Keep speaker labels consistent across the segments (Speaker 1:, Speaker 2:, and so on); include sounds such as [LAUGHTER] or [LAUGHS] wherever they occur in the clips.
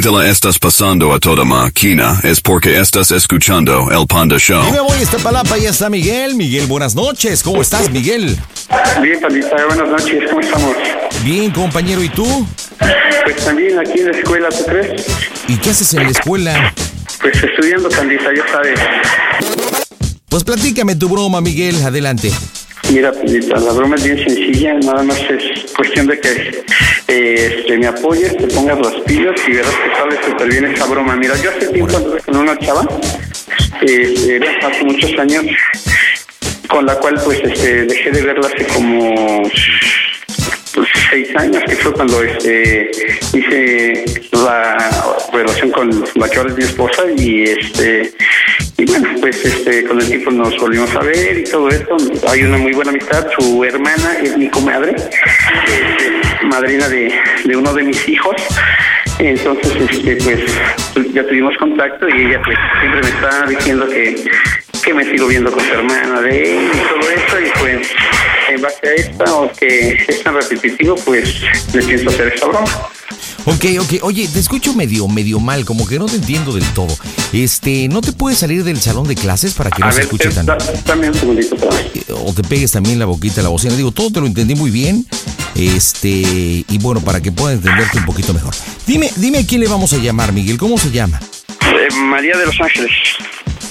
Speaker 1: Si te la estás pasando a toda máquina, es porque estás escuchando El Panda Show.
Speaker 2: Y me voy a esta palapa y está Miguel. Miguel, buenas noches. ¿Cómo estás, Miguel?
Speaker 3: Bien, Pandita, buenas noches, ¿cómo estamos?
Speaker 2: Bien, compañero. ¿Y tú?
Speaker 3: Pues también aquí en la escuela, ¿tú crees?
Speaker 2: ¿Y qué haces en la escuela?
Speaker 3: Pues estudiando, Pandita, ya sabes.
Speaker 2: Pues platícame tu broma, Miguel. Adelante.
Speaker 3: Mira, la broma es bien sencilla, nada más es cuestión de que eh, este, me apoyes, te pongas las pilas y verás que sale súper bien esa broma. Mira, yo hace tiempo anduve con una chava, eh, hace muchos años, con la cual pues este, dejé de verla hace como seis años, que fue cuando este, hice la relación con la que ahora es mi esposa y este y bueno, pues este con el tiempo nos volvimos a ver y todo esto. Hay una muy buena amistad. Su hermana es mi comadre, este, madrina de, de uno de mis hijos. Entonces, este, pues ya tuvimos contacto y ella pues siempre me está diciendo que, que me sigo viendo con su hermana de él y todo eso y pues en base a esta o que es tan repetitivo, pues le pienso hacer esta broma.
Speaker 2: Ok, ok. Oye, te escucho medio, medio mal, como que no te entiendo del todo. Este, ¿no te puedes salir del salón de clases para que no se escuche tan...
Speaker 3: dame un segundito. espérame.
Speaker 2: O te pegues también la boquita a la bocina. Digo, todo te lo entendí muy bien. Este, y bueno, para que pueda entenderte un poquito mejor. Dime, dime a quién le vamos a llamar, Miguel. ¿Cómo se llama?
Speaker 3: Eh, María de los Ángeles.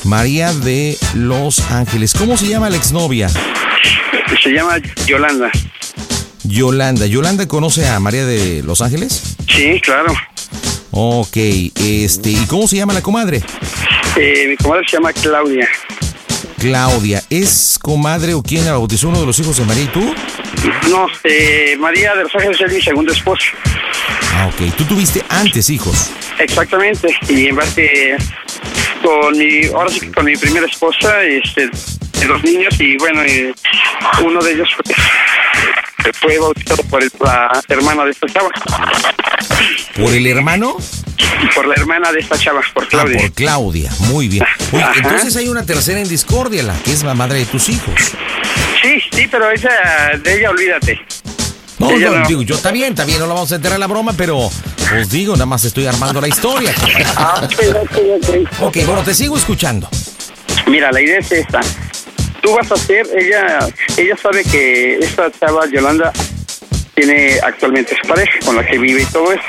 Speaker 2: María de Los Ángeles. ¿Cómo se llama la exnovia?
Speaker 3: Se llama Yolanda.
Speaker 2: Yolanda. ¿Yolanda conoce a María de Los Ángeles?
Speaker 3: Sí, claro.
Speaker 2: Ok, este, ¿y cómo se llama la comadre?
Speaker 3: Eh, mi comadre se llama Claudia.
Speaker 2: Claudia. ¿Es comadre o quién la bautizó uno de los hijos de María y tú?
Speaker 3: No, eh, María de los Ángeles es mi segundo esposo.
Speaker 2: Ah, ok. Tú tuviste antes hijos.
Speaker 3: Exactamente. Y en base con mi, ahora sí que con mi primera esposa, este, de dos niños y bueno, eh, uno de ellos fue, fue bautizado por el- la hermana de esta chava,
Speaker 2: ¿Por el hermano?
Speaker 3: por la hermana de esta chava, por
Speaker 2: Ah,
Speaker 3: Claudia.
Speaker 2: por Claudia. Muy bien. Entonces hay una tercera en discordia, la que es la madre de tus hijos.
Speaker 3: Sí, sí, pero esa de ella olvídate.
Speaker 2: No, no, digo, yo está bien, está bien, no la vamos a enterar la broma, pero os digo, nada más estoy armando la historia. [LAUGHS]
Speaker 3: Ah, ok,
Speaker 2: bueno, te sigo escuchando.
Speaker 3: Mira, la idea es esta. Tú vas a hacer, ella, ella sabe que esta chava Yolanda tiene actualmente su pareja con la que vive y todo eso.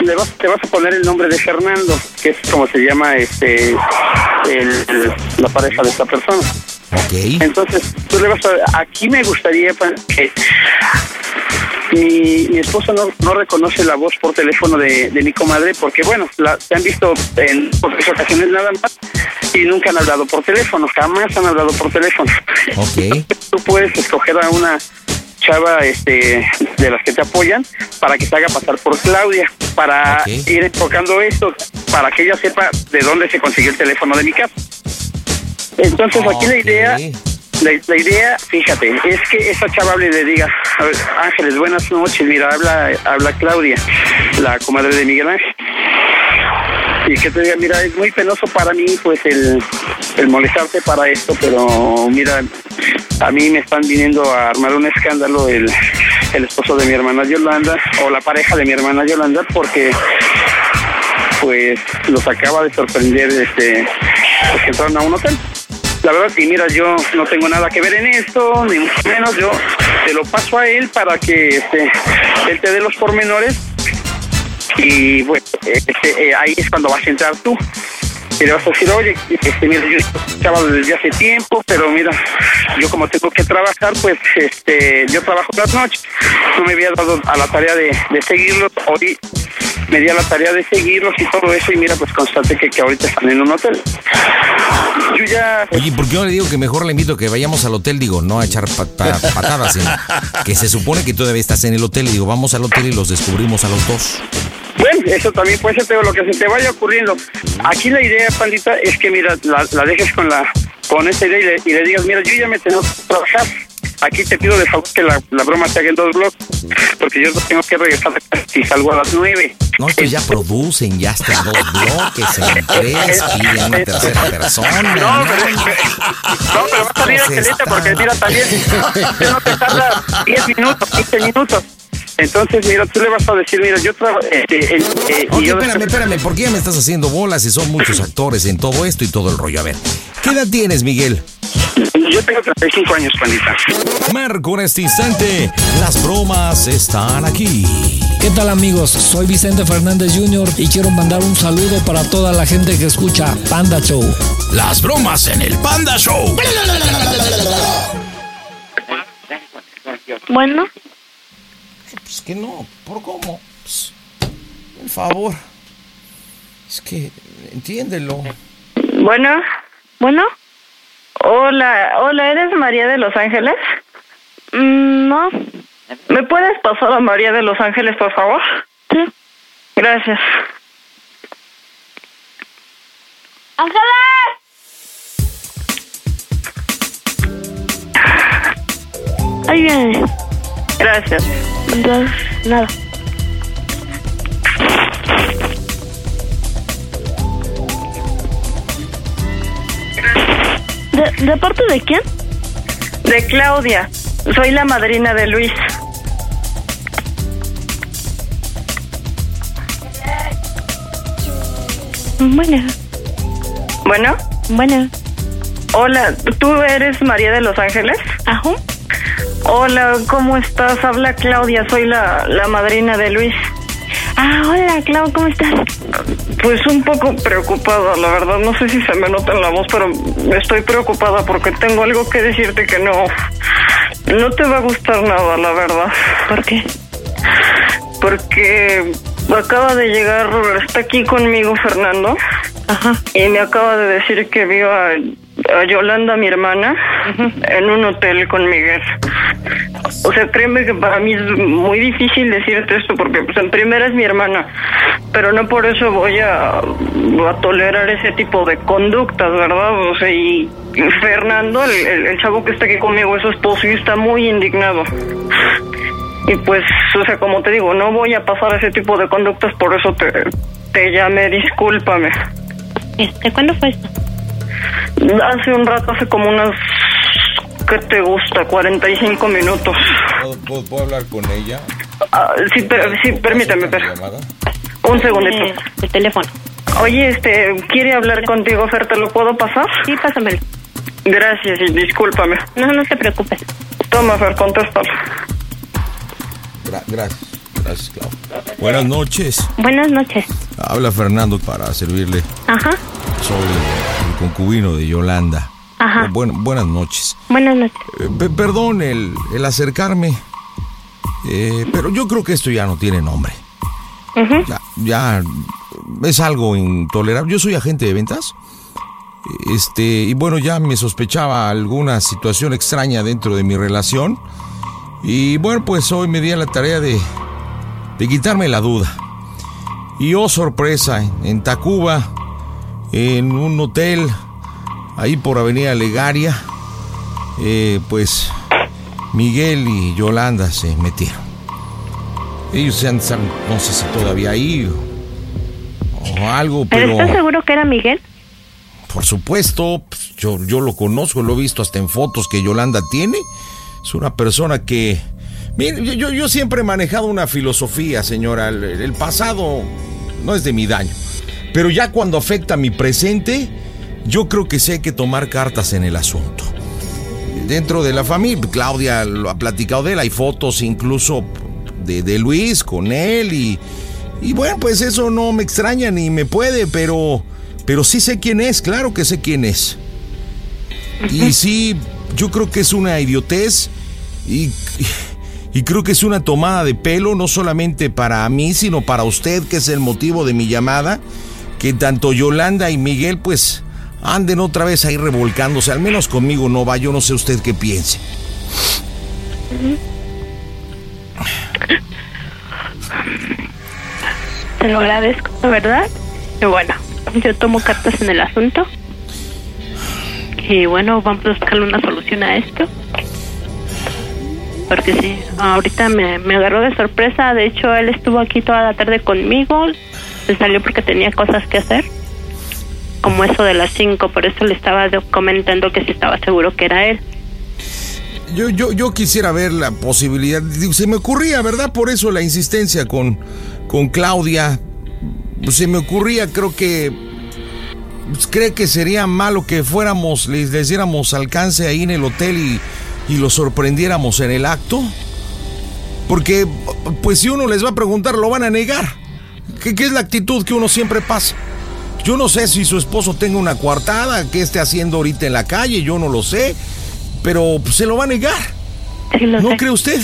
Speaker 3: Le vas, te vas a poner el nombre de Fernando, que es como se llama este el- el- la pareja de esta persona.
Speaker 2: Ok.
Speaker 3: Entonces, tú le vas a... Aquí me gustaría que mi, mi esposa no, no reconoce la voz por teléfono de, de mi comadre porque, bueno, la, se han visto en pocas ocasiones nada más y nunca han hablado por teléfono, jamás han hablado por teléfono.
Speaker 2: Ok.
Speaker 3: Tú puedes escoger a una chava este de las que te apoyan para que se haga pasar por Claudia para
Speaker 2: Ok.
Speaker 3: ir enfocando esto para que ella sepa de dónde se consiguió el teléfono de mi casa entonces aquí la idea la, la idea fíjate es que esa chava le diga a ver, Ángeles buenas noches mira habla habla Claudia la comadre de Miguel Ángel y que te diga, mira, es muy penoso para mí, pues, el, el molestarte para esto, pero mira, a mí me están viniendo a armar un escándalo el, el esposo de mi hermana Yolanda, o la pareja de mi hermana Yolanda, porque, pues, los acaba de sorprender, este, pues, que entraron a un hotel. La verdad que mira, yo no tengo nada que ver en esto, ni mucho menos, yo te lo paso a él para que este, él te dé los pormenores Y bueno, este, eh, ahí es cuando vas a entrar tú. Y le vas a decir, oye, este, mira, yo estaba desde hace tiempo, pero mira, yo como tengo que trabajar, pues este, yo trabajo las noches. No me había dado a la tarea de, de seguirlos. Hoy me di a la tarea de seguirlos y todo eso. Y mira, pues constate que, que ahorita están en un hotel. Yo ya.
Speaker 2: Oye, ¿por qué no le digo que mejor le invito a que vayamos al hotel? Digo, no a echar pa- pa- patadas, sino que se supone que todavía estás en el hotel. Y digo, vamos al hotel y los descubrimos a los dos.
Speaker 3: Bueno, eso también puede ser, pero lo que se te vaya ocurriendo. Aquí la idea, pandita, es que, mira, la, la dejes con la con esta idea y le, y le digas, mira, yo ya me tengo que trabajar. Aquí te pido de favor que la, la broma se haga en dos bloques, porque yo tengo que regresar y salgo a las nueve.
Speaker 2: No, estos ya producen, ya hasta dos bloques, en tres, piden una tercera persona.
Speaker 3: No, pero, no, pero va a salir excelente porque mira también no te tarda 10 minutos, 15 minutos. Entonces, mira, tú le vas a decir, mira, yo trabajo, eh, eh,
Speaker 2: Oye,
Speaker 3: yo
Speaker 2: espérame, espérame, ¿por qué ya me estás haciendo bolas y son muchos actores en todo esto y todo el rollo? A ver, ¿qué edad tienes, Miguel?
Speaker 3: yo tengo 35 años, pandita.
Speaker 2: Marco, en este instante, las bromas están aquí.
Speaker 4: ¿Qué tal amigos? Soy Vicente Fernández Jr. y quiero mandar un saludo para toda la gente que escucha Panda Show.
Speaker 2: Las bromas en el Panda Show.
Speaker 5: Bueno,
Speaker 2: Pues que no, ¿por cómo? Pues, por favor. Es que, entiéndelo.
Speaker 5: bueno, bueno. Hola, hola, ¿eres María de Los Ángeles? Mm, no. ¿Me puedes pasar a María de Los Ángeles, por favor? Sí. Gracias. ¡Ángeles! Ahí viene. Gracias. Nada. ¿De, ¿De parte de quién? De Claudia. Soy la madrina de Luis. Bueno. Bueno. Bueno. Hola, ¿tú eres María de Los Ángeles? Ajá. Hola, ¿cómo estás? Habla Claudia, soy la, la madrina de Luis. Ah, hola, Clau, ¿cómo estás? Pues un poco preocupada, la verdad. No sé si se me nota en la voz, pero estoy preocupada porque tengo algo que decirte que no. No te va a gustar nada, la verdad. ¿Por qué? Porque acaba de llegar, está aquí conmigo Fernando. Ajá. Y me acaba de decir que vio a, a Yolanda, mi hermana, en un hotel con Miguel. O sea, créeme que para mí es muy difícil decirte esto porque, pues, en primera es mi hermana, pero no por eso voy a, a tolerar ese tipo de conductas, ¿verdad? O sea, y Fernando, el, el- chavo que está aquí conmigo, es su esposo y está muy indignado. Y pues, o sea, como te digo, no voy a pasar ese tipo de conductas, por eso te, te llamé, discúlpame.
Speaker 6: Este, ¿Cuándo fue esto?
Speaker 5: Hace un rato, hace como unas, ¿qué te gusta? 45 minutos.
Speaker 2: ¿Puedo, puedo hablar con ella?
Speaker 5: Ah, sí, per- sí, permíteme, per-
Speaker 2: llamada?
Speaker 5: un segundito.
Speaker 6: Eh, el teléfono.
Speaker 5: Oye, este, quiere hablar contigo, Fer, ¿te lo puedo pasar?
Speaker 6: Sí, pásamelo.
Speaker 5: Gracias y discúlpame.
Speaker 6: No, no te preocupes.
Speaker 5: Toma, Fer, contéstalo.
Speaker 2: Gra- gracias, gracias, Clau. Buenas noches.
Speaker 6: Buenas noches.
Speaker 2: Habla Fernando para servirle.
Speaker 6: Ajá,
Speaker 2: Soy concubino de Yolanda.
Speaker 6: Ajá.
Speaker 2: Buen- buenas noches.
Speaker 6: buenas noches.
Speaker 2: Eh, pe- perdón el, el acercarme, eh, pero yo creo que esto ya no tiene nombre. Ya, ya es algo intolerable. Yo soy agente de ventas. Este, y bueno, ya me sospechaba alguna situación extraña dentro de mi relación. Y bueno, pues hoy me di a la tarea de, de quitarme la duda. Y oh, sorpresa, en Tacuba, en un hotel, ahí por Avenida Legaria, eh, pues Miguel y Yolanda se metieron. Ellos se han, no sé si todavía ahí o, o algo,
Speaker 6: ¿Pero
Speaker 2: pero,
Speaker 6: estás seguro que era Miguel?
Speaker 2: por supuesto, pues, yo, yo lo conozco, lo he visto hasta en fotos que Yolanda tiene. Es una persona que... Mire, yo- yo, yo siempre he manejado una filosofía, señora. El, el pasado no es de mi daño. Pero ya cuando afecta a mi presente, yo creo que sí hay que tomar cartas en el asunto. Dentro de la familia, Claudia lo ha platicado de él, hay fotos incluso de, de Luis con él y, Y bueno, pues eso no me extraña ni me puede, pero, pero sí sé quién es, claro que sé quién es. Y [LAUGHS] sí, yo creo que es una idiotez y, y creo que es una tomada de pelo, no solamente para mí, sino para usted, que es el motivo de mi llamada, que tanto Yolanda y Miguel pues anden otra vez ahí revolcándose, al menos conmigo no va, yo no sé usted qué piense.
Speaker 6: Te lo agradezco, la verdad. Y bueno, yo tomo cartas en el asunto. Y bueno, vamos a buscarle una solución a esto. Porque sí, ahorita me, me agarró de sorpresa. De hecho, él estuvo aquí toda la tarde conmigo. Se salió porque tenía cosas que hacer. Como eso de las 5. Por eso le estaba comentando que si estaba seguro que era él.
Speaker 2: Yo, yo, yo quisiera ver la posibilidad, se me ocurría, ¿verdad? Por eso la insistencia con, con Claudia. Se me ocurría, creo que. pues, ¿Cree que sería malo que fuéramos, les, les diéramos alcance ahí en el hotel y, y los sorprendiéramos en el acto? Porque, pues si uno les va a preguntar, lo van a negar. ¿Qué, qué es la actitud que uno siempre pasa? Yo no sé si su esposo tenga una coartada, qué esté haciendo ahorita en la calle, yo no lo sé, pero pues, se lo va a negar.
Speaker 6: Sí, lo
Speaker 2: ¿No
Speaker 6: sé.
Speaker 2: cree usted?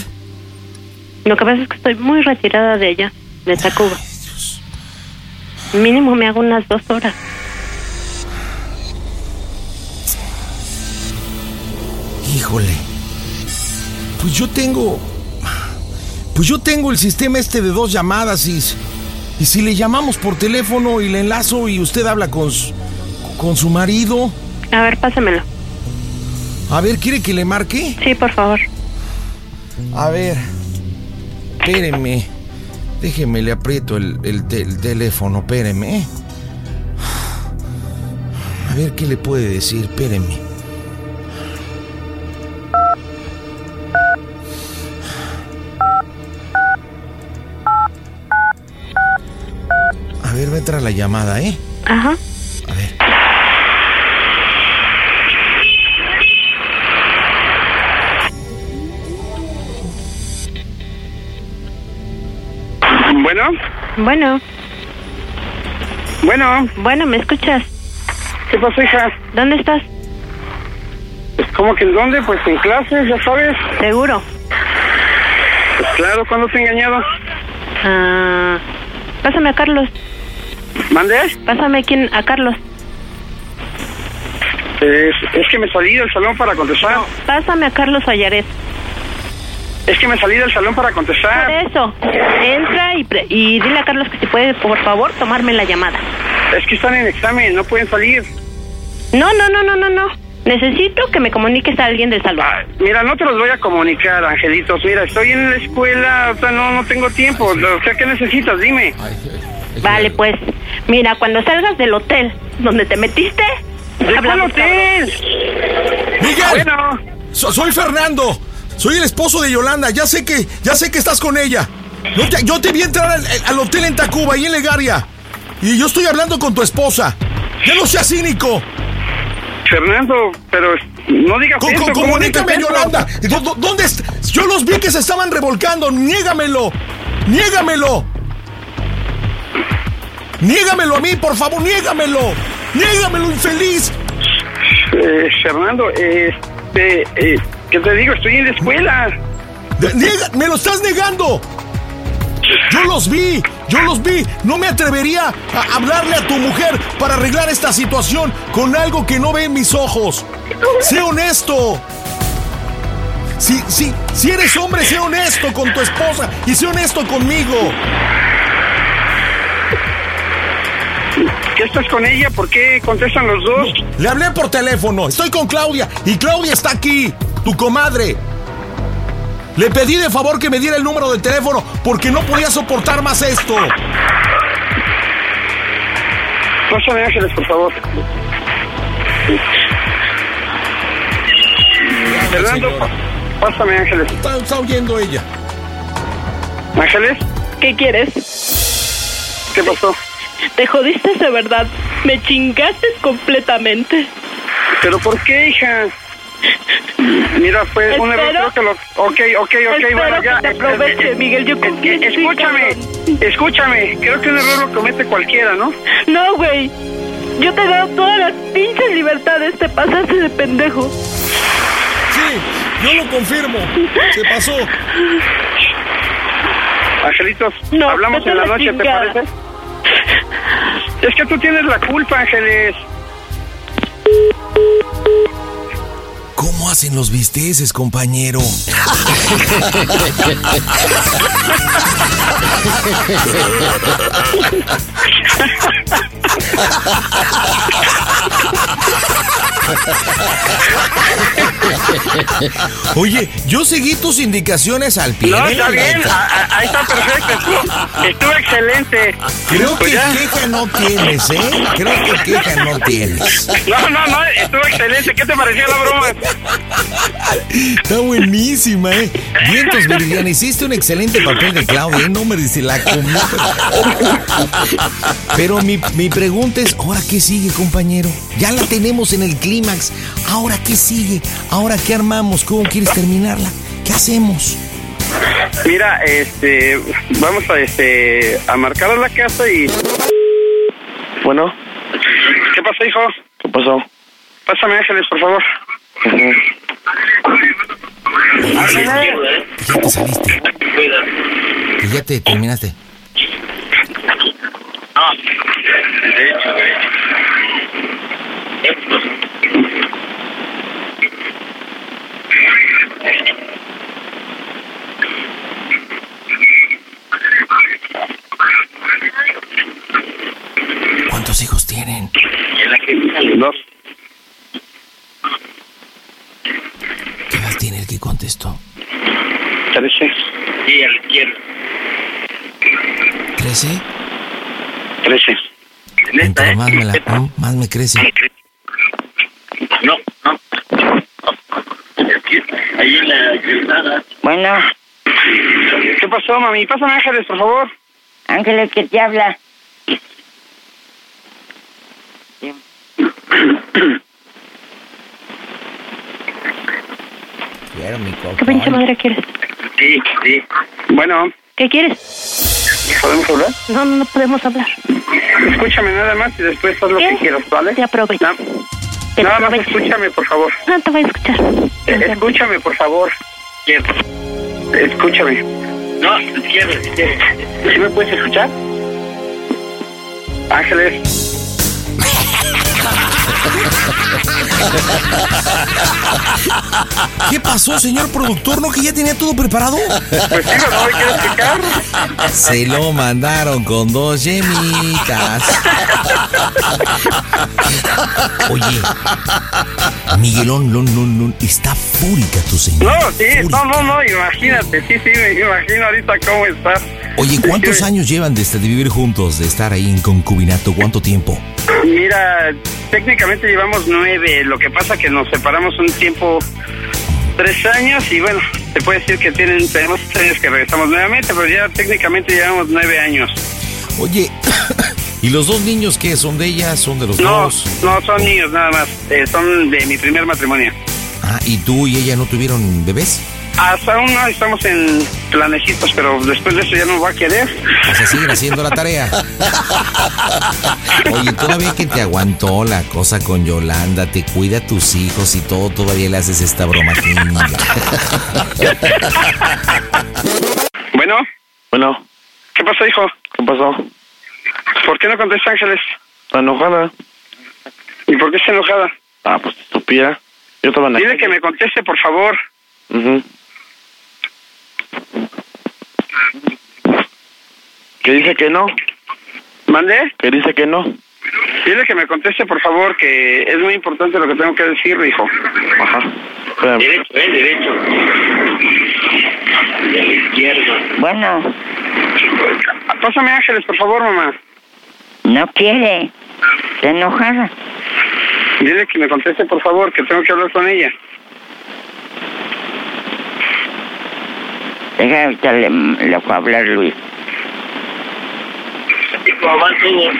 Speaker 6: Lo que pasa es que estoy muy retirada de ella, de Tacuba. Mínimo me hago unas dos horas.
Speaker 2: Híjole. Pues yo tengo. Pues yo tengo el sistema este de dos llamadas y. Y si le llamamos por teléfono y le enlazo y usted habla con su, con su marido.
Speaker 6: A ver, pásamelo.
Speaker 2: A ver, ¿quiere que le marque?
Speaker 6: Sí, por favor.
Speaker 2: A ver. Espéreme. Déjeme, le aprieto el, el te- el teléfono, espéreme. A ver qué le puede decir, espéreme. A ver, va a entrar la llamada, ¿eh?
Speaker 6: Ajá.
Speaker 2: A ver.
Speaker 3: Bueno,
Speaker 6: Bueno,
Speaker 3: bueno,
Speaker 6: bueno, ¿me escuchas?
Speaker 3: ¿qué pasó, hija?
Speaker 6: ¿Dónde estás?
Speaker 3: ¿Cómo que en dónde? Pues en clases, ya sabes.
Speaker 6: Seguro.
Speaker 3: Pues claro, ¿cuándo te he engañado?
Speaker 6: Ah, pásame a Carlos.
Speaker 3: ¿Mandé?
Speaker 6: Pásame a quién, a Carlos.
Speaker 3: Es, es que me salí del salón para contestar.
Speaker 6: Pásame a Carlos Ayaret.
Speaker 3: Es que me salí del salón para
Speaker 6: Por
Speaker 3: contestar.
Speaker 6: eso, entra y, pre- y dile a Carlos que si puede, por favor, tomarme la llamada.
Speaker 3: Es que están en examen, no pueden salir.
Speaker 6: No, no, no, no, no, no. Necesito que me comuniques a alguien del salón.
Speaker 3: Ah, Mira, no te los voy a comunicar, angelitos. Mira, estoy en la escuela, o sea, no, no tengo tiempo. O sea, ¿qué necesitas? Dime.
Speaker 6: Vale, pues, mira, cuando salgas del hotel donde te metiste,
Speaker 3: ¿De hotel?
Speaker 2: ¡Miguel!
Speaker 3: Bueno,
Speaker 2: So- soy Fernando. Soy el esposo de Yolanda. Ya sé que, ya sé que estás con ella. No te- yo te vi entrar al, al hotel en Tacuba, ahí en Legaria. Y yo estoy hablando con tu esposa. Ya no seas cínico.
Speaker 3: Fernando, pero no digas
Speaker 2: Co-
Speaker 3: eso.
Speaker 2: co-
Speaker 3: ¿cómo
Speaker 2: comunícame? Yolanda. ¿Dó- dó- ¿Dónde Yo los vi que se estaban revolcando. Niégamelo. Niégamelo. Niégamelo a mí, por favor, niégamelo. Niégamelo, infeliz.
Speaker 3: Eh, Fernando, este, eh, ¿qué te digo? Estoy en la escuela.
Speaker 2: De- niega- me lo estás negando. Yo los vi, yo los vi. No me atrevería a hablarle a tu mujer para arreglar esta situación con algo que no ve en mis ojos. Sé honesto. Si, si, si eres hombre, sé honesto con tu esposa y sé honesto conmigo.
Speaker 3: ¿Qué estás con ella? ¿Por qué contestan los dos?
Speaker 2: Le hablé por teléfono. Estoy con Claudia y Claudia está aquí, tu comadre. Le pedí de favor que me diera el número de teléfono porque no podía soportar más esto.
Speaker 3: Pásame Ángeles, por favor. Fernando, pásame Ángeles.
Speaker 2: Está, está oyendo ella.
Speaker 3: Ángeles,
Speaker 6: ¿Qué quieres?
Speaker 3: ¿qué pasó?
Speaker 6: Te jodiste de verdad. Me chingaste completamente.
Speaker 3: ¿Pero por qué, hija? Mira, fue un error, que lo... Ok, ok, ok, bueno, ya.
Speaker 6: que te aproveche, Miguel. Yo
Speaker 3: Escúchame. Escúchame, creo que un error lo comete cualquiera, ¿no?
Speaker 6: No, güey. Yo te he dado todas las pinches libertades, te pasaste de pendejo.
Speaker 2: Sí, yo lo confirmo. Se pasó.
Speaker 3: Angelitos,
Speaker 6: No,
Speaker 3: hablamos en la noche, ¿te parece? Es que tú tienes la culpa, Ángeles.
Speaker 2: ¿Cómo hacen los bisteces, compañero? [LAUGHS] Oye, yo seguí tus indicaciones al pie.
Speaker 3: No,
Speaker 2: la
Speaker 3: está bien, ahí está perfecto, estuvo, estuvo excelente.
Speaker 2: Creo
Speaker 3: Pues
Speaker 2: que
Speaker 3: ya.
Speaker 2: queja no tienes, ¿eh? Creo que queja no tienes.
Speaker 3: No, no, no, estuvo excelente. ¿Qué te pareció la broma?
Speaker 2: Está buenísima, ¿eh? Vientos, Viridiana, hiciste un excelente papel de Claudia, ¿eh? No me dice la comió. Pero mi, mi pregunta es, ¿ahora qué sigue, compañero? Ya la tenemos en el clímax. ¿Ahora qué sigue? ¿Ahora qué armamos? ¿Cómo quieres terminarla? ¿Qué hacemos?
Speaker 3: Mira, este, vamos a, este, a marcar a la casa y...
Speaker 7: Bueno,
Speaker 3: ¿Qué pasó, hijo?
Speaker 7: ¿qué pasó?
Speaker 3: Pásame Ángeles, por favor.
Speaker 2: Ya te saliste. Que ya te terminaste. ¿Cuántos hijos tienen?
Speaker 3: Dos.
Speaker 2: ¿Qué edad tiene el que contestó?
Speaker 3: Trece. Sí, a la izquierda.
Speaker 2: ¿Crece?
Speaker 3: Trece.
Speaker 2: Mientras más me, la, ¿no? más me crece.
Speaker 3: No, no. Ahí en la.
Speaker 8: Bueno,
Speaker 3: ¿Qué pasó, mami? Pásame Ángeles, por favor.
Speaker 8: Ángeles, que te habla?
Speaker 2: Quiero mi
Speaker 6: ¿Qué pinche madre quieres?
Speaker 3: Sí, sí. Bueno,
Speaker 6: ¿Qué quieres?
Speaker 3: ¿podemos hablar?
Speaker 6: No, no, no podemos hablar.
Speaker 3: Escúchame nada más y después haz lo
Speaker 6: ¿Qué?
Speaker 3: que quieras, ¿vale?
Speaker 6: Te aprovecho. Te
Speaker 3: nada más escúchame, por favor.
Speaker 6: No te voy a escuchar.
Speaker 3: Eh, Escúchame, por favor. Escúchame. No, quiero, quiero. ¿Sí me puedes escuchar? Ángeles.
Speaker 2: ¿Qué pasó, señor productor? ¿No que ya tenía todo preparado?
Speaker 3: Pues sí, ¿no me explicar?
Speaker 2: Se lo mandaron con dos yemitas. Oye, Miguelón, no, no, no, está fúrica tu señora.
Speaker 3: No, sí, no, no, no, imagínate, sí, sí, me imagino ahorita cómo estás.
Speaker 2: Oye, ¿cuántos
Speaker 3: Sí,
Speaker 2: años llevan de, este- de vivir juntos, de estar ahí en concubinato? ¿Cuánto tiempo?
Speaker 3: Mira, técnicamente llevamos nueve, lo que pasa que nos separamos un tiempo, tres años, y bueno, se puede decir que tienen, tenemos tres años que regresamos nuevamente, pero ya técnicamente llevamos nueve años.
Speaker 2: Oye, [COUGHS] ¿y los dos niños qué? ¿Son de ella? ¿Son de los
Speaker 3: No,
Speaker 2: dos?
Speaker 3: no, son niños nada más, eh, son de mi primer matrimonio.
Speaker 2: Ah, ¿y tú y ella no tuvieron bebés?
Speaker 3: Hasta aún no estamos en planecitos, pero después de eso ya no va a querer.
Speaker 2: O sea, siguen haciendo la tarea. Oye, todavía que te aguantó la cosa con Yolanda, te cuida a tus hijos y todo, todavía le haces esta broma.
Speaker 3: Bueno,
Speaker 7: Bueno,
Speaker 3: ¿qué pasó, hijo?
Speaker 7: ¿qué pasó?
Speaker 3: ¿Por qué no contesta Ángeles?
Speaker 7: ¿Está enojada?
Speaker 3: ¿Y por qué está enojada?
Speaker 7: Ah, pues estúpida. Yo estaba en la
Speaker 3: Dile que me conteste, por favor.
Speaker 7: Ujú. Que dice que no,
Speaker 3: ¿Mande?
Speaker 7: que dice que no.
Speaker 3: Dile que me conteste, por favor, que es muy importante lo que tengo que decir, hijo.
Speaker 7: Ajá. Espérame.
Speaker 3: Derecho, eh, derecho. De la izquierda.
Speaker 8: Bueno,
Speaker 3: Pásame Ángeles, por favor, mamá.
Speaker 8: no quiere. Está enojada.
Speaker 3: Dile que me conteste, por favor, que tengo que hablar con ella.
Speaker 8: Deja ahorita le, le fue a hablar Luis.
Speaker 3: Mamá, todo.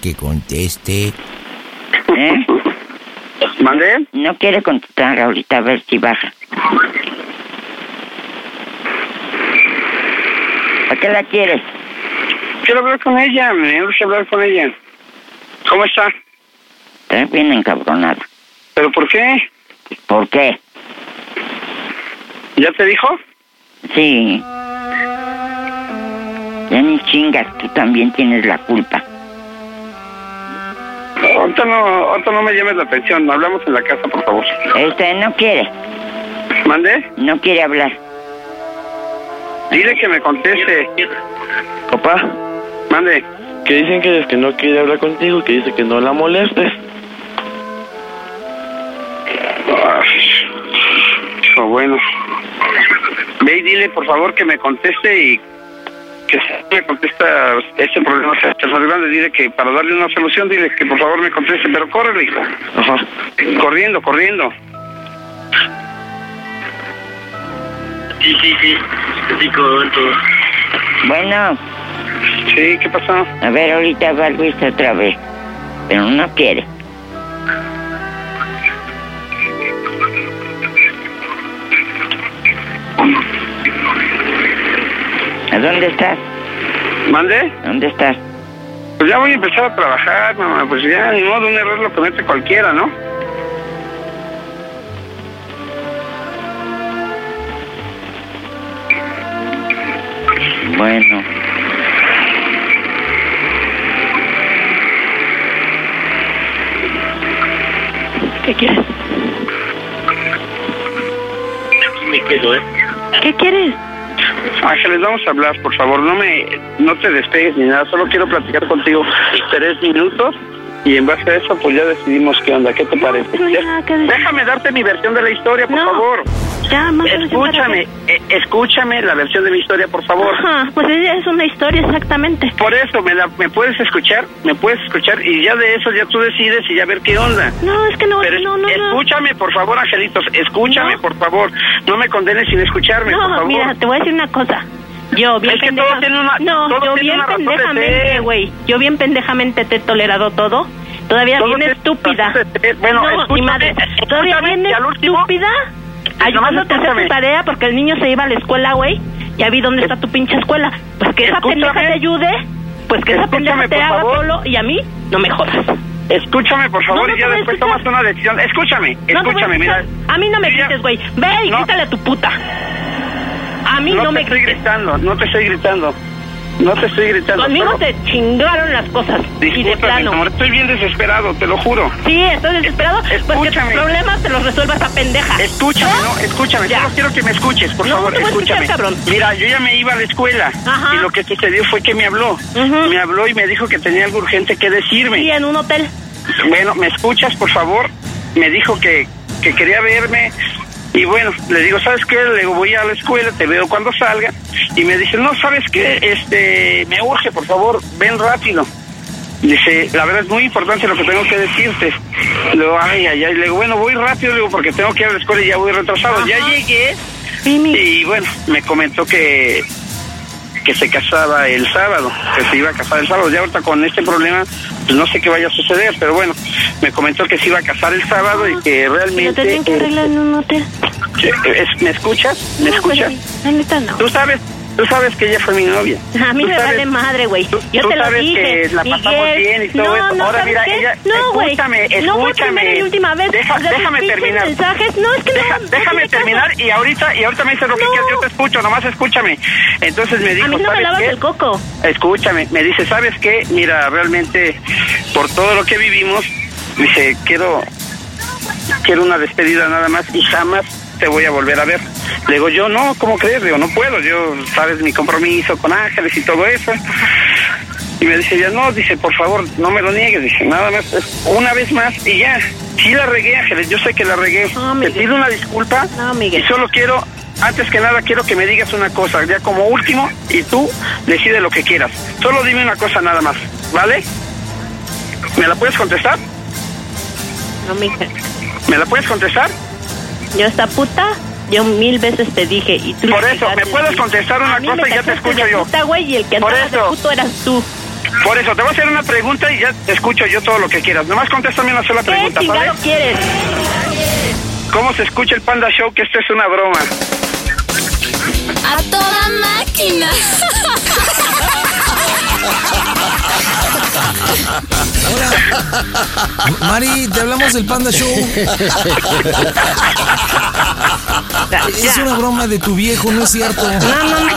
Speaker 2: que conteste.
Speaker 8: ¿Eh?
Speaker 3: ¿Mandé?
Speaker 8: No quiere contestar ahorita, a ver si baja. ¿Para qué la quieres?
Speaker 3: Quiero hablar con ella, me urge hablar con ella. ¿Cómo está?
Speaker 8: Está bien encabronada.
Speaker 3: ¿Pero por qué?
Speaker 8: ¿Por qué?
Speaker 3: ¿Ya te dijo?
Speaker 8: Sí. Ya ni chingas, tú también tienes la culpa.
Speaker 3: Ahorita no, ahorita no me llames la atención. Hablamos en la casa, por favor.
Speaker 8: Este no quiere,
Speaker 3: ¿Mandé?
Speaker 8: no quiere hablar.
Speaker 3: Dile que me conteste.
Speaker 7: Papá,
Speaker 3: Mande.
Speaker 7: que dicen que es que no quiere hablar contigo, que dice que no la molestes.
Speaker 3: Hijo, bueno. Ve y dile, por favor, que me conteste y que si me contesta este problema se está arreglando. Dile que para darle una solución, dile que por favor me conteste. Pero córrele, hijo.
Speaker 7: Ajá.
Speaker 3: Corriendo, corriendo.
Speaker 7: Sí, sí, sí. Sí, todo.
Speaker 8: Bueno,
Speaker 3: Sí, ¿qué pasó?
Speaker 8: a ver, ahorita va Luis otra vez. Pero no quiere. ¿A dónde estás?
Speaker 3: ¿Mande?
Speaker 8: ¿Dónde estás?
Speaker 3: Pues ya voy a empezar a trabajar, mamá. Pues ya, ni modo, un error lo comete cualquiera, ¿no?
Speaker 6: Quieres?
Speaker 3: Ángeles, vamos a hablar, por favor. No me, no te despegues ni nada. Solo quiero platicar contigo tres minutos y en base a eso, pues ya decidimos qué onda. ¿Qué te parece?
Speaker 6: No hay
Speaker 3: Ya-
Speaker 6: nada que decir.
Speaker 3: Déjame darte mi versión de la historia, por
Speaker 6: No.
Speaker 3: favor.
Speaker 6: Ya, más
Speaker 3: Escúchame, eh, escúchame la versión de mi historia, por favor.
Speaker 6: Ajá, pues ella es una historia exactamente.
Speaker 3: Por eso, ¿me, la, ¿me puedes escuchar? ¿Me puedes escuchar? Y ya de eso ya tú decides y ya ver qué onda.
Speaker 6: No, es que no,
Speaker 3: Pero
Speaker 6: no, no, no.
Speaker 3: escúchame, por favor, Angelitos. Escúchame,
Speaker 6: No.
Speaker 3: por favor. No me condenes sin escucharme, por
Speaker 6: No,
Speaker 3: favor.
Speaker 6: mira, te voy a decir una cosa. Yo bien
Speaker 3: Es que
Speaker 6: pendeja-
Speaker 3: todo tiene una-
Speaker 6: No,
Speaker 3: todo
Speaker 6: yo
Speaker 3: tiene
Speaker 6: bien pendejamente, güey. Yo bien pendejamente te he tolerado todo. Todavía
Speaker 3: Todo
Speaker 6: bien estúpida.
Speaker 3: Bueno,
Speaker 6: no, mi
Speaker 3: escúchame,
Speaker 6: madre. Todavía bien
Speaker 3: y al último-
Speaker 6: estúpida. Ayudándote a hacer
Speaker 3: escúchame.
Speaker 6: tu tarea porque el niño se iba a la escuela, güey. Ya vi dónde está tu pinche escuela. Pues que esa
Speaker 3: Escúchame.
Speaker 6: pendeja te ayude. Pues que esa
Speaker 3: Escúchame,
Speaker 6: pendeja te
Speaker 3: por
Speaker 6: haga
Speaker 3: favor.
Speaker 6: solo y a mí no me jodas.
Speaker 3: Escúchame, por favor,
Speaker 6: No, no
Speaker 3: y ya
Speaker 6: te voy a
Speaker 3: después
Speaker 6: escuchar.
Speaker 3: tomas una decisión. Escúchame,
Speaker 6: No te voy a
Speaker 3: escúchame, mira.
Speaker 6: escuchar. A mí no me
Speaker 3: Yo ya-
Speaker 6: grites, güey. Ve y
Speaker 3: No.
Speaker 6: grítale a tu puta. A mí no,
Speaker 3: No,
Speaker 6: me
Speaker 3: te estoy
Speaker 6: grites.
Speaker 3: gritando, no te estoy gritando. No te estoy gritando.
Speaker 6: Conmigo te chingaron las cosas. y de
Speaker 3: Discúlpame,
Speaker 6: plano.
Speaker 3: amor, estoy bien desesperado, te lo juro.
Speaker 6: Sí, estoy desesperado. Pues que tus
Speaker 3: Escúchame.
Speaker 6: problemas te los resuelva esa pendeja.
Speaker 3: Escúchame, no, escúchame,
Speaker 6: Ya.
Speaker 3: solo quiero que me escuches, por
Speaker 6: No,
Speaker 3: favor,
Speaker 6: te a escuchar,
Speaker 3: escúchame.
Speaker 6: cabrón.
Speaker 3: Mira, yo ya me iba a la escuela
Speaker 6: Ajá.
Speaker 3: y lo que sucedió fue que me habló.
Speaker 6: Ujú.
Speaker 3: Me habló y me dijo que tenía algo urgente que decirme.
Speaker 6: Sí, en un hotel.
Speaker 3: Bueno, ¿me escuchas, por favor? Me dijo que, que quería verme. Y bueno, le digo, ¿sabes qué? Le digo, voy a la escuela, te veo cuando salga. Y me dice, no, ¿sabes qué? Este, me urge, por favor, ven rápido. Dice, la verdad es muy importante lo que tengo que decirte. Le digo, ay, ay, ay. Le digo, bueno, voy rápido, le digo, porque tengo que ir a la escuela y ya voy retrasado. Ya llegué. Y bueno, me comentó que que se casaba el sábado, que se iba a casar el sábado. Ya ahorita con este problema, pues no sé qué vaya a suceder, pero bueno, me comentó que se iba a casar el sábado y que realmente...
Speaker 6: tenían que arreglar en un hotel.
Speaker 3: eh, ¿Me escuchas? ¿Me
Speaker 6: No,
Speaker 3: escuchas?
Speaker 6: pero, La neta no.
Speaker 3: Tú sabes, tú sabes que ella fue mi novia.
Speaker 6: A mí me
Speaker 3: sabes-
Speaker 6: vale madre, güey.
Speaker 3: Tú,
Speaker 6: Yo
Speaker 3: tú
Speaker 6: te lo
Speaker 3: sabes
Speaker 6: dije.
Speaker 3: que la pasamos bien y todo
Speaker 6: no,
Speaker 3: eso.
Speaker 6: No,
Speaker 3: Ahora
Speaker 6: ¿sabes
Speaker 3: mira,
Speaker 6: qué?
Speaker 3: ella,
Speaker 6: no, güey.
Speaker 3: escúchame,
Speaker 6: No fue
Speaker 3: escúchame.
Speaker 6: primera y última vez.
Speaker 3: Deja- déjame terminar.
Speaker 6: mensajes. No, es que
Speaker 3: Deja-
Speaker 6: no. no
Speaker 3: déjame
Speaker 6: caso.
Speaker 3: terminar y ahorita y ahorita me dices lo que
Speaker 6: No.
Speaker 3: quieras, yo te escucho, nomás escúchame. Entonces me dijo,
Speaker 6: A mí no me
Speaker 3: ¿sabes
Speaker 6: lavas
Speaker 3: qué?
Speaker 6: el coco.
Speaker 3: Escúchame, me dice, ¿sabes qué? Mira, realmente, por todo lo que vivimos, dice, quiero, quiero una despedida nada más y jamás te voy a volver a ver. Le digo, yo no, ¿cómo crees? Digo, no puedo, yo, sabes, mi compromiso con Ángeles y todo eso. Y me dice, ya no, dice, por favor, no me lo niegues, dice, nada más, una vez más y ya. Sí la regué, Ángeles, yo sé que la regué.
Speaker 6: No,
Speaker 3: te
Speaker 6: Miguel.
Speaker 3: pido una disculpa
Speaker 6: No, Miguel.
Speaker 3: y solo quiero, antes que nada, quiero que me digas una cosa, ya como último, y tú decide lo que quieras. Solo dime una cosa nada más, ¿vale? ¿Me la puedes contestar?
Speaker 6: No, mija.
Speaker 3: ¿Me la puedes contestar?
Speaker 6: Yo esta puta, yo mil veces te dije y tú
Speaker 3: Por eso, ¿me puedes contestar una cosa y ya te escucho yo?
Speaker 6: puta, güey, y el que
Speaker 3: Por eso.
Speaker 6: puto eras tú.
Speaker 3: Por eso, te voy a hacer una pregunta y ya te escucho yo todo lo que quieras. Nomás contéstame una sola
Speaker 6: ¿Qué
Speaker 3: pregunta, ¿vale?
Speaker 6: chingado quieres?
Speaker 3: ¿Cómo se escucha el Panda Show que esto es una broma?
Speaker 9: A toda máquina.
Speaker 2: Mari, te hablamos del Panda Show. [LAUGHS] Es una broma de tu viejo, no es cierto.
Speaker 6: No, no, no.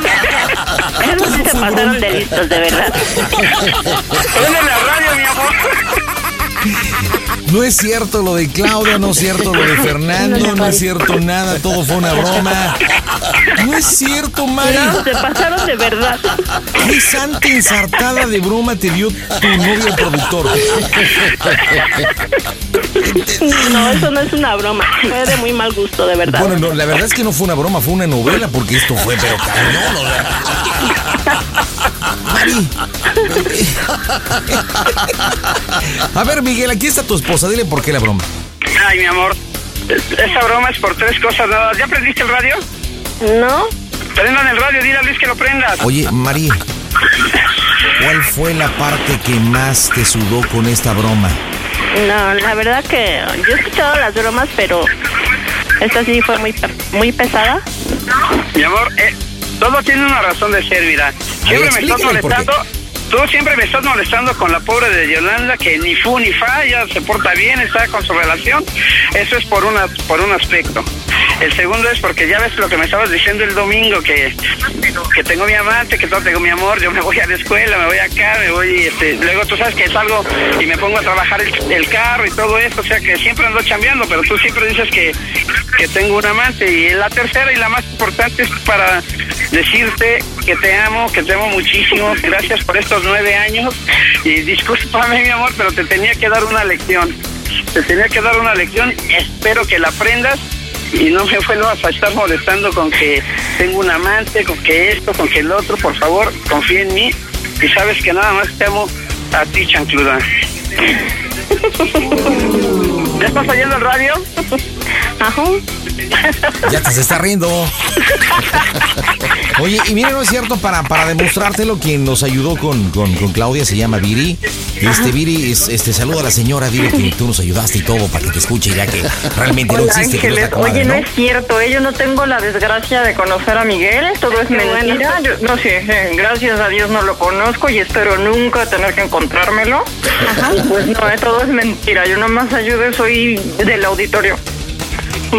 Speaker 6: Esos sí se pasaron de listos, de verdad.
Speaker 3: Prende la radio, mi amor.
Speaker 2: No es cierto lo de Claudia, no es cierto lo de [LAUGHS] Fernando, no es cierto nada, todo fue una broma. No es cierto, Mari.
Speaker 6: No, se pasaron de verdad.
Speaker 2: ¿Qué santa ensartada de broma te dio tu novio productor?
Speaker 6: No, eso no es una broma. Fue de muy mal gusto, de verdad.
Speaker 2: Bueno, no, la verdad es que no fue una broma, fue una novela porque esto fue pero cañón. Mari. A ver, Miguel, aquí está tu esposa, dile por qué la broma.
Speaker 3: Ay, mi amor. Esa broma es por tres cosas nada. ¿Ya prendiste el radio?
Speaker 6: ¿No?
Speaker 3: Prendan el radio, dile a Luis que lo prendas.
Speaker 2: Oye, Mari, ¿cuál fue la parte que más te sudó con esta broma?
Speaker 6: No, la verdad que yo he escuchado las bromas, pero esta sí fue muy, muy pesada.
Speaker 3: Mi amor, eh, todo tiene una razón de ser, mira. Siempre me estás molestando. Tú siempre me estás molestando con la pobre de Yolanda, que ni fu ni fa, ya se porta bien, está con su relación. Eso es por, una, por un aspecto. El segundo es porque ya ves lo que me estabas diciendo el domingo, que, que tengo mi amante, que todo tengo mi amor, yo me voy a la escuela, me voy acá, me voy, este, luego tú sabes que salgo y me pongo a trabajar el, carro y todo esto, o sea que siempre ando chambeando, pero tú siempre dices que, que tengo un amante. Y la tercera y la más importante es para decirte que te amo, que te amo muchísimo, gracias por estos nueve años y discúlpame mi amor, pero te tenía que dar una lección, te tenía que dar una lección, espero que la aprendas y no me vuelvas a estar molestando con que tengo un amante, con que esto, con que el otro, por favor, confía en mí y sabes que nada más te amo a ti, chancluda. ¿Ya estás oyendo el radio?
Speaker 6: Ajá.
Speaker 2: Ya te se está riendo. Oye, y mira, no es cierto, para, para demostrártelo, quien nos ayudó con, con, con Claudia se llama Viri. Este Viri, es- este saluda a la señora, dile que tú nos ayudaste y todo para que te escuche, ya que realmente no
Speaker 10: Hola,
Speaker 2: existe. que no comadre,
Speaker 10: Oye, no
Speaker 2: ¿no?
Speaker 10: es cierto, ¿eh? yo no tengo la desgracia de conocer a Miguel, todo es mentira. Yo- no sé, eh, gracias a Dios no lo conozco y espero nunca tener que encontrármelo. Y Pues no, eh, todo es mentira, yo nomás ayudo, soy del auditorio.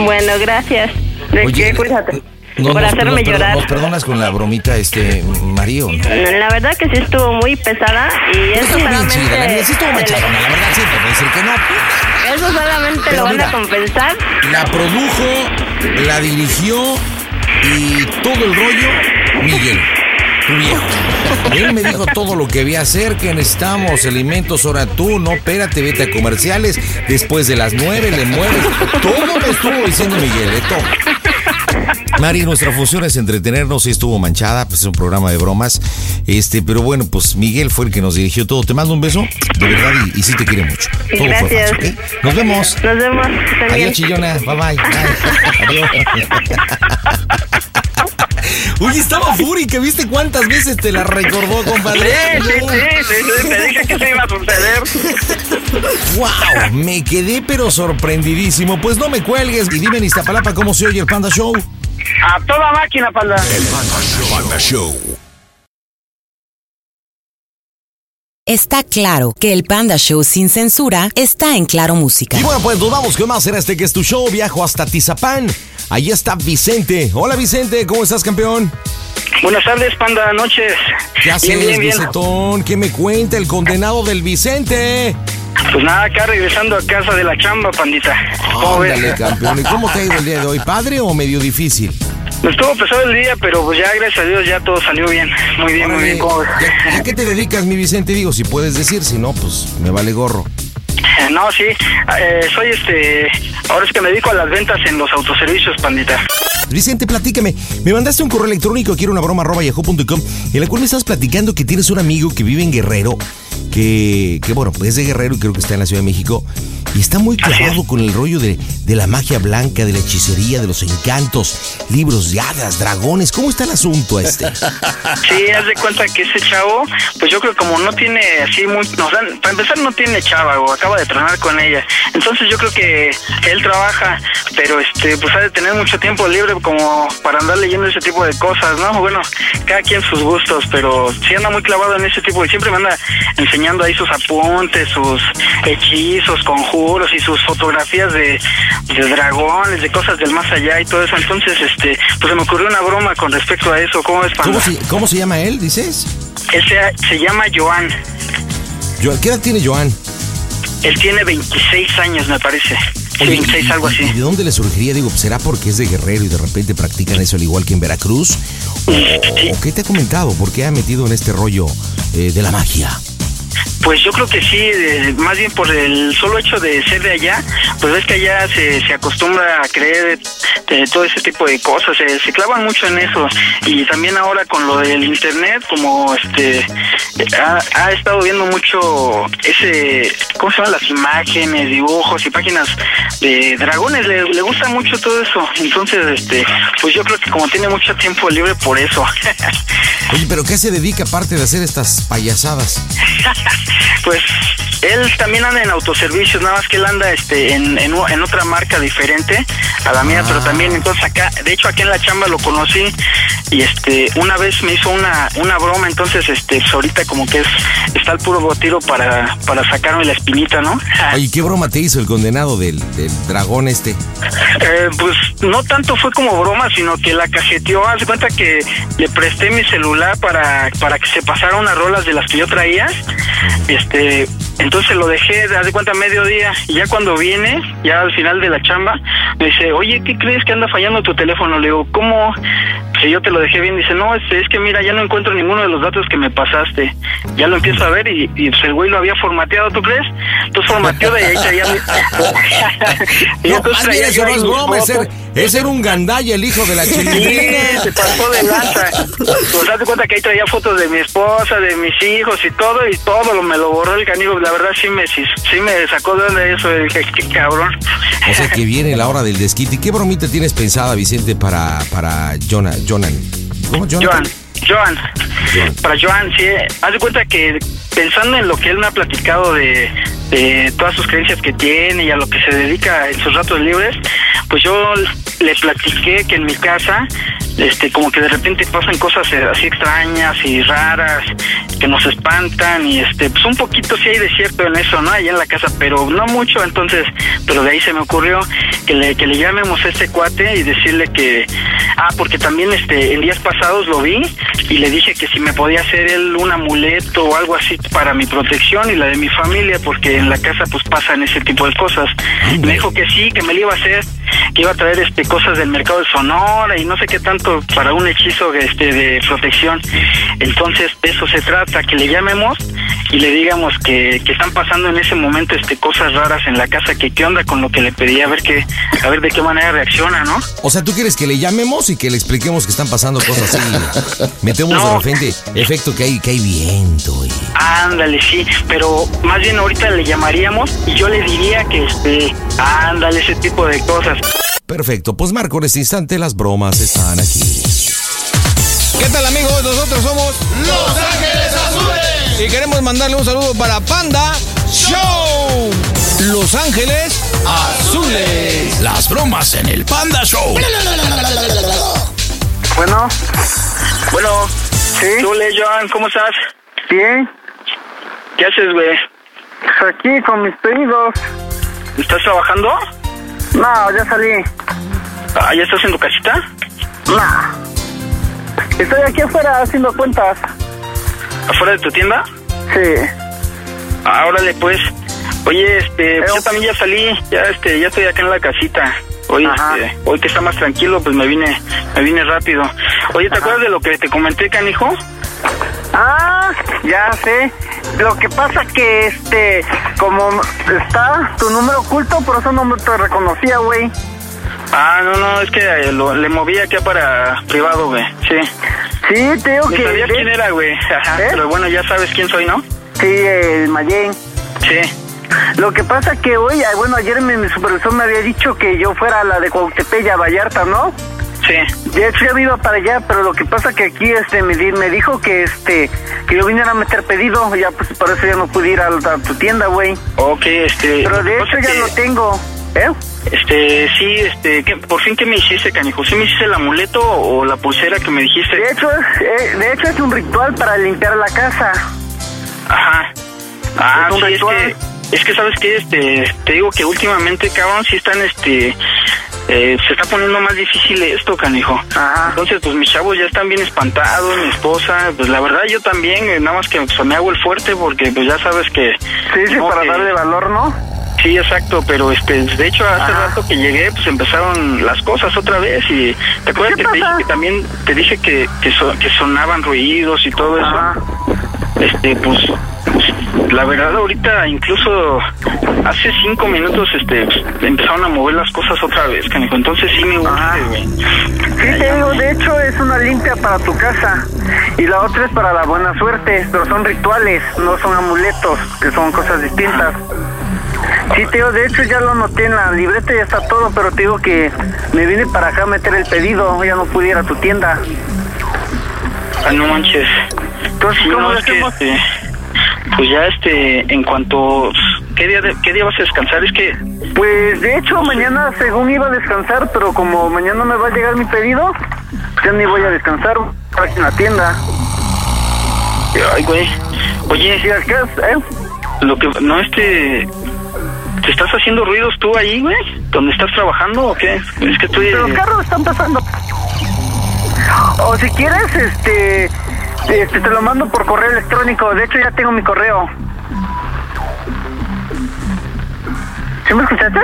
Speaker 6: Bueno, gracias.
Speaker 10: ¿De
Speaker 2: Oye,
Speaker 10: qué? Cuídate.
Speaker 2: No,
Speaker 6: por
Speaker 2: nos-
Speaker 6: hacerme
Speaker 2: nos,
Speaker 6: llorar.
Speaker 2: nos perdonas con la bromita, este, Mario, ¿no?
Speaker 6: La verdad que sí estuvo muy pesada y eso
Speaker 2: Estuvo bien
Speaker 6: solamente...
Speaker 2: chida, la sí estuvo machadona, la verdad, voy a decir que no.
Speaker 6: Eso solamente
Speaker 2: Pero
Speaker 6: lo van
Speaker 2: mira.
Speaker 6: a compensar.
Speaker 2: La produjo, la dirigió y todo el rollo, Miguel, tu viejo. Él me dijo todo lo que había hacer, que necesitamos alimentos, ahora tú, no, espérate, vete a comerciales, después de las nueve le mueves. Todo me estuvo diciendo Miguel, de todo. Mari, nuestra función es entretenernos y estuvo manchada, pues es un programa de bromas. Este, pero bueno, pues Miguel fue el que nos dirigió todo. Te mando un beso, de verdad, y, y sí te quiere mucho. Todo fue
Speaker 6: Gracias.
Speaker 2: falso, ¿ok? Nos vemos.
Speaker 6: Nos vemos. bien.
Speaker 2: Adiós, chillona. Bye bye. Bye. [LAUGHS] Adiós. Oye, estaba fúrica. ¿Viste cuántas veces te la recordó, compadre?
Speaker 3: Sí, sí, sí, sí, sí, te dije que se iba a suceder.
Speaker 2: ¡Wow! Me quedé pero sorprendidísimo. Pues no me cuelgues y dime en Iztapalapa cómo se oye el Panda Show.
Speaker 3: A toda máquina, panda.
Speaker 11: Panda Show.
Speaker 12: Está claro que el Panda Show sin censura está en Claro Música.
Speaker 2: Y bueno, pues nos vamos con más en este que es tu show. Viajo hasta Tizapán. Ahí está Vicente. Hola, Vicente. ¿Cómo estás, campeón?
Speaker 3: Buenas tardes, panda, noches.
Speaker 2: ¿Qué haces,
Speaker 3: Bien, bien, bien.
Speaker 2: Vicentón? ¿Qué me cuenta el condenado del Vicente?
Speaker 3: Pues nada, acá regresando a casa de la chamba, pandita. ¿Cómo ves?
Speaker 2: Ándale, campeón. ¿Y cómo te ha ido el día de hoy? ¿Padre o medio difícil?
Speaker 3: No estuvo pesado el día, pero pues ya, gracias a Dios, ya todo salió bien. Muy bien, muy bien. ¿Cómo
Speaker 2: ya qué te dedicas, mi Vicente? Digo, si puedes decir, si no, pues me vale gorro.
Speaker 3: Eh, No, sí. eh, soy este. Ahora es que me dedico a las ventas en los autoservicios, pandita.
Speaker 2: Vicente, platícame. Me mandaste un correo electrónico, quiero una broma arroba yahoo.com, en la cual me estás platicando que tienes un amigo que vive en Guerrero, que, que bueno, pues es de Guerrero y creo que está en la Ciudad de México, y está muy clavado con el rollo de, de la magia blanca, de la hechicería, de los encantos, libros de hadas, dragones. ¿Cómo está el asunto este? [LAUGHS]
Speaker 13: Sí, haz de cuenta que ese chavo, pues yo creo que como no tiene así muy, no, o sea, para empezar no tiene chava o acaba de tronar con ella, entonces yo creo que él trabaja, pero este, pues ha de tener mucho tiempo libre como para andar leyendo ese tipo de cosas, ¿no? Bueno, cada quien sus gustos, pero sí anda muy clavado en ese tipo y siempre me anda enseñando ahí sus apuntes, sus hechizos, conjuros y sus fotografías de, de dragones, de cosas del más allá y todo eso. Entonces, este, pues se me ocurrió una broma con respecto a eso. ¿Cómo es?
Speaker 2: ¿Cómo se, cómo se llama él, dices?
Speaker 13: Él se, se llama Joan.
Speaker 2: ¿Qué edad tiene Joan?
Speaker 13: Él tiene 26 años, me parece. Sí,
Speaker 2: Oye,
Speaker 13: 26, algo así.
Speaker 2: ¿Y de dónde le surgiría? Digo, ¿será porque es de Guerrero y de repente practican eso al igual que en Veracruz? ¿O, o qué te ha comentado? ¿Por qué ha metido en este rollo eh, de la magia?
Speaker 13: Pues yo creo que sí, eh, más bien por el solo hecho de ser de allá, pues es que allá se, se acostumbra a creer de, todo ese tipo de cosas, se, se clavan mucho en eso y también ahora con lo del internet, como este ha, ha estado viendo mucho ese, ¿cómo se llaman las imágenes, dibujos y páginas de dragones? Le, le gusta mucho todo eso, entonces este, pues yo creo que como tiene mucho tiempo libre por eso. [LAUGHS]
Speaker 2: Oye, ¿pero qué se dedica aparte de hacer estas payasadas? [LAUGHS] [LAUGHS]
Speaker 13: Pues él también anda en autoservicios, nada más que él anda este en, en, otra marca diferente a la mía, pero también entonces acá, de hecho aquí en la chamba lo conocí y este una vez me hizo una una broma, entonces este pues ahorita como que es está el puro tiro para para sacarme la espinita, ¿no? [LAUGHS]
Speaker 2: Oye, ¿qué broma te hizo el condenado del, del dragón este?
Speaker 13: Eh, pues no tanto fue como broma, sino que la cajeteó. Haz de cuenta que le presté mi celular para, para que se pasara unas rolas de las que yo traía. Este, entonces lo dejé, haz de cuenta, a mediodía. Y ya cuando viene, ya al final de la chamba, me dice, oye, ¿qué crees que anda fallando tu teléfono? Le digo, ¿cómo? Si yo te lo dejé bien, dice, no, es, es que mira, ya no encuentro ninguno de los datos que me pasaste. Ya lo empiezo a ver y, y pues el güey lo había formateado, ¿tú crees? Entonces formateó de ahí traía mi... [LAUGHS] Y
Speaker 2: No,
Speaker 13: entonces traía
Speaker 2: eso no es broma, ese era,
Speaker 13: fotos.
Speaker 2: ese era un gandalla, el hijo de la
Speaker 13: Sí,
Speaker 2: chilindrina.
Speaker 13: se pasó de lanza. [LAUGHS] Pues date cuenta que ahí traía fotos de mi esposa, de mis hijos y todo, y todo lo, me lo borró el canigo. La verdad sí me, sí, sí me sacó de onda eso. Dije, qué cabrón.
Speaker 2: O sea que viene la hora del desquite. ¿Y qué bromita tienes pensada, Vicente, para, para Jonah, Jonan? ¿Cómo?
Speaker 13: Joan, Joan. Para Joan, sí. Haz de cuenta que pensando en lo que él me ha platicado de, de todas sus creencias que tiene y a lo que se dedica en sus ratos libres, pues yo le platiqué que en mi casa, este, como que de repente pasan cosas eh, así extrañas y raras que nos espantan y este, pues un poquito sí hay de cierto en eso, ¿no? Allá en la casa, pero no mucho, entonces, pero de ahí se me ocurrió que le, que le llamemos a este cuate y decirle que, ah, porque también este, en días pasados lo vi y le dije que si me podía hacer él un amuleto o algo así para mi protección y la de mi familia, porque en la casa pues pasan ese tipo de cosas. Me dijo que sí, que me lo iba a hacer, que iba a traer este cosas del mercado de Sonora y no sé qué tanto para un hechizo este de protección. Entonces, de eso se trata, que le llamemos y le digamos que, que están pasando en ese momento este cosas raras en la casa, que qué onda con lo que le pedí, a ver qué, a ver de qué manera reacciona, ¿no?
Speaker 2: O sea, ¿tú quieres que le llamemos y que le expliquemos que están pasando cosas así? [LAUGHS] Metemos
Speaker 13: No.
Speaker 2: de repente efecto que hay, que hay viento y...
Speaker 13: Ándale, sí, pero más bien ahorita le llamaríamos y yo le diría que este, ándale, ese tipo de cosas.
Speaker 2: Perfecto, pues Marco, en este instante las bromas están aquí.
Speaker 14: ¿Qué tal amigos? Nosotros somos Los Ángeles Azules y queremos mandarle un saludo para Panda Show. Los Ángeles Azules.
Speaker 15: Las bromas en el Panda Show.
Speaker 13: Bueno, bueno, sí. Le, Joan, ¿cómo estás? Bien. ¿Qué haces, güey? Pues aquí con mis pedidos. ¿Estás trabajando? No, ya salí. Ah, ¿ya estás en tu casita? No. Estoy aquí afuera haciendo cuentas. ¿Afuera de tu tienda? Sí. Ah, órale, pues. Oye, este, pues yo también ya salí, ya este, ya estoy acá en la casita. Hoy, este, hoy que está más tranquilo, pues me vine, me vine rápido. Oye, ¿te acuerdas de lo que te comenté, canijo?
Speaker 16: Ah, ya sé. Lo que pasa que, este, como está tu número oculto, por eso no te reconocía, güey.
Speaker 13: Ah, no, no, es que eh, lo- le moví acá para privado, güey. Sí.
Speaker 16: Sí, te digo
Speaker 13: Ni
Speaker 16: que... ¿Eh?
Speaker 13: sabía quién era, güey. Ajá, pero bueno, ya sabes quién soy, ¿no?
Speaker 16: Sí, el Mayen.
Speaker 13: Sí.
Speaker 16: Lo que pasa que hoy, bueno, ayer mi, mi supervisor me había dicho que yo fuera a la de Cuauhtepeya, Vallarta, ¿no?
Speaker 13: Sí.
Speaker 16: De hecho ya me iba para allá, pero lo que pasa que aquí este me, di- me dijo que este que yo viniera a meter pedido, ya pues por eso ya no pude ir a, a tu tienda, güey.
Speaker 13: Ok, este...
Speaker 16: Pero de
Speaker 13: que
Speaker 16: hecho ya
Speaker 13: que-
Speaker 16: lo tengo, ¿eh?
Speaker 13: Este, sí, este, ¿qué- ¿por fin qué me hiciste, canijo? ¿Sí me hiciste el amuleto o la pulsera que me dijiste?
Speaker 16: De hecho es, eh, de hecho es un ritual para limpiar la casa.
Speaker 13: Ajá. Ah,
Speaker 16: Es un
Speaker 13: sí, es
Speaker 16: ritual.
Speaker 13: que, es que, ¿sabes qué? Este, te digo que últimamente, cabrón, sí están, este, eh, se está poniendo más difícil esto, canijo. Entonces, pues mis chavos ya están bien espantados, mi esposa, pues la verdad yo también, eh, nada más que pues, me hago el fuerte porque pues ya sabes que...
Speaker 16: Sí, sí, para darle valor, ¿no?
Speaker 13: Sí, exacto, pero este, de hecho hace rato que llegué, pues empezaron las cosas otra vez y te acuerdas que te dije que también te dije que que, so- que sonaban ruidos y todo eso. Este, pues, pues, la verdad ahorita incluso hace cinco minutos este empezaron a mover las cosas otra vez, canijo. Entonces sí me urge, güey.
Speaker 16: Sí, te digo, de hecho es una limpia para tu casa y la otra es para la buena suerte, pero son rituales, no son amuletos, que son cosas distintas. Sí, te digo, de hecho ya lo noté en la libreta, ya está todo, pero te digo que me vine para acá a meter el pedido, ya no pude ir a tu tienda.
Speaker 13: Ah, no manches.
Speaker 16: Entonces, ¿cómo
Speaker 13: no, que? Pues ya este, en cuanto, ¿qué día, de- qué día vas a descansar? Es que,
Speaker 16: Pues de hecho mañana según iba a descansar, pero como mañana me va a llegar mi pedido, ya ni voy a descansar para en la tienda.
Speaker 13: ay, güey, oye,
Speaker 16: ¿eh?
Speaker 13: lo que, no, este, ¿te estás haciendo ruidos tú ahí, güey? ¿Dónde estás trabajando o qué? Es que estoy...
Speaker 16: Pero los carros están pasando. O si quieres, este, este, te lo mando por correo electrónico. De hecho, ya tengo mi correo. ¿Sí me escuchaste?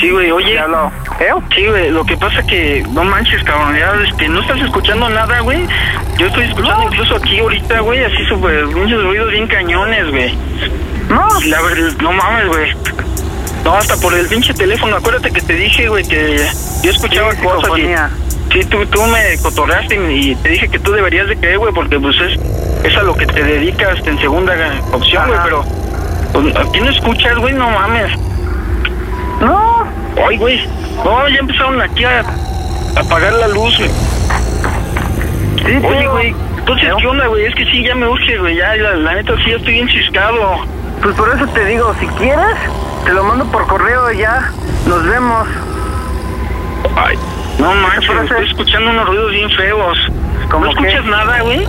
Speaker 13: Sí, güey, oye.
Speaker 16: ¿Eh?
Speaker 13: Sí, güey, lo que pasa que, no manches, cabrón, ya, este, no estás escuchando nada, güey. Yo estoy escuchando incluso aquí ahorita, güey, así súper, muchos ruidos bien cañones, güey.
Speaker 16: No.
Speaker 13: La verdad, no mames, güey. No, hasta por el pinche teléfono. Acuérdate que te dije, güey, que yo escuchaba
Speaker 16: Sí,
Speaker 13: cosas y... Sí, tú, tú me cotorreaste y, te dije que tú deberías de creer, güey, porque pues es, es a lo que te dedicas en segunda opción, güey, pero... Pues, aquí no escuchas, güey, no mames.
Speaker 16: No.
Speaker 13: Ay, güey. No, ya empezaron aquí a, a apagar la luz, güey. Oye,
Speaker 16: pero-
Speaker 13: güey, entonces, ¿qué onda, güey? Es que sí, ya me urge, güey, ya, la, la neta, sí, ya estoy bien ciscado.
Speaker 16: Pues por eso te digo, si quieres, te lo mando por correo y ya. Nos vemos.
Speaker 13: Ay, no manches, estoy escuchando unos ruidos bien feos. ¿No escuchas nada, güey?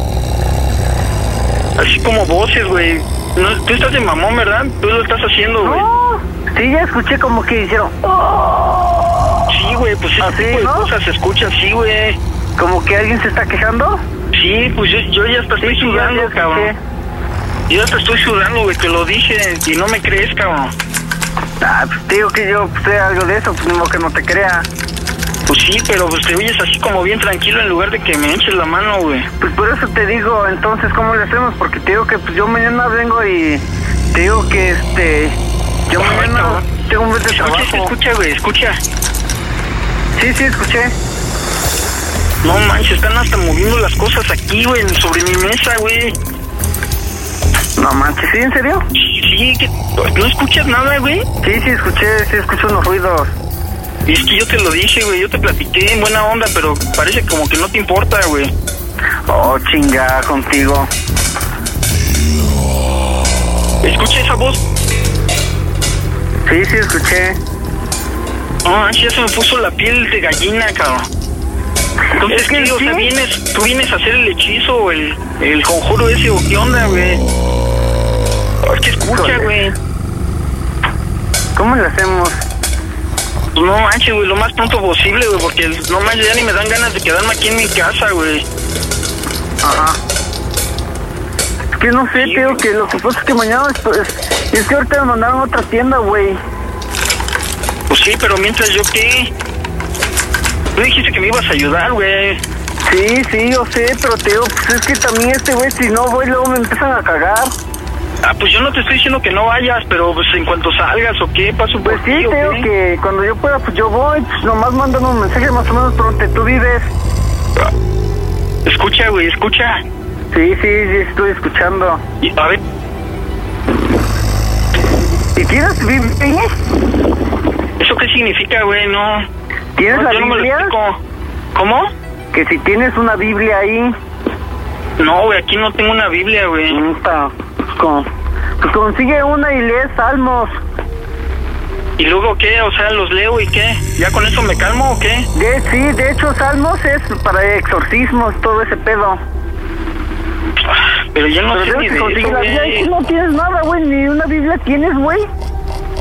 Speaker 13: Así como voces, güey. No, tú estás de mamón, ¿verdad? Tú lo estás haciendo, güey.
Speaker 16: Sí, ya escuché como que hicieron.
Speaker 13: Sí, güey, pues ese
Speaker 16: ¿Así,
Speaker 13: tipo de
Speaker 16: no?
Speaker 13: cosas se escuchan, sí, güey.
Speaker 16: ¿Como que alguien se está quejando?
Speaker 13: Sí, pues yo, yo ya hasta estoy
Speaker 16: Sí,
Speaker 13: sudando, cabrón. Yo hasta estoy sudando, güey, te lo dije y no me crees, cabrón.
Speaker 16: Ah, pues te digo que yo sé algo de eso, pues modo que no te crea.
Speaker 13: Pues sí, pero pues te oyes así como bien tranquilo en lugar de que me eches la mano, güey.
Speaker 16: Pues por eso te digo, entonces, ¿cómo le hacemos? Porque te digo que pues, yo mañana vengo y te digo que este. Yo
Speaker 13: Ay,
Speaker 16: mañana
Speaker 13: cabrón.
Speaker 16: tengo un mes de
Speaker 13: Escucha,
Speaker 16: trabajo.
Speaker 13: escucha, güey, escucha.
Speaker 16: Sí, sí, escuché.
Speaker 13: No manches, están hasta moviendo las cosas aquí, güey, sobre mi mesa, güey.
Speaker 16: No manches, ¿sí? ¿En serio?
Speaker 13: Sí, que no escuchas nada, güey.
Speaker 16: Sí, sí, escuché, sí, escucho unos ruidos.
Speaker 13: Y es que yo te lo dije, güey, yo te platiqué en buena onda, pero parece como que no te importa, güey.
Speaker 16: Oh, chinga, contigo.
Speaker 13: Escucha esa voz.
Speaker 16: Sí, sí, escuché.
Speaker 13: Manches, ya se me puso la piel de gallina, cabrón. Entonces,
Speaker 16: Es que
Speaker 13: vienes, tú vienes a hacer el hechizo o el, el conjuro ese o qué onda, güey. Es que escucha, güey.
Speaker 16: ¿Cómo le hacemos?
Speaker 13: Pues no manches, güey, lo más pronto posible, güey, porque no manches, ya ni me dan ganas de quedarme aquí en mi casa, güey.
Speaker 16: Ajá. Es que no sé, te digo que lo que pasa es que mañana. pues, es que ahorita me mandaron a otra tienda, güey.
Speaker 13: Pues sí, pero mientras yo qué. Tú dijiste que me ibas a ayudar, güey.
Speaker 16: Sí, sí, yo sé, pero digo, pues es que también este güey, si no voy, luego me empiezan a cagar.
Speaker 13: Ah, pues yo no te estoy diciendo que no vayas, pero pues en cuanto salgas o qué, paso por
Speaker 16: Pues sí,
Speaker 13: ti, ¿o
Speaker 16: te digo
Speaker 13: qué?
Speaker 16: que cuando yo pueda, pues yo voy, pues nomás mándame un mensaje más o menos por donde tú vives.
Speaker 13: Escucha, güey, escucha.
Speaker 16: Sí, sí, sí, estoy escuchando.
Speaker 13: Y, a ver,
Speaker 16: ¿Y tienes Biblia?
Speaker 13: ¿eso qué significa, güey? No.
Speaker 16: ¿Tienes
Speaker 13: No,
Speaker 16: la
Speaker 13: yo no me lo
Speaker 16: Biblia?
Speaker 13: ¿Cómo?
Speaker 16: Que si tienes una Biblia ahí.
Speaker 13: No, güey, aquí no tengo una Biblia, güey.
Speaker 16: Con- Pues consigue una y lees salmos.
Speaker 13: ¿Y luego qué? O sea, los leo y qué? ¿Ya con eso me calmo o qué?
Speaker 16: De, sí, de hecho, salmos es para exorcismos, todo ese pedo.
Speaker 13: Pero yo no
Speaker 16: Pero
Speaker 13: sé ni de eso,
Speaker 16: la
Speaker 13: güey.
Speaker 16: Es que no tienes nada, güey, ni una Biblia tienes, güey.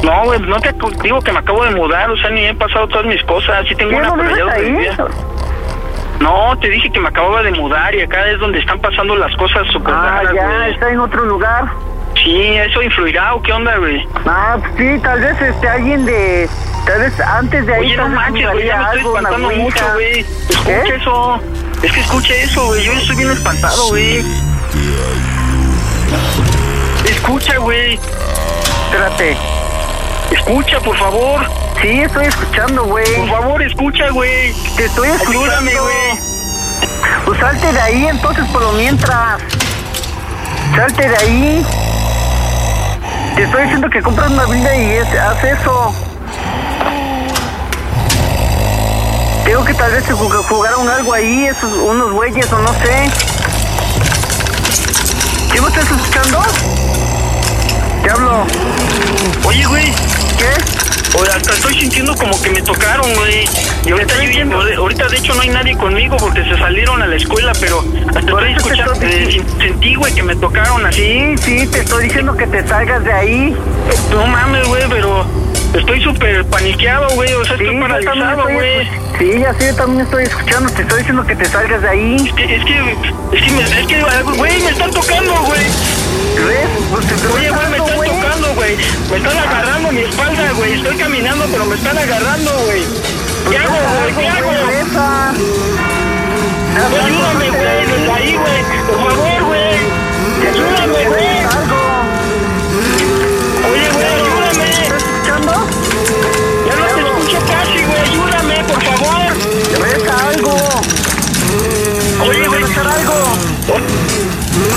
Speaker 13: No, güey, no te digo que me acabo de mudar, o sea, ni he pasado todas mis cosas. Sí tengo
Speaker 16: ¿Ya
Speaker 13: una
Speaker 16: no
Speaker 13: allá
Speaker 16: ahí?
Speaker 13: No, te dije que me acababa de mudar y acá es donde están pasando las cosas súper
Speaker 16: Ah,
Speaker 13: raras,
Speaker 16: ya,
Speaker 13: güey.
Speaker 16: está en otro lugar.
Speaker 13: Sí, ¿eso influirá o qué onda, güey?
Speaker 16: Ah, pues sí, tal vez este alguien de... Tal vez antes de ahí...
Speaker 13: Oye, no manches, güey, ya me estoy
Speaker 16: algo,
Speaker 13: espantando mucho, güey. Escucha
Speaker 16: ¿Qué?
Speaker 13: eso. Es que escucha eso, güey. Yo estoy bien espantado, güey. Escucha, güey.
Speaker 16: Espérate.
Speaker 13: Escucha, por favor.
Speaker 16: Sí, estoy escuchando, güey.
Speaker 13: Por favor, escucha, güey.
Speaker 16: Te estoy escuchando.
Speaker 13: Ayúdame, güey.
Speaker 16: Pues salte de ahí entonces por lo mientras. Salte de ahí. Te estoy diciendo que compras una Biblia y es, haz eso. Tengo que tal vez se jug- jugaron algo ahí, esos, unos güeyes o no sé. ¿Sí me estás escuchando? Te hablo.
Speaker 13: Oye, güey.
Speaker 16: ¿Qué?
Speaker 13: O hasta estoy sintiendo como que me tocaron, güey. Y ahorita, yo- ahorita de hecho no hay nadie conmigo porque se salieron a la escuela, pero hasta estoy escuchando,
Speaker 16: estoy
Speaker 13: eh, sentí, güey, que me tocaron así.
Speaker 16: Sí, sí, te estoy diciendo que te salgas de ahí.
Speaker 13: No mames, güey, pero estoy súper paniqueado, güey. O sea,
Speaker 16: Sí,
Speaker 13: estoy paralizado, güey.
Speaker 16: Sí, ya sí, yo también estoy escuchando. Te estoy diciendo que te salgas de ahí.
Speaker 13: Es que, es que, es que, me, es que, güey, me están tocando, güey.
Speaker 16: ¿Ves? Pues te estoy
Speaker 13: Oye, güey, me están
Speaker 16: güey.
Speaker 13: tocando, güey. Me están agarrando mi espalda, güey. Estoy caminando, pero me están agarrando, güey. ¿Qué hago, güey? ¿Qué hago?
Speaker 16: Reza.
Speaker 13: Ayúdame, güey, desde ahí, güey. Por favor, güey. Ayúdame, güey. Oye, güey, ayúdame.
Speaker 16: ¿Estás escuchando?
Speaker 13: Ya no te escucho casi, güey. Ayúdame, por favor.
Speaker 16: Reza algo.
Speaker 13: Oye, güey.
Speaker 16: algo.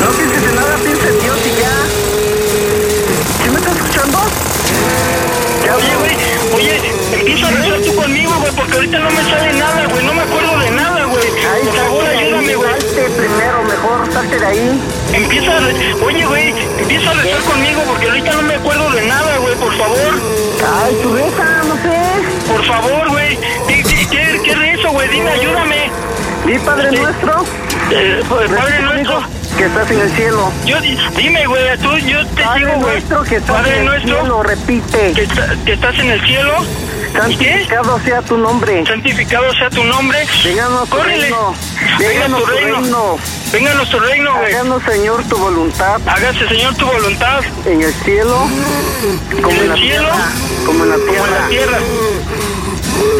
Speaker 16: No pienses en nada, ahí.
Speaker 13: Empieza a Oye, güey, empieza a rezar conmigo porque ahorita no me acuerdo de nada, güey, por favor.
Speaker 16: Ay, tu reza, no sé.
Speaker 13: Por favor, güey. ¿Qué, qué, rezo, güey? Dime, ayúdame.
Speaker 16: Di Padre
Speaker 13: Sí.
Speaker 16: Nuestro.
Speaker 13: Eh, Padre nuestro.
Speaker 16: Que estás en el cielo.
Speaker 13: Yo, di- dime, güey, tú, yo te
Speaker 16: Padre
Speaker 13: digo, güey.
Speaker 16: nuestro que estás
Speaker 13: Padre
Speaker 16: en el
Speaker 13: nuestro.
Speaker 16: cielo, repite.
Speaker 13: Que, está- que estás en el cielo.
Speaker 16: Santificado sea tu nombre.
Speaker 13: Santificado sea tu nombre.
Speaker 16: Vénganos tu
Speaker 13: Córrele.
Speaker 16: reino.
Speaker 13: Tu
Speaker 16: tu
Speaker 13: reino.
Speaker 16: reino.
Speaker 13: Vénganos tu reino, güey.
Speaker 16: Háganos, Señor, tu voluntad.
Speaker 13: Hágase, Señor, tu voluntad.
Speaker 16: En el cielo, como
Speaker 13: En el
Speaker 16: la
Speaker 13: cielo,
Speaker 16: tierra. Como en la
Speaker 13: Como en la
Speaker 16: tierra.
Speaker 13: tierra.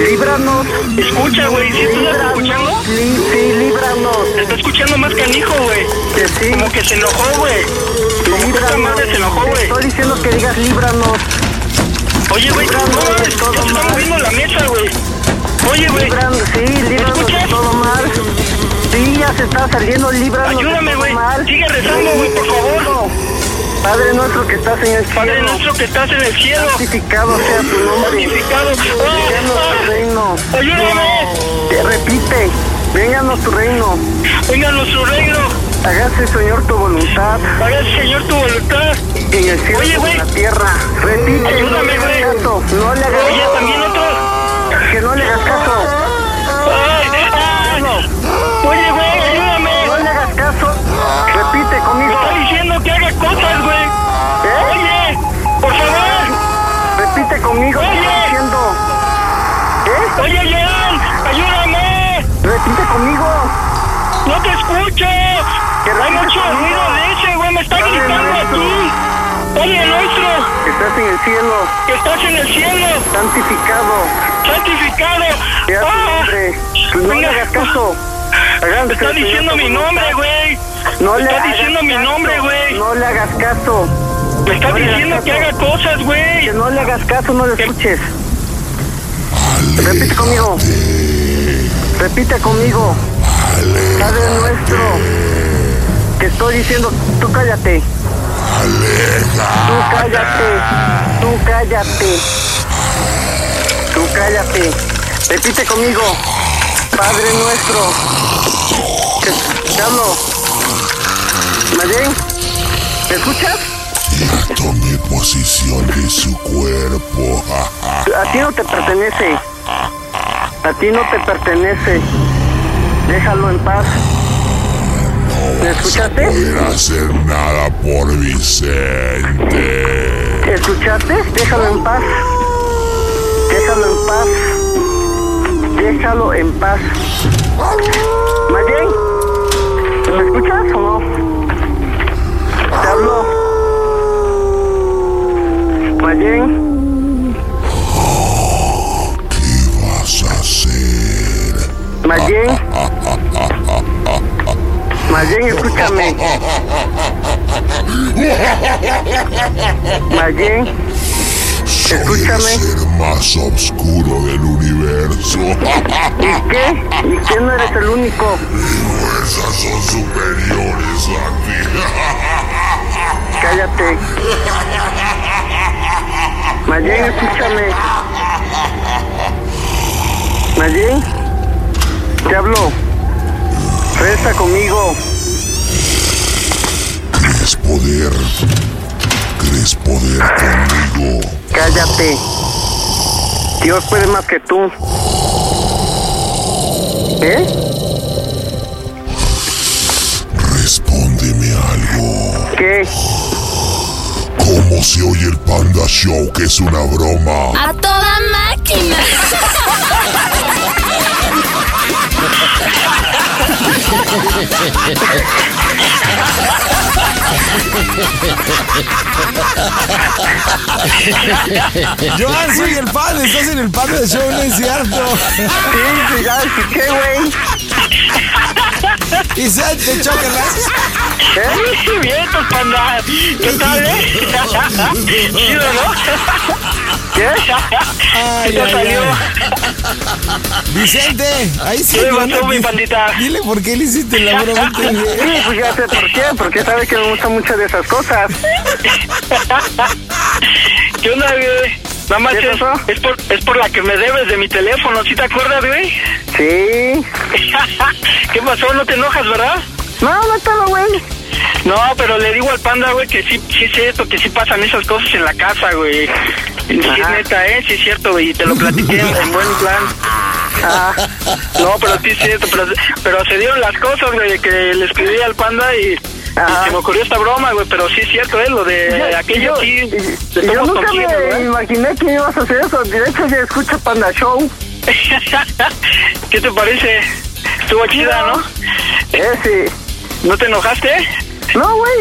Speaker 16: Líbranos.
Speaker 13: Escucha, güey, ¿sí tú estás escuchando?
Speaker 16: Li- sí, líbranos.
Speaker 13: Te está escuchando más canijo, güey.
Speaker 16: Que sí.
Speaker 13: Como que se enojó, güey. Como que esta
Speaker 16: Líbranos.
Speaker 13: madre se enojó, güey.
Speaker 16: Estoy diciendo que digas líbranos.
Speaker 13: Oye, güey, no mames,
Speaker 16: todo
Speaker 13: ya se está
Speaker 16: mal.
Speaker 13: moviendo la mesa, güey. Oye, güey,
Speaker 16: sí, líbranos de todo mal. Sí, ya se está saliendo, líbranos
Speaker 13: ayúdame, güey. Sigue rezando, güey, por favor.
Speaker 16: Padre nuestro que estás en el cielo.
Speaker 13: Padre nuestro que estás en el cielo.
Speaker 16: Santificado sea tu nombre.
Speaker 13: Santificado.
Speaker 16: Vénganos
Speaker 13: Ah,
Speaker 16: tu reino.
Speaker 13: ah, Ayúdame.
Speaker 16: Te repite. Vénganos tu reino.
Speaker 13: Venga nuestro reino.
Speaker 16: Hágase, Señor, tu voluntad.
Speaker 13: Hágase, Señor, tu voluntad.
Speaker 16: En el cielo
Speaker 13: Oye, güey.
Speaker 16: la tierra. Repite.
Speaker 13: Ayúdame, güey.
Speaker 16: No le hagas
Speaker 13: Oye, también otro.
Speaker 16: Que no le hagas caso.
Speaker 13: Ay, ay. Oye, güey, ayúdame.
Speaker 16: No le hagas caso. Repite
Speaker 13: Me
Speaker 16: conmigo.
Speaker 13: está diciendo que haga cosas, güey.
Speaker 16: ¿Eh?
Speaker 13: Oye, por favor.
Speaker 16: Repite conmigo.
Speaker 13: Oye.
Speaker 16: ¿Qué estoy diciendo? ¿Eh?
Speaker 13: Oye, Jean, ayúdame.
Speaker 16: Repite conmigo.
Speaker 13: No te escucho.
Speaker 16: Repites
Speaker 13: mucho ruido de ese, güey. Me está
Speaker 16: Padre
Speaker 13: gritando a ti. Oye, nuestro,
Speaker 16: Que estás en el cielo.
Speaker 13: que estás en el cielo,
Speaker 16: Santificado.
Speaker 13: santificado. Ah,
Speaker 16: no le hagas caso. [LAUGHS]
Speaker 13: Me está diciendo mi nombre, güey.
Speaker 16: No
Speaker 13: Me
Speaker 16: le
Speaker 13: está diciendo mi nombre, güey.
Speaker 16: No le hagas caso.
Speaker 13: Me está
Speaker 16: no
Speaker 13: diciendo que haga cosas, güey.
Speaker 16: Que no le hagas caso, no le
Speaker 13: Que-
Speaker 16: escuches. Repite conmigo. Repite conmigo. Padre nuestro, que estoy diciendo, tú cállate. Tú cállate. Tú cállate. Tú cállate. Repite conmigo. Padre nuestro. Te, te hablo. Mayen, ¿me escuchas?
Speaker 17: Ya tomé posesión de su cuerpo.
Speaker 16: A ti no te pertenece. A ti no te pertenece. Déjalo en paz. ¿Me escuchaste?
Speaker 17: poder hacer nada por Vicente.
Speaker 16: ¿Escuchaste? Déjalo en paz. Déjalo en paz. Déjalo en paz. Mayen, ¿me escuchas o no? Te hablo. Mayen,
Speaker 17: ¿Qué vas a hacer?
Speaker 16: Mayen, Mayen, escúchame. [LAUGHS] Mayen,
Speaker 17: Soy
Speaker 16: escúchame.
Speaker 17: el ser más oscuro del universo.
Speaker 16: ¿Y qué? ¿Y qué no eres el único?
Speaker 17: Mis fuerzas son superiores a ti.
Speaker 16: Cállate. Mayen, escúchame. Mayen, te hablo. Resta conmigo.
Speaker 17: ¿Crees poder? ¿Crees poder conmigo?
Speaker 16: Cállate. Dios puede más que tú. ¿Eh?
Speaker 17: Respóndeme algo.
Speaker 16: ¿Qué?
Speaker 17: ¿Cómo se oye el Panda Show que es una broma?
Speaker 9: A toda máquina. [LAUGHS]
Speaker 2: Joan, soy el pan, estás en el pan de show, no es cierto.
Speaker 16: Sí, ya escuché, güey.
Speaker 2: Y se te chocalas.
Speaker 16: ¿Eh?
Speaker 13: Bien, pues, panda. ¿Qué tal, eh? [LAUGHS] [LAUGHS] Chido, ¿no?
Speaker 16: ¿Qué?
Speaker 2: Ay,
Speaker 13: ¿Qué te
Speaker 2: ay,
Speaker 13: salió?
Speaker 2: Vicente, ahí sí.
Speaker 13: ¿Qué
Speaker 2: Joana,
Speaker 13: pasó, mi pandita?
Speaker 2: Dile por qué le hiciste la [LAUGHS] broma.
Speaker 16: Sí, pues ya sé por qué, porque sabe que me gustan muchas de esas cosas. [LAUGHS]
Speaker 13: ¿Qué onda, güey? Nada más
Speaker 16: ¿Qué
Speaker 13: es,
Speaker 16: pasó?
Speaker 13: es, por, es por la que me debes de mi teléfono, ¿sí te acuerdas, güey?
Speaker 16: Sí. [LAUGHS]
Speaker 13: ¿Qué pasó? ¿No te enojas, verdad?
Speaker 16: No, no todo, güey.
Speaker 13: No, pero le digo al panda, güey, que sí, sí es cierto, que sí pasan esas cosas en la casa, güey. Sí neta, ¿eh? Sí es cierto, güey, y te lo platiqué en, en buen plan.
Speaker 16: Ah,
Speaker 13: No, pero sí es cierto, pero, pero se dieron las cosas, güey, que le escribí al panda y, se me ocurrió esta broma, güey, pero sí es cierto, ¿eh? Lo de
Speaker 16: yo-
Speaker 13: aquello sí,
Speaker 16: Yo nunca me imaginé que ibas a hacer eso. De hecho, ya escucho Panda Show. [LAUGHS]
Speaker 13: ¿Qué te parece? Estuvo chida, ¿no?
Speaker 16: Ese.
Speaker 13: ¿No te enojaste?
Speaker 16: No, güey.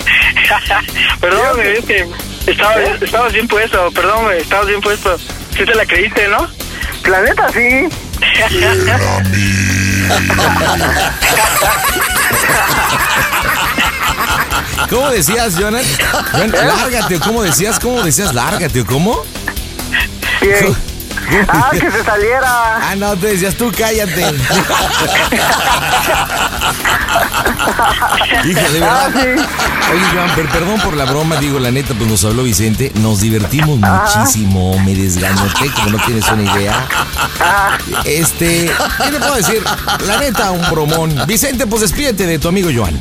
Speaker 16: [LAUGHS]
Speaker 13: Perdón, es que estaba, estabas bien puesto, perdón, güey, estabas bien puesto. Sí te la creíste, ¿no?
Speaker 16: La neta, sí. [LAUGHS]
Speaker 2: ¿Cómo decías, Jonan? Joan, lárgate, ¿o ¿cómo decías? ¿Cómo decías? Lárgate, ¿o ¿cómo?
Speaker 16: Bien. [LAUGHS] Ah, que se saliera.
Speaker 2: Ah, no, te decías tú, cállate. [LAUGHS] [LAUGHS] Híjole, de
Speaker 16: Ah,
Speaker 2: verdad.
Speaker 16: sí.
Speaker 2: Oye, Joan, per- perdón por la broma, digo, la neta, pues nos habló Vicente, nos divertimos muchísimo, me desgañoté, como no tienes una idea. Este, ¿qué le puedo decir? La neta, un bromón. Vicente, pues despídete de tu amigo Joan.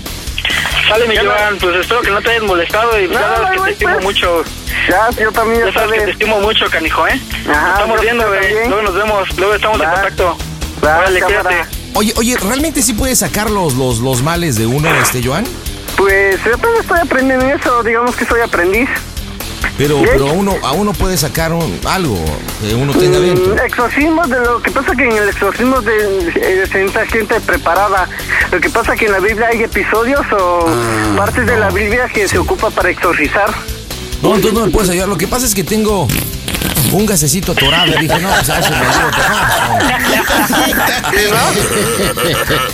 Speaker 13: Sale, mi Joan, pues espero que no te hayas molestado y
Speaker 16: No,
Speaker 13: ya sabes
Speaker 16: no,
Speaker 13: que te estimo
Speaker 16: pues.
Speaker 13: mucho.
Speaker 16: Ya, yo también,
Speaker 13: Ya sabes que te estimo mucho, canijo, ¿eh?
Speaker 16: Ajá,
Speaker 13: Estamos viendo, güey. Luego nos vemos, luego estamos en contacto.
Speaker 16: Va,
Speaker 13: Órale,
Speaker 16: cámara.
Speaker 13: cuídate.
Speaker 2: Oye, oye, ¿realmente sí puedes sacar los, los, los males de uno, este Joan?
Speaker 16: Pues apenas estoy aprendiendo eso. Digamos que soy aprendiz.
Speaker 2: Pero, pero a uno, a uno puede sacar un- algo que uno tenga dentro.
Speaker 16: Mm, exorcismos, de lo que pasa que en el exorcismo de, eh, necesita gente preparada. Lo que pasa que en la Biblia hay episodios o
Speaker 2: Ah,
Speaker 16: partes de la Biblia que se ocupa para exorcizar.
Speaker 2: No, entonces no me puedes ayudar. Lo que pasa es que tengo un gasecito atorado. Y dije, no, pues a eso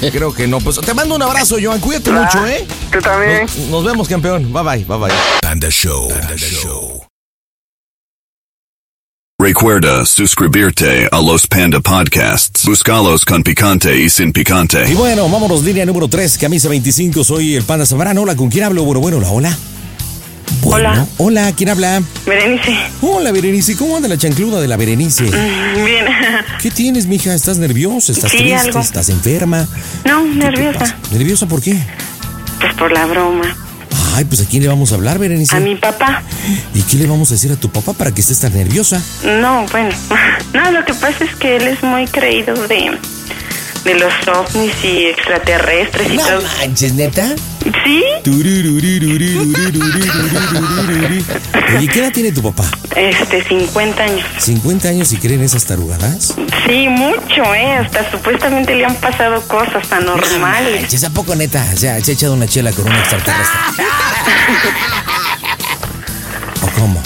Speaker 2: me. Creo que no. Pues te mando un abrazo, Joan. Cuídate mucho, ¿eh?
Speaker 16: Tú también.
Speaker 2: Nos, nos vemos, campeón. Bye bye, bye bye.
Speaker 15: Panda Show. Panda Show.
Speaker 1: Recuerda suscribirte a los Panda Podcasts. Buscalos con picante y sin picante.
Speaker 2: Y bueno, vámonos, línea número 3, camisa 25, soy el Panda Zambrano. Hola, ¿con quién hablo? Bueno, bueno, hola, hola. Bueno,
Speaker 10: Hola.
Speaker 2: Hola, ¿quién habla?
Speaker 10: Berenice.
Speaker 2: Hola, Berenice, ¿cómo anda la chancluda de la Berenice?
Speaker 10: Mm, Bien. [LAUGHS]
Speaker 2: ¿Qué tienes, mija? ¿Estás nerviosa? ¿Estás
Speaker 10: Sí,
Speaker 2: triste?
Speaker 10: algo.
Speaker 2: ¿Estás enferma?
Speaker 10: No, nerviosa.
Speaker 2: ¿Nerviosa por qué?
Speaker 10: Pues por la broma.
Speaker 2: Ay, pues ¿a quién le vamos a hablar, Berenice?
Speaker 10: A mi papá.
Speaker 2: ¿Y qué le vamos a decir a tu papá para que estés tan nerviosa?
Speaker 10: No, bueno. [LAUGHS] No, lo que pasa es que él es muy creído de, de los ovnis y extraterrestres y todo.
Speaker 2: manches, ¿neta?
Speaker 10: Sí,
Speaker 2: Oye, ¿qué edad tiene tu papá?
Speaker 10: este, 50 años.
Speaker 2: ¿50 años y creen esas tarugadas?
Speaker 10: Sí, mucho, ¿eh? Hasta supuestamente le han pasado cosas anormales.
Speaker 2: Manches, ¿a poco neta? O sea, se ha echado una chela con un extraterrestre. ¿O cómo?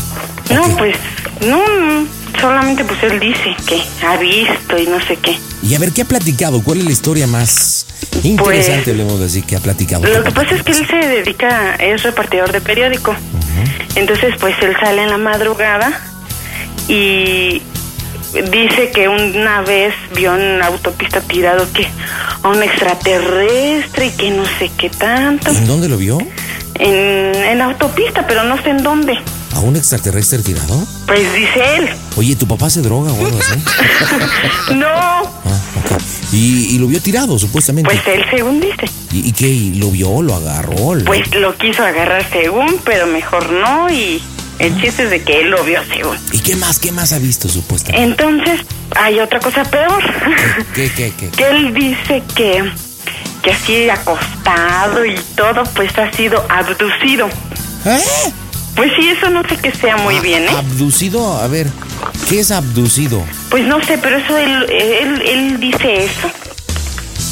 Speaker 10: No, pues, no, no, solamente pues él dice que ha visto y no sé qué.
Speaker 2: Y a ver, ¿qué ha platicado? ¿Cuál es la historia más interesante, hablemos de así, que ha platicado?
Speaker 10: Lo que pasa es que él se dedica, es repartidor de periódico. Entonces, pues él sale en la madrugada y dice que una vez vio en la autopista tirado que a un extraterrestre y que no sé qué tanto.
Speaker 2: ¿En dónde lo vio?
Speaker 10: En, en la autopista, pero no sé en dónde.
Speaker 2: ¿A un extraterrestre tirado?
Speaker 10: Pues dice él.
Speaker 2: Oye, ¿tu papá se droga o algo así? [LAUGHS]
Speaker 10: No,
Speaker 2: Ah, ok. Y, y lo vio tirado, supuestamente.
Speaker 10: pues él según dice.
Speaker 2: ¿Y, y qué? ¿Y ¿Lo vio? ¿Lo agarró? lo-
Speaker 10: Pues lo quiso agarrar según, pero mejor no y el chiste es de que él lo vio según.
Speaker 2: ¿Y qué más? ¿Qué más ha visto, supuestamente?
Speaker 10: Entonces, hay otra cosa peor. [LAUGHS]
Speaker 2: ¿Qué, qué, qué?
Speaker 10: que él dice que, que así acostado y todo, pues ha sido abducido.
Speaker 2: ¿Eh?
Speaker 10: Pues sí, eso no sé que sea muy bien, ¿eh?
Speaker 2: ¿Abducido? A ver, ¿qué es abducido?
Speaker 10: Pues no sé, pero eso él, él, él dice eso.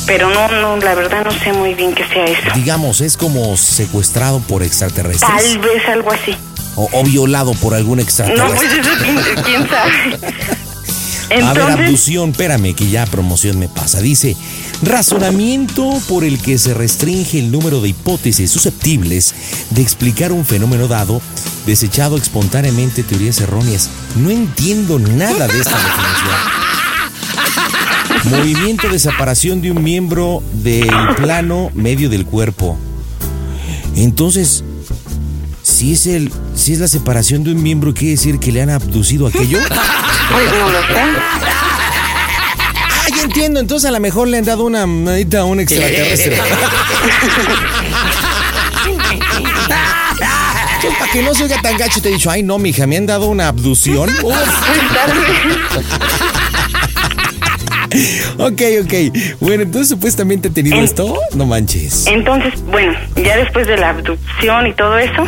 Speaker 10: Pero no, no, la verdad no sé muy bien que sea eso.
Speaker 2: Digamos, ¿es como secuestrado por extraterrestres?
Speaker 10: Tal vez algo así.
Speaker 2: O, o violado por algún
Speaker 10: No,
Speaker 2: extraterrestre?
Speaker 10: pues eso quién, [LAUGHS] quién sabe.
Speaker 2: A ver, abducción, espérame, que ya promoción me pasa. Dice, razonamiento por el que se restringe el número de hipótesis susceptibles de explicar un fenómeno dado, desechado espontáneamente teorías erróneas. No entiendo nada de esta definición. Movimiento de separación de un miembro del plano medio del cuerpo. Entonces, si es el, si es la separación de un miembro, ¿quiere decir que le han abducido aquello?
Speaker 10: no.
Speaker 2: Entiendo. Entonces a lo mejor le han dado una manita a un extraterrestre. [LAUGHS] Para que no se oiga tan gacho, te he dicho, ay no, mija, me han dado una abducción. [LAUGHS] [LAUGHS] ok, ok. Bueno, entonces supuestamente ha tenido esto. No manches.
Speaker 10: Entonces, bueno, ya después de la abducción y todo eso,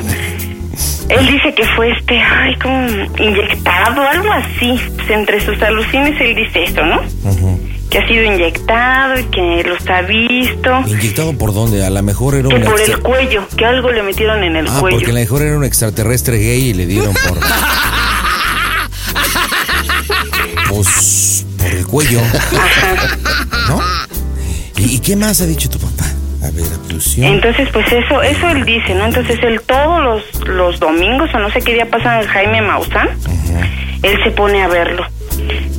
Speaker 10: él dice que fue este, ay, como inyectado, algo así. Pues entre sus alucines él dice eso, ¿no? Que ha sido inyectado y que los ha visto.
Speaker 2: ¿Inyectado por dónde? A lo mejor era
Speaker 10: Que
Speaker 2: un
Speaker 10: por el cuello, que algo le metieron en el
Speaker 2: Ah,
Speaker 10: cuello.
Speaker 2: porque a lo mejor era un extraterrestre gay y le dieron por. Pues por el cuello. ¿No? ¿Y, y qué más ha dicho tu papá? A ver, abducción.
Speaker 10: Entonces, pues eso, eso él dice, ¿no? Entonces él todos los, los domingos o no sé qué día pasa en Jaime Maussan, él se pone a verlo.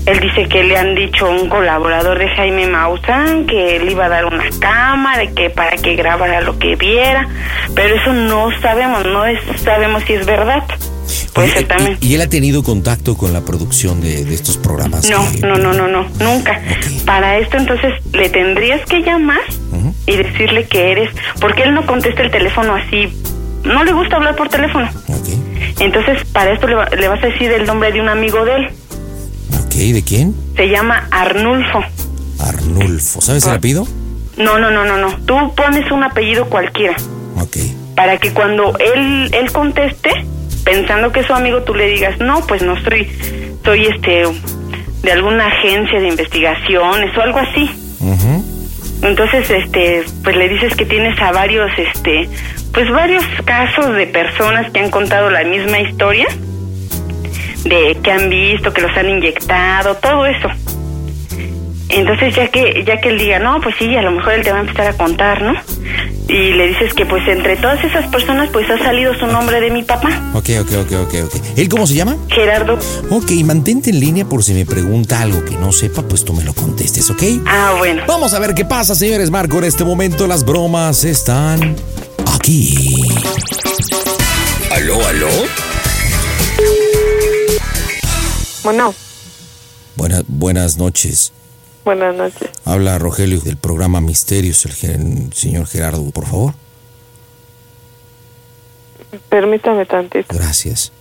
Speaker 10: Él dice que le han dicho a un colaborador de Jaime Maussan que él iba a dar una cámara que para que grabara lo que viera, pero eso no sabemos, no es, sabemos si es verdad. Puede
Speaker 2: Oye,
Speaker 10: también.
Speaker 2: ¿Y, él ha tenido contacto con la producción de, de estos programas?
Speaker 10: No,
Speaker 2: que-
Speaker 10: no, no, no, no, nunca. Para esto entonces le tendrías que llamar y decirle que eres, porque él no contesta el teléfono así, no le gusta hablar por teléfono. Entonces para esto le, va- le vas a decir el nombre de un amigo de él,
Speaker 2: ¿de quién?
Speaker 10: se llama Arnulfo.
Speaker 2: Arnulfo. ¿Sabes el apellido?
Speaker 10: No, no, no, no, no, tú pones un apellido cualquiera.
Speaker 2: Ok.
Speaker 10: Para que cuando él, él conteste, pensando que es su amigo, tú le digas, no, pues no soy, soy este, de alguna agencia de investigaciones o algo así. Entonces, este, pues le dices que tienes a varios, este, pues varios casos de personas que han contado la misma historia, de que han visto, que los han inyectado, todo eso.
Speaker 18: Entonces ya que ya que él diga, no, pues sí, a lo mejor él te va a empezar a contar, ¿no? Y le dices que pues entre todas esas personas pues ha salido su nombre de mi papá,
Speaker 2: Ok, ok, ok, ok, ok. ¿Él cómo se llama?
Speaker 18: Gerardo.
Speaker 2: Ok, mantente en línea por si me pregunta algo que no sepa, pues tú me lo contestes, ¿ok?
Speaker 18: Ah, bueno.
Speaker 2: Vamos a ver qué pasa, señores Marco. En este momento las bromas están aquí.
Speaker 15: ¿Aló, aló?
Speaker 19: Bueno,
Speaker 2: Buena- buenas noches.
Speaker 19: buenas noches.
Speaker 2: Habla Rogelio del programa Misterios, el, gen- señor Gerardo, por favor.
Speaker 19: Permítame tantito.
Speaker 2: Gracias.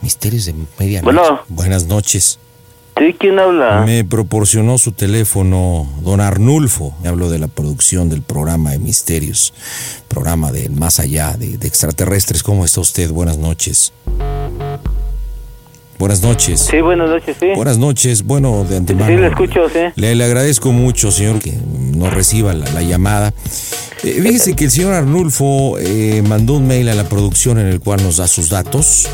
Speaker 2: Misterios de medianoche.
Speaker 20: Bueno.
Speaker 2: Buenas noches.
Speaker 20: ¿Sí? ¿Quién habla?
Speaker 2: Me proporcionó su teléfono don Arnulfo. Me hablo de la producción del programa de Misterios, programa de Más Allá, de, de extraterrestres. ¿Cómo está usted? Buenas noches. Buenas noches.
Speaker 20: Sí, buenas noches, sí.
Speaker 2: Buenas noches. Bueno, de antemano.
Speaker 20: Sí, le escucho, sí.
Speaker 2: Le, le agradezco mucho, señor, que nos reciba la, la llamada. Eh, fíjese que el señor Arnulfo eh, mandó un mail a la producción en el cual nos da sus datos,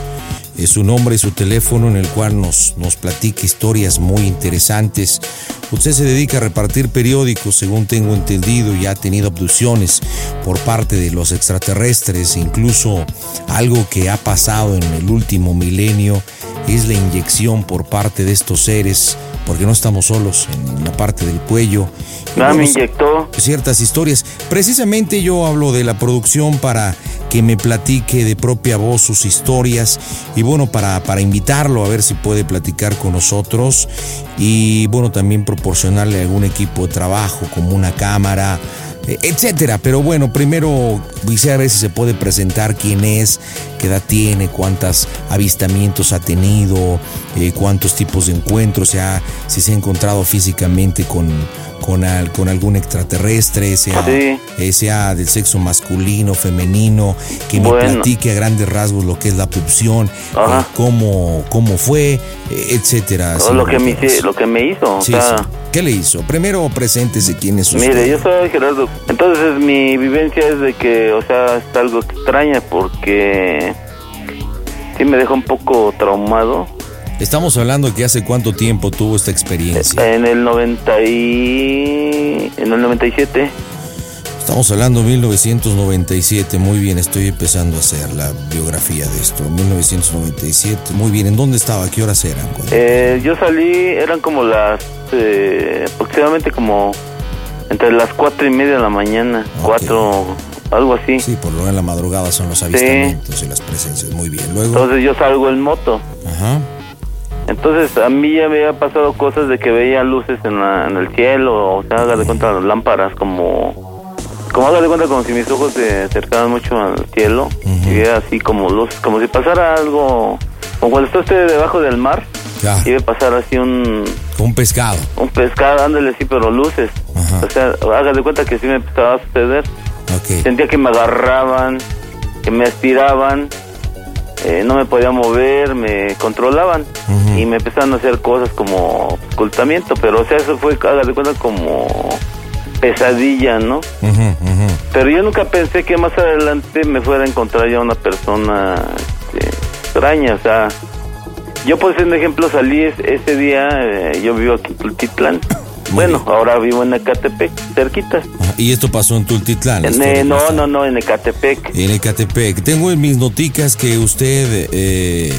Speaker 2: eh, su nombre y su teléfono, en el cual nos, nos platica historias muy interesantes. Usted se dedica a repartir periódicos, según tengo entendido, y ha tenido abducciones por parte de los extraterrestres, incluso algo que ha pasado en el último milenio es la inyección por parte de estos seres, porque no estamos solos en la parte del cuello. Y
Speaker 20: Ah, me inyectó.
Speaker 2: ciertas historias. Precisamente yo hablo de la producción para que me platique de propia voz sus historias y bueno, para, para invitarlo a ver si puede platicar con nosotros y bueno, también proporcionarle algún equipo de trabajo como una cámara, etcétera. Pero bueno, primero quisiera ver si se puede presentar quién es, qué edad tiene, cuántos avistamientos ha tenido, eh, cuántos tipos de encuentros, sea, si se ha encontrado físicamente con, con, al- con algún extraterrestre, sea,
Speaker 20: Sí.
Speaker 2: eh, sea del sexo masculino, femenino, que me
Speaker 20: Bueno.
Speaker 2: platique a grandes rasgos lo que es la
Speaker 20: Ajá.
Speaker 2: eh, cómo, cómo fue, eh, etcétera.
Speaker 20: Lo que me lo que me hizo, o sea,
Speaker 2: sí. ¿Qué le hizo? Primero preséntese quién es usted.
Speaker 20: Mire, yo soy Gerardo. Entonces mi vivencia es de que, o sea, es algo extraña porque sí me deja un poco traumado.
Speaker 2: Estamos hablando que hace cuánto tiempo tuvo esta experiencia.
Speaker 20: En el 90 y... en el 97.
Speaker 2: Estamos hablando de 1997. Muy bien, estoy empezando a hacer la biografía de esto. 1997. Muy bien, ¿en dónde estaba? ¿Qué horas eran?
Speaker 20: Eh, yo salí, eran como las... eh, aproximadamente como entre las cuatro y media de la mañana. Cuatro, algo así.
Speaker 2: Sí, por lo menos en la madrugada son los avistamientos y las presencias. Muy bien. Luego.
Speaker 20: Entonces yo salgo en moto.
Speaker 2: Ajá.
Speaker 20: Entonces a mí ya me había pasado cosas de que veía luces en, la- en el cielo, o sea, haga de cuenta las lámparas como... Como haga de cuenta como si mis ojos se acercaran mucho al cielo y veía así como luces, como si pasara algo... Como cuando está usted debajo del mar y ve pasar así un...
Speaker 2: Un pescado.
Speaker 20: Un pescado, ándale sí, pero luces. O sea, haga de cuenta que sí me empezaba a suceder. Sentía que me agarraban, que me estiraban, eh, no me podía mover, me controlaban y me empezaron a hacer cosas como ocultamiento, pero o sea, eso fue, haga de cuenta, como pesadilla, ¿no? Pero yo nunca pensé que más adelante me fuera a encontrar ya una persona este, extraña, o sea, yo por ser un ejemplo salí es- ese día, eh, yo vivo aquí en Tultitlán, bueno, ahora vivo en Ecatepec, cerquita.
Speaker 2: Y esto pasó en Tultitlán.
Speaker 20: En, eh, no, no, no, en Ecatepec.
Speaker 2: En Ecatepec. Tengo en mis noticas que usted, eh,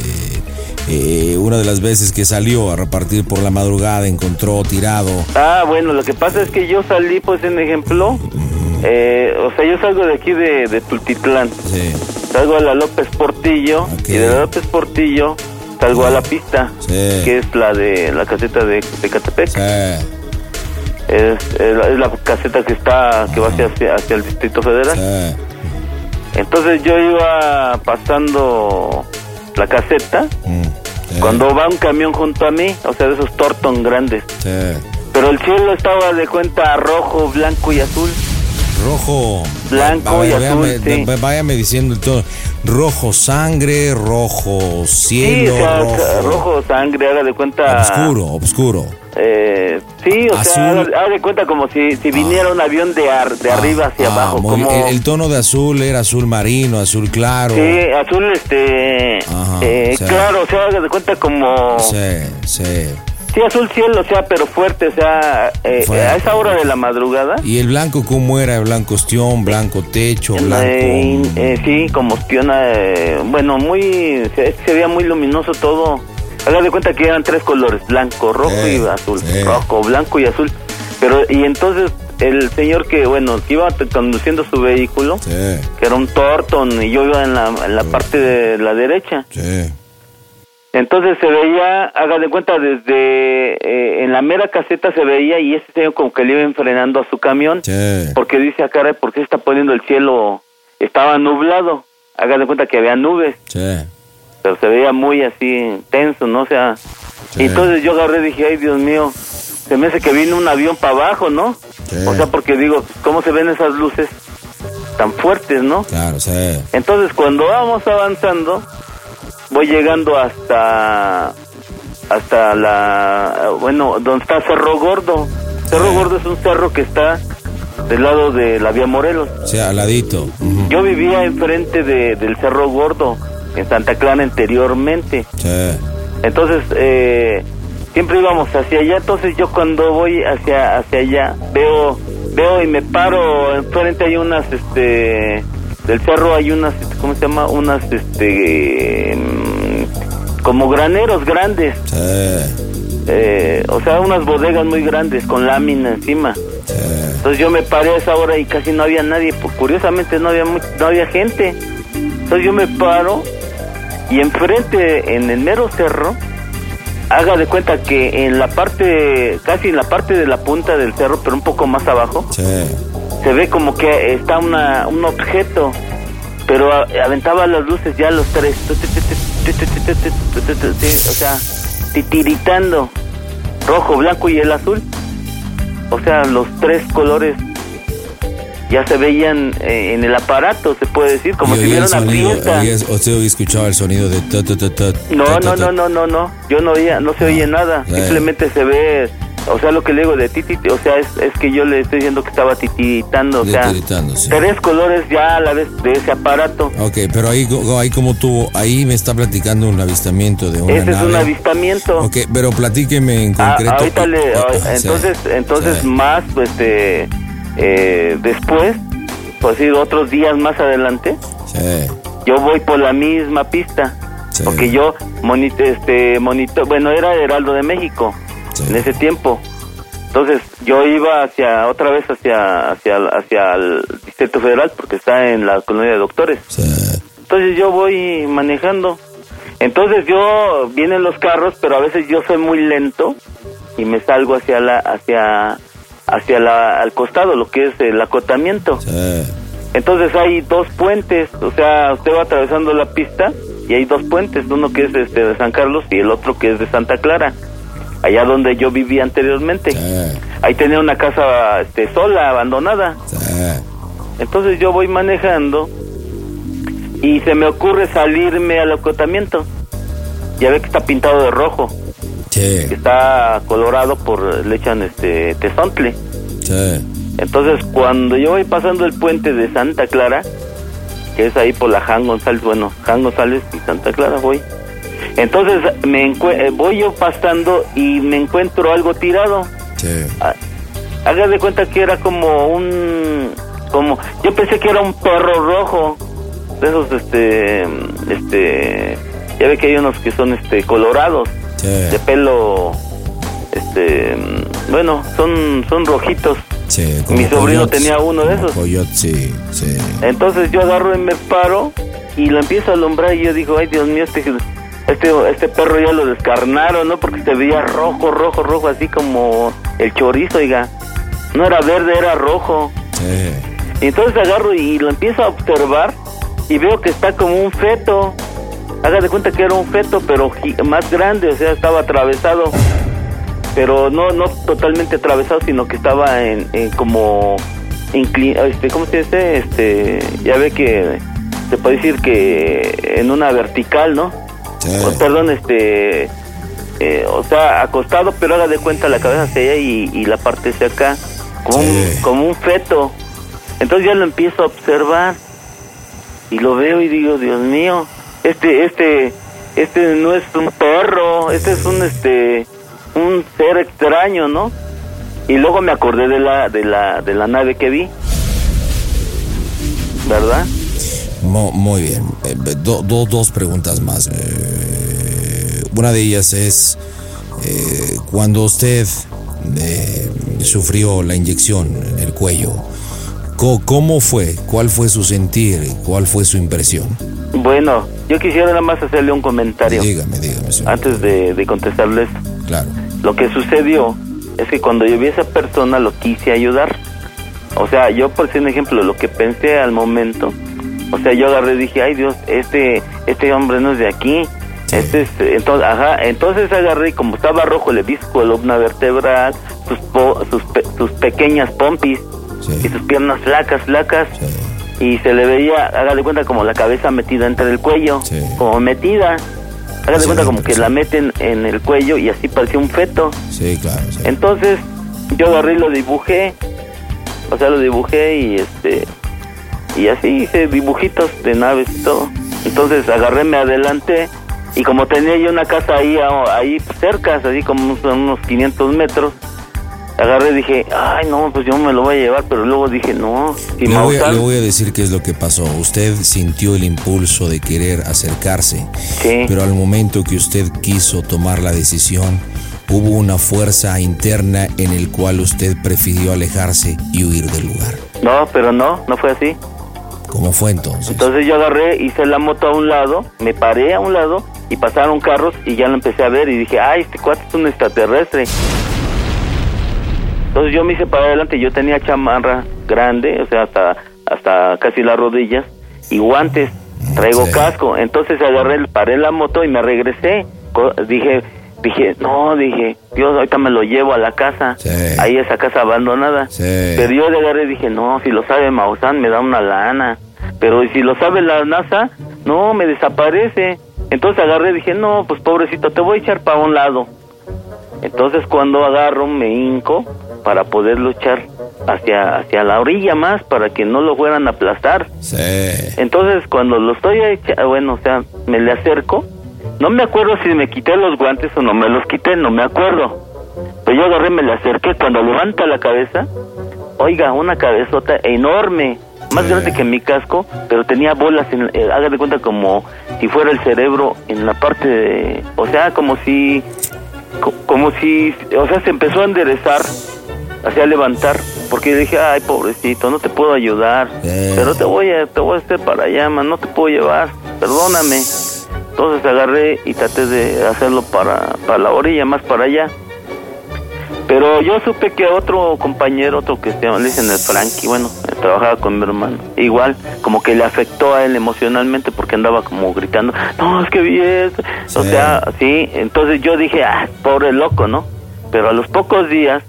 Speaker 2: eh, una de las veces que salió a repartir por la madrugada, encontró tirado.
Speaker 20: Ah, bueno, lo que pasa es que yo salí, pues, en ejemplo, eh, o sea, yo salgo de aquí de, de Tultitlán. Salgo a la López Portillo y de la López Portillo salgo a la pista, que es la de la caseta de, de Catepec. Es, es la, es la caseta que está, que va hacia, hacia, el Distrito Federal. Entonces yo iba pasando la caseta cuando va un camión junto a mí, o sea, de esos Torton grandes. Pero el cielo estaba de cuenta rojo, blanco y azul.
Speaker 2: Rojo,
Speaker 20: blanco
Speaker 2: ver,
Speaker 20: y azul.
Speaker 2: véame-
Speaker 20: sí.
Speaker 2: váyame diciendo el tono. Rojo sangre, rojo
Speaker 20: Sí,
Speaker 2: cielo,
Speaker 20: o sea,
Speaker 2: rojo,
Speaker 20: rojo. sangre, haga de cuenta.
Speaker 2: oscuro, oscuro.
Speaker 20: Eh, sí, o sea,
Speaker 2: Azul.
Speaker 20: haga, haga de cuenta como si, si viniera un avión de, ar- de arriba hacia
Speaker 2: Ah,
Speaker 20: abajo.
Speaker 2: muy.
Speaker 20: Como,
Speaker 2: el, el tono de azul era azul marino, azul claro.
Speaker 20: sí, azul, este.
Speaker 2: Ajá,
Speaker 20: eh,
Speaker 2: sí.
Speaker 20: Claro, o sea, haga de cuenta como.
Speaker 2: Sí, sí.
Speaker 20: Sí, azul cielo, o sea, pero fuerte, o sea, eh,
Speaker 2: Fuerte.
Speaker 20: a esa hora de la madrugada.
Speaker 2: ¿Y el blanco cómo era? ¿Blanco ostión, blanco techo, blanco...?
Speaker 20: Eh, eh, sí, como ostiona, eh, bueno, muy, se, se veía muy luminoso todo. Haga de cuenta que eran tres colores, blanco, rojo y azul, rojo, blanco y azul. Pero, y entonces el señor que, bueno, que iba conduciendo su vehículo, que era un Torton, y yo iba en la, en la parte de la derecha.
Speaker 2: sí.
Speaker 20: Entonces se veía, haga de cuenta, desde eh, en la mera caseta se veía y ese señor como que le iba enfrenando a su camión.
Speaker 2: Sí.
Speaker 20: Porque dice, ah, caray, ¿por qué está poniendo el cielo? Estaba nublado. Haga de cuenta que había nubes,
Speaker 2: Sí.
Speaker 20: pero se veía muy así tenso, ¿no? O sea, y entonces yo agarré y dije, ay, Dios mío, se me hace que vino un avión para abajo, ¿no? O sea, porque digo, ¿cómo se ven esas luces tan fuertes, no?
Speaker 2: Claro, sí.
Speaker 20: Entonces, cuando vamos avanzando, voy llegando hasta hasta la bueno, donde está Cerro Gordo. Cerro Gordo es un cerro que está del lado de la vía Morelos.
Speaker 2: O sea, aladito. Ujú.
Speaker 20: Yo vivía enfrente de, del Cerro Gordo, en Santa Clara anteriormente.
Speaker 2: Sí.
Speaker 20: Entonces, eh, siempre íbamos hacia allá. Entonces, yo cuando voy hacia hacia allá, veo veo y me paro. Enfrente hay unas, este, del cerro hay unas, ¿cómo se llama? Unas, este, mm, como graneros grandes. Eh, o sea, unas bodegas muy grandes con lámina encima. Entonces yo me paré a esa hora y casi no había nadie. Pues, curiosamente no había no había gente. Entonces yo me paro y enfrente, en el mero cerro, haga de cuenta que en la parte, casi en la parte de la punta del cerro, pero un poco más abajo, se ve como que está una, un objeto, pero aventaba las luces ya los tres, o sea, titiritando, rojo, blanco y el azul, o sea, los tres colores ya se veían en el aparato, se puede decir, como si hubiera una fiesta.
Speaker 2: ¿Usted escuchaba el sonido de...
Speaker 20: No, no, no, no, no, no, yo no oía, no se oye nada, simplemente se ve o sea, lo que le digo de titi, o sea, es, es que yo le estoy diciendo que estaba titiritando, o sea,
Speaker 2: sí.
Speaker 20: tres colores ya a la vez de ese aparato.
Speaker 2: Ok, pero ahí, ahí como tuvo, ahí me está platicando un avistamiento de una
Speaker 20: Ese es un avistamiento.
Speaker 2: Ok, pero platíqueme en
Speaker 20: Ah,
Speaker 2: concreto.
Speaker 20: ahorita le,
Speaker 2: Ah,
Speaker 20: ah,
Speaker 2: sí,
Speaker 20: entonces, entonces
Speaker 2: sí.
Speaker 20: más, pues, eh, eh, después, pues decir, otros días más adelante,
Speaker 2: Sí,
Speaker 20: yo voy por la misma pista. Porque yo monito, este, monito, bueno, era Heraldo de México en ese tiempo. Entonces yo iba hacia, otra vez hacia, hacia, hacia el Distrito Federal porque está en la colonia de doctores. Entonces yo voy manejando. Entonces yo, vienen los carros, pero a veces yo soy muy lento y me salgo hacia la, hacia, hacia la, al costado, lo que es el acotamiento. Entonces hay dos puentes, o sea, usted va atravesando la pista y hay dos puentes, uno que es este de San Carlos y el otro que es de Santa Clara, allá donde yo vivía anteriormente. Ahí tenía una casa este, sola, abandonada. Entonces yo voy manejando y se me ocurre salirme al acotamiento. Ya ve que está pintado de rojo. Que está colorado por, le echan este tezontle. Entonces, cuando yo voy pasando el puente de Santa Clara, que es ahí por la Jan González, bueno, Jan González y Santa Clara voy. Entonces, me eh, voy yo pasando y me encuentro algo tirado. Ah, Haga de cuenta que era como un, como, yo pensé que era un perro rojo, de esos, este, este, ya ve que hay unos que son, este, colorados, de pelo, este, bueno, son, son rojitos.
Speaker 2: Sí,
Speaker 20: Mi sobrino
Speaker 2: coyotes.
Speaker 20: tenía uno de esos.
Speaker 2: Coyote, sí, sí.
Speaker 20: Entonces yo agarro y me paro y lo empiezo a alumbrar y yo digo, ay Dios mío, este, este, este perro ya lo descarnaron, ¿no? Porque se veía rojo, rojo, rojo, así como el chorizo, oiga. No era verde, era rojo. Y entonces agarro y lo empiezo a observar y veo que está como un feto. Haga de cuenta que era un feto, pero más grande, o sea, estaba atravesado. Pero no, no totalmente atravesado, sino que estaba en, en como, este, ¿cómo se dice? Este, ya ve que se puede decir que en una vertical, ¿no? O, perdón, este, eh, o sea, acostado, pero haga de cuenta la cabeza hacia allá y, y la parte hacia acá, como, un, como un feto. Entonces ya lo empiezo a observar y lo veo y digo, Dios mío, este, este, este no es un perro, este es un, este, un ser extraño, ¿no? Y luego me acordé de la, de la, de la nave que vi, ¿verdad?
Speaker 2: Mo- muy bien. Eh, do- do- dos preguntas más. Eh, una de ellas es, eh, cuando usted eh, sufrió la inyección en el cuello, co- ¿cómo fue? ¿Cuál fue su sentir? ¿Cuál fue su impresión?
Speaker 20: Bueno, yo quisiera nada más hacerle un comentario.
Speaker 2: Dígame, dígame. señor.
Speaker 20: Antes de, de contestarles.
Speaker 2: Claro.
Speaker 20: Lo que sucedió es que cuando yo vi a esa persona lo quise ayudar. O sea, yo por ser un ejemplo, lo que pensé al momento, o sea, yo agarré y dije, ay Dios, este, este hombre no es de aquí. Este es, entonces, ajá, entonces agarré y como estaba rojo, vi su columna vertebral, sus, po- sus, pe- sus pequeñas pompis y sus piernas flacas, flacas. Y se le veía, hágale cuenta, como la cabeza metida entre el cuello, como metida. Hágale cuenta como que la meten en el cuello y así parecía un feto.
Speaker 2: Sí, claro.
Speaker 20: Entonces, yo agarré y lo dibujé. O sea, lo dibujé y este. Y así hice dibujitos de naves y todo. Entonces agarré, me adelanté. Y como tenía yo una casa ahí, ahí cerca, así como unos- unos 500 metros, agarré y dije, ay no, pues yo me lo voy a llevar. Pero luego dije, no, si
Speaker 2: Le voy, a, le voy a decir qué es lo que pasó. Usted sintió el impulso de querer acercarse, pero al momento que usted quiso tomar la decisión, hubo una fuerza interna en el cual usted prefirió alejarse y huir del lugar.
Speaker 20: No, pero no, no fue así.
Speaker 2: ¿Cómo fue entonces?
Speaker 20: Entonces yo agarré, hice la moto a un lado, me paré a un lado y pasaron carros y ya lo empecé a ver y dije, ay, este cuate es un extraterrestre. Entonces yo me hice para adelante, yo tenía chamarra grande, o sea, hasta, hasta casi las rodillas y guantes, traigo casco. Entonces agarré, paré la moto y me regresé. Dije, dije, no, dije, Dios, ahorita me lo llevo a la casa, ahí esa casa abandonada. Pero yo le agarré y dije, no, si lo sabe Maussan me da una lana. Pero si lo sabe la NASA, no, me desaparece. Entonces agarré y dije, no, pues pobrecito, te voy a echar para un lado. Entonces cuando agarro me hinco para poderlo echar hacia, hacia la orilla más, para que no lo fueran a aplastar. Entonces cuando lo estoy echa- bueno, o sea, me le acerco, no me acuerdo si me quité los guantes o no me los quité, no me acuerdo. Pero yo agarré, me le acerqué, cuando levanta la cabeza, oiga, una cabezota enorme, más grande que mi casco, pero tenía bolas, en, eh, haga de cuenta como si fuera el cerebro en la parte de, o sea, como si, co- como si, o sea, se empezó a enderezar, hacía levantar, porque dije, ay, pobrecito, no te puedo ayudar, pero te voy a, te voy a hacer para allá, man, no te puedo llevar, perdóname. Entonces agarré y traté de hacerlo para, para la orilla, más para allá. Pero yo supe que otro compañero, otro que se llama, le dicen el Frankie, bueno, trabajaba con mi hermano. Igual, como que le afectó a él emocionalmente porque andaba como gritando, no, es que vi. O sea, sí, entonces yo dije, ah, pobre loco, ¿no? Pero a los pocos días,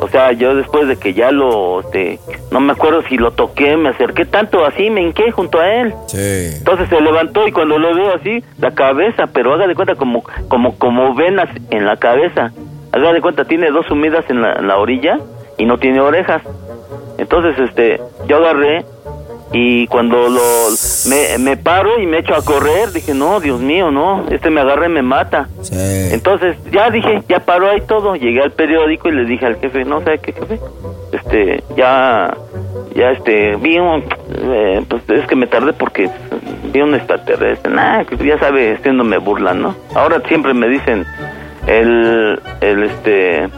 Speaker 20: o sea, yo después de que ya lo, este, no me acuerdo si lo toqué, me acerqué tanto así, me hinqué junto a él. Entonces se levantó y cuando lo veo así, la cabeza, pero haga de cuenta como, como, como venas en la cabeza. Haga de cuenta, tiene dos sumidas en la, en la orilla y no tiene orejas. Entonces, este, yo agarré y cuando lo, me, me paro y me echo a correr, dije, no, Dios mío, no, este me agarra y me mata. Entonces, ya dije, ya paró ahí todo. Llegué al periódico y le dije al jefe, no sé qué jefe, este, ya, ya, este, vi un, eh, pues es que me tardé porque vi un extraterrestre. Nah, ya sabe, haciéndome burla, ¿no? Ahora siempre me dicen, el, el, este,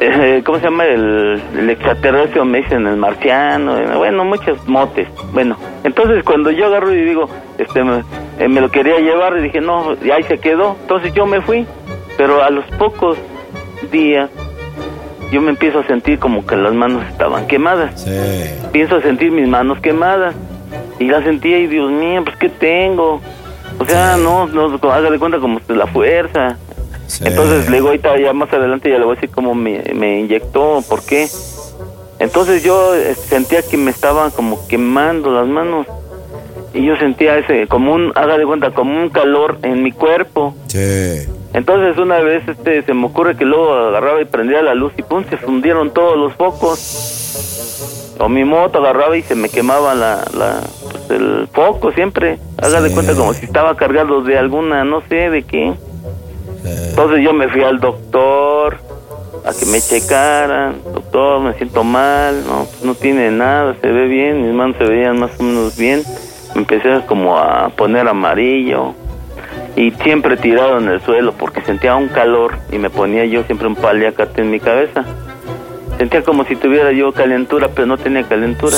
Speaker 20: eh, [LAUGHS] ¿cómo se llama? El, el extraterrestre, me dicen el marciano, eh, bueno, muchos motes. Bueno, entonces cuando yo agarro y digo, este, me, eh, me lo quería llevar y dije, no, y ahí se quedó. Entonces yo me fui, pero a los pocos días yo me empiezo a sentir como que las manos estaban quemadas. Pienso a sentir mis manos quemadas y las sentía y Dios mío, pues ¿qué tengo? O sea, no, no, haga de cuenta como la fuerza. Entonces, luego ahorita ya más adelante ya le voy a decir cómo me, me inyectó, por qué. Entonces yo eh, sentía que me estaban como quemando las manos. Y yo sentía ese, como un, haga de cuenta, como un calor en mi cuerpo.
Speaker 2: Sí.
Speaker 20: Entonces una vez este se me ocurre que luego agarraba y prendía la luz y pum, se fundieron todos los focos. O mi moto agarraba y se me quemaba la, la pues, el foco siempre. Haga de cuenta como si estaba cargado de alguna, no sé de qué. Entonces yo me fui al doctor a que me checaran. Doctor, me siento mal, no, no tiene nada, se ve bien, mis manos se veían más o menos bien. Me empecé como a poner amarillo y siempre tirado en el suelo porque sentía un calor y me ponía yo siempre un paliacate en mi cabeza. Sentía como si tuviera yo calentura, pero no tenía calentura.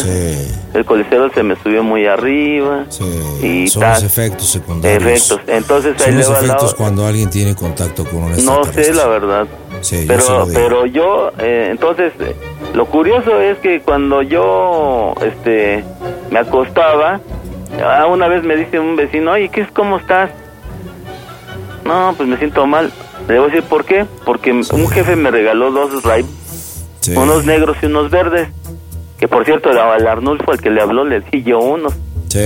Speaker 20: El colesterol se me subió muy arriba. Y
Speaker 2: Son
Speaker 20: tal.
Speaker 2: los efectos secundarios.
Speaker 20: Efectos. Entonces ahí
Speaker 2: Son los
Speaker 20: va la-
Speaker 2: efectos cuando alguien tiene contacto con un
Speaker 20: No sé la verdad.
Speaker 2: Sí,
Speaker 20: pero, pero yo, eh, entonces, eh, lo curioso es que cuando yo, este, me acostaba, ah, una vez me dice un vecino, oye, ¿qué es? ¿Cómo estás? No, pues me siento mal. Le voy a decir, ¿por qué? Porque un jefe me regaló dos unos negros y unos verdes. Que por cierto, el Arnulfo, al que le habló, le di yo unos,
Speaker 2: Sí.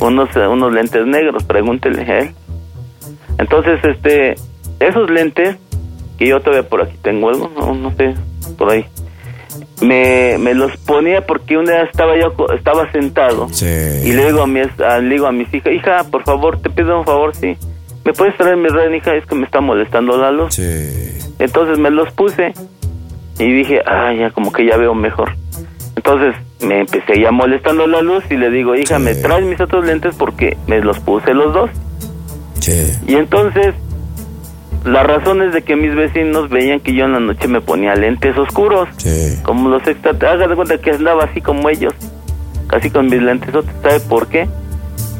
Speaker 20: unos, eh, unos lentes negros, pregúntele a él. Entonces, este, esos lentes, que yo todavía por aquí tengo algo, no, no sé, por ahí, me, me los ponía porque un día estaba yo, estaba sentado y le digo a, mi, a- le digo a mis hijas, hija, por favor, te pido un favor, sí, ¿me puedes traer mi red, hija? Es que me está molestando la luz. Entonces me los puse y dije, ah, ya como que ya veo mejor. Entonces me empecé ya molestando la luz y le digo, hija, ¿me traes mis otros lentes? Porque me los puse los dos. Y entonces, la razón es de que mis vecinos veían que yo en la noche me ponía lentes oscuros. Como los extra... Haga de cuenta que andaba así como ellos. Casi con mis lentes. ¿Sabe por qué?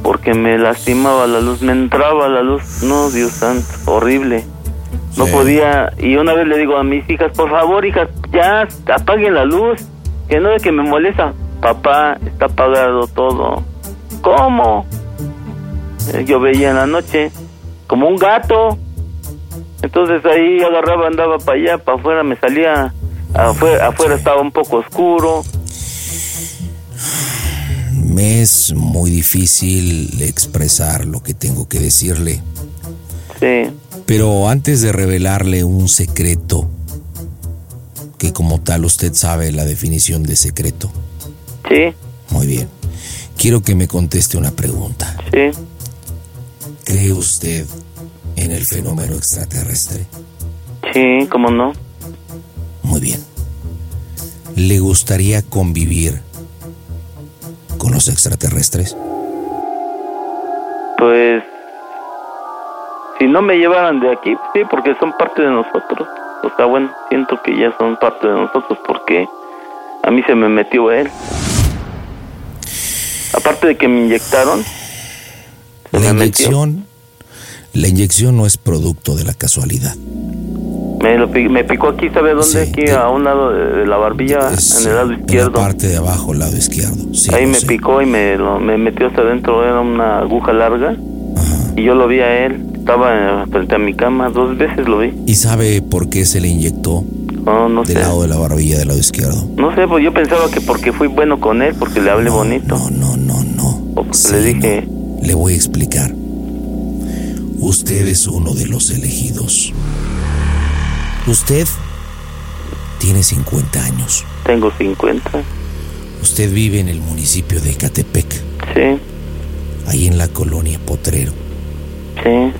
Speaker 20: Porque me lastimaba la luz, me entraba la luz. No, Dios santo, horrible. No podía... Y una vez le digo a mis hijas, por favor, hijas, ya apaguen la luz. Que no es que me molesta. Papá, está apagado todo. ¿Cómo? Eh, Yo veía en la noche como un gato. Entonces ahí agarraba, andaba para allá, para afuera, me salía. Afuera, afuera estaba un poco oscuro.
Speaker 2: Me es muy difícil expresar lo que tengo que decirle.
Speaker 20: Sí.
Speaker 2: Pero antes de revelarle un secreto, que como tal usted sabe la definición de secreto.
Speaker 20: Sí.
Speaker 2: Muy bien. Quiero que me conteste una pregunta.
Speaker 20: Sí.
Speaker 2: ¿Cree usted en el fenómeno extraterrestre?
Speaker 20: Sí, ¿cómo no?
Speaker 2: Muy bien. ¿Le gustaría convivir con los extraterrestres?
Speaker 20: Pues. Si no me llevaran de aquí, sí, porque son parte de nosotros. O sea, bueno, siento que ya son parte de nosotros porque a mí se me metió él. Aparte de que me inyectaron, se
Speaker 2: La
Speaker 20: me metió.
Speaker 2: inyección, la inyección no es producto de la casualidad.
Speaker 20: Me, lo me picó aquí, ¿sabe dónde? aquí a un lado de, la barbilla, en el lado
Speaker 2: En la
Speaker 20: izquierdo.
Speaker 2: parte de abajo, lado izquierdo. Sí,
Speaker 20: Ahí me
Speaker 2: sé.
Speaker 20: picó y me, lo- me metió hasta adentro, era una aguja larga. Y yo lo vi a él, estaba eh, frente a mi cama, dos veces lo vi.
Speaker 2: ¿Y sabe por qué se le inyectó
Speaker 20: No, no
Speaker 2: del
Speaker 20: sé.
Speaker 2: lado de la barbilla del lado izquierdo?
Speaker 20: No sé, pues yo pensaba que porque fui bueno con él, porque le hablé bonito.
Speaker 2: No, no, no.
Speaker 20: O porque le dije,
Speaker 2: Le voy a explicar. Usted es uno de los elegidos. Usted tiene 50 años.
Speaker 20: tengo 50.
Speaker 2: Usted vive en el municipio de Catepec,
Speaker 20: Sí,
Speaker 2: ahí en la colonia Potrero.
Speaker 20: Sí.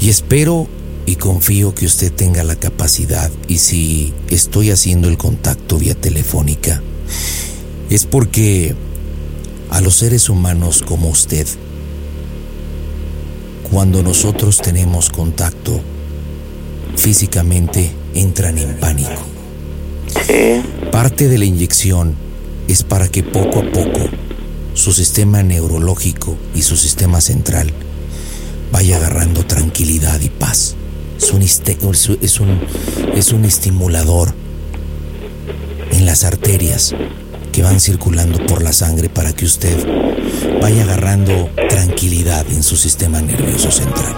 Speaker 2: Y espero y confío que usted tenga la capacidad y si estoy haciendo el contacto vía telefónica, es porque a los seres humanos como usted, cuando nosotros tenemos contacto, físicamente entran en pánico. Parte de la inyección es para que poco a poco su sistema neurológico y su sistema central vaya agarrando tranquilidad y paz. Es un, es un- es un, es un estimulador en las arterias que van circulando por la sangre para que usted vaya agarrando tranquilidad en su sistema nervioso central.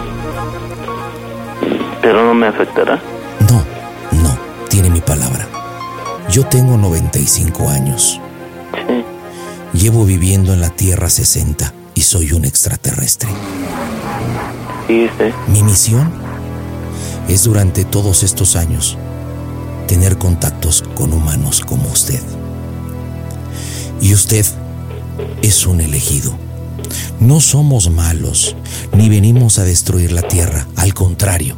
Speaker 20: Pero no me afectará.
Speaker 2: No, no, tiene mi palabra. Yo tengo 95 años. Llevo viviendo en la Tierra 60 y soy un extraterrestre. Mi misión es durante todos estos años tener contactos con humanos como usted. Y usted es un elegido. No somos malos, ni venimos a destruir la Tierra, al contrario.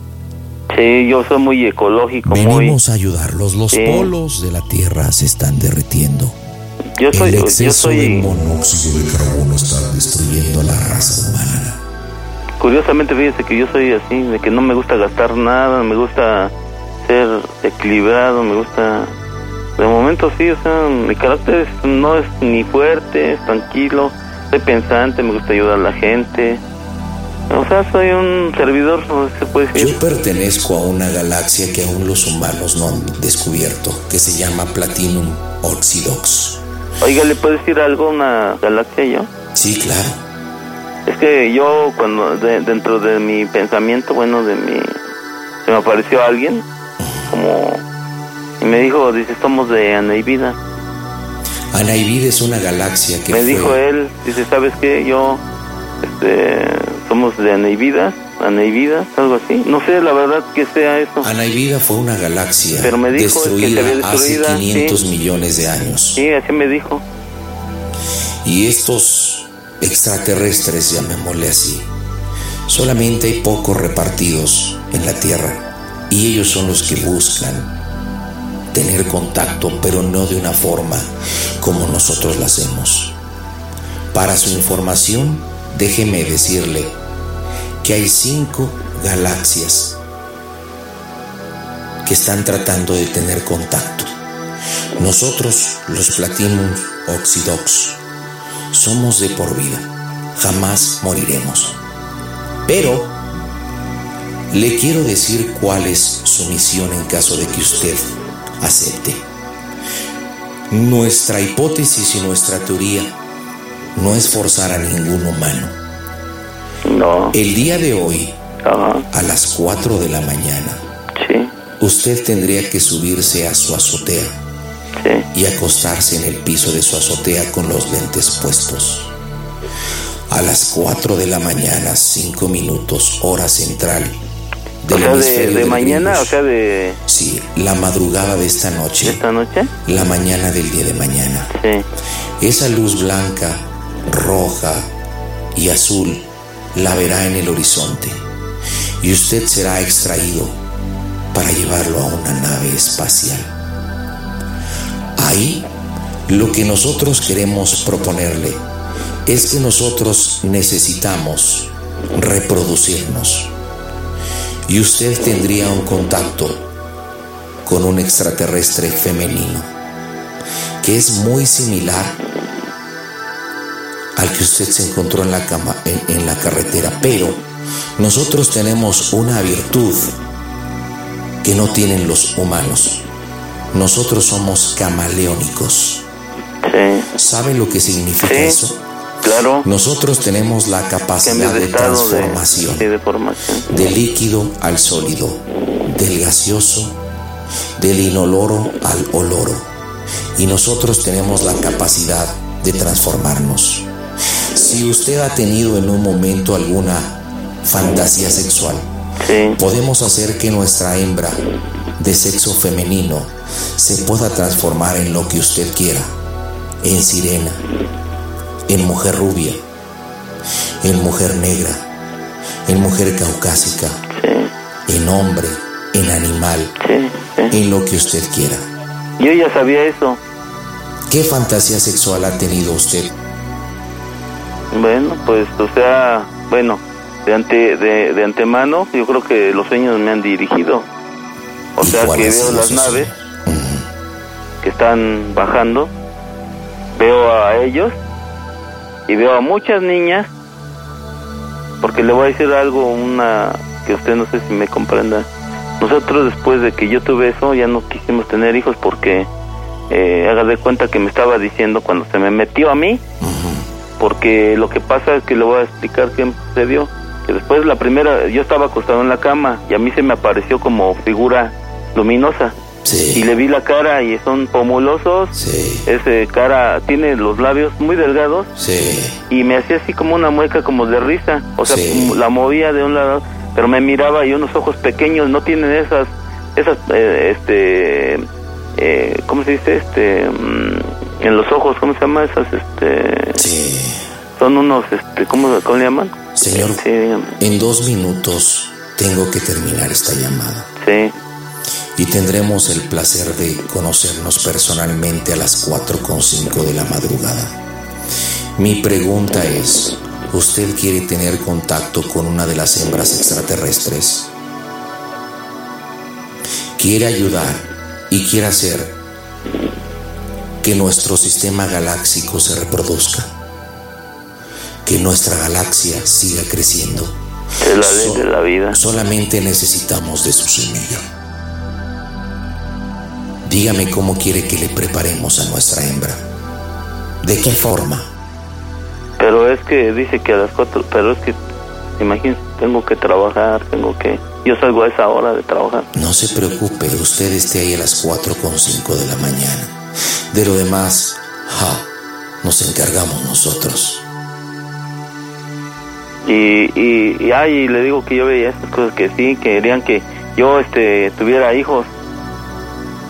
Speaker 20: Sí, yo soy muy ecológico.
Speaker 2: Venimos a ayudarlos. Los polos de la Tierra se están derritiendo.
Speaker 20: Yo soy,
Speaker 2: El
Speaker 20: yo soy-
Speaker 2: de monóxido de carbono está destruyendo a la raza humana.
Speaker 20: Curiosamente, fíjese que yo soy así, de que no me gusta gastar nada, me gusta ser equilibrado, me gusta... De momento sí, o sea, mi carácter es- no es ni fuerte, es tranquilo, soy pensante, me gusta ayudar a la gente. O sea, soy un servidor, no se puede decir.
Speaker 2: Yo pertenezco a una galaxia que aún los humanos no han descubierto, que se llama Platinum Oxidox.
Speaker 20: Oiga, ¿le puedo decir algo a una galaxia yo?
Speaker 2: Sí, claro.
Speaker 20: Es que yo cuando de- dentro de mi pensamiento, bueno, de mi se me apareció alguien como y me dijo, dice, somos de Anaibida.
Speaker 2: Anaibid es una galaxia que
Speaker 20: Me
Speaker 2: fue...
Speaker 20: dijo él, dice, ¿sabes qué? Yo este somos de Aneividas, Aneividas, algo así. No sé la verdad que sea eso.
Speaker 2: Anaibida fue una galaxia
Speaker 20: Pero me dijo que
Speaker 2: destruida,
Speaker 20: había destruida,
Speaker 2: hace 500
Speaker 20: sí.
Speaker 2: millones de años.
Speaker 20: Sí, así me dijo.
Speaker 2: Y estos extraterrestres, llamémosle así, solamente hay pocos repartidos en la Tierra. Y ellos son los que buscan tener contacto, pero no de una forma como nosotros lo hacemos. Para su información, déjeme decirle que hay cinco galaxias que están tratando de tener contacto. Nosotros, los Platinum Oxidox, somos de por vida, jamás moriremos. Pero le quiero decir cuál es su misión en caso de que usted acepte. Nuestra hipótesis y nuestra teoría no es forzar a ningún humano.
Speaker 20: No.
Speaker 2: El día de hoy, a las 4 de la mañana,
Speaker 20: Sí.
Speaker 2: usted tendría que subirse a su azotea y acostarse en el piso de su azotea con los lentes puestos. A las 4 de la mañana, 5 minutos, hora central.
Speaker 20: O
Speaker 2: del
Speaker 20: sea, de, de
Speaker 2: del
Speaker 20: mañana, o sea, de
Speaker 2: Sí, la madrugada de esta noche.
Speaker 20: esta noche.
Speaker 2: La mañana del día de mañana.
Speaker 20: Sí.
Speaker 2: Esa luz blanca, roja y azul la verá en el horizonte y usted será extraído para llevarlo a una nave espacial. Ahí lo que nosotros queremos proponerle es que nosotros necesitamos reproducirnos y usted tendría un contacto con un extraterrestre femenino que es muy similar al que usted se encontró en la cama en, en la carretera, pero nosotros tenemos una virtud que no tienen los humanos. Nosotros somos camaleónicos. ¿Sabe lo que significa eso?
Speaker 20: Claro.
Speaker 2: Nosotros tenemos la capacidad
Speaker 20: de
Speaker 2: de
Speaker 20: estado de-
Speaker 2: transformación
Speaker 20: Sí, de
Speaker 2: de líquido al sólido, del gaseoso, del inoloro al oloro. Y nosotros tenemos la capacidad de transformarnos. Si usted ha tenido en un momento alguna fantasía sexual, podemos hacer que nuestra hembra de sexo femenino se pueda transformar en lo que usted quiera, en sirena, en mujer rubia, en mujer negra, en mujer caucásica, en hombre, en animal, en lo que usted quiera.
Speaker 20: Yo ya sabía eso.
Speaker 2: ¿Qué fantasía sexual ha tenido usted?
Speaker 20: Bueno, pues, o sea, bueno, de, ante, de, de antemano, yo creo que los sueños me han dirigido. O sea, que veo las naves que están bajando, veo a ellos y veo a muchas niñas, porque le voy a decir algo, una que usted no sé si me comprenda. Nosotros después de que yo tuve eso ya no quisimos tener hijos porque eh, haga de cuenta que me estaba diciendo cuando se me metió a mí, porque lo que pasa es que le voy a explicar qué sucedió. Que después la primera, yo estaba acostado en la cama y a mí se me apareció como figura luminosa. Y le vi la cara y son pomulosos.
Speaker 2: Sí.
Speaker 20: Ese cara tiene los labios muy delgados.
Speaker 2: Sí.
Speaker 20: Y me hacía así como una mueca como de risa. O sea,
Speaker 2: Sí.
Speaker 20: la movía de un lado, pero me miraba y unos ojos pequeños, no tienen esas, esas, eh, este, eh, ¿cómo se dice? Este, mm, en los ojos, ¿cómo se llama? Esas, este. Son unos, este, ¿cómo, cómo le llaman?
Speaker 2: Señor,
Speaker 20: Sí,
Speaker 2: en dos minutos tengo que terminar esta llamada.
Speaker 20: Sí.
Speaker 2: Y tendremos el placer de conocernos personalmente a las 4.5 de la madrugada. Mi pregunta es, ¿usted quiere tener contacto con una de las hembras extraterrestres? ¿Quiere ayudar y quiere hacer que nuestro sistema galáctico se reproduzca? Que nuestra galaxia siga creciendo.
Speaker 20: Es la ley de la vida.
Speaker 2: Solamente necesitamos de su semilla. Dígame cómo quiere que le preparemos a nuestra hembra. ¿De qué forma?
Speaker 20: Pero es que dice que a las cuatro, pero es que, imagínese, tengo que trabajar, tengo que, yo salgo a esa hora de trabajar.
Speaker 2: No se preocupe, usted esté ahí a las 4.5 de la mañana. De lo demás, ja, nos encargamos nosotros.
Speaker 20: Y, y, y, ay, le digo que yo veía estas cosas que sí, que querían que yo, este, tuviera hijos.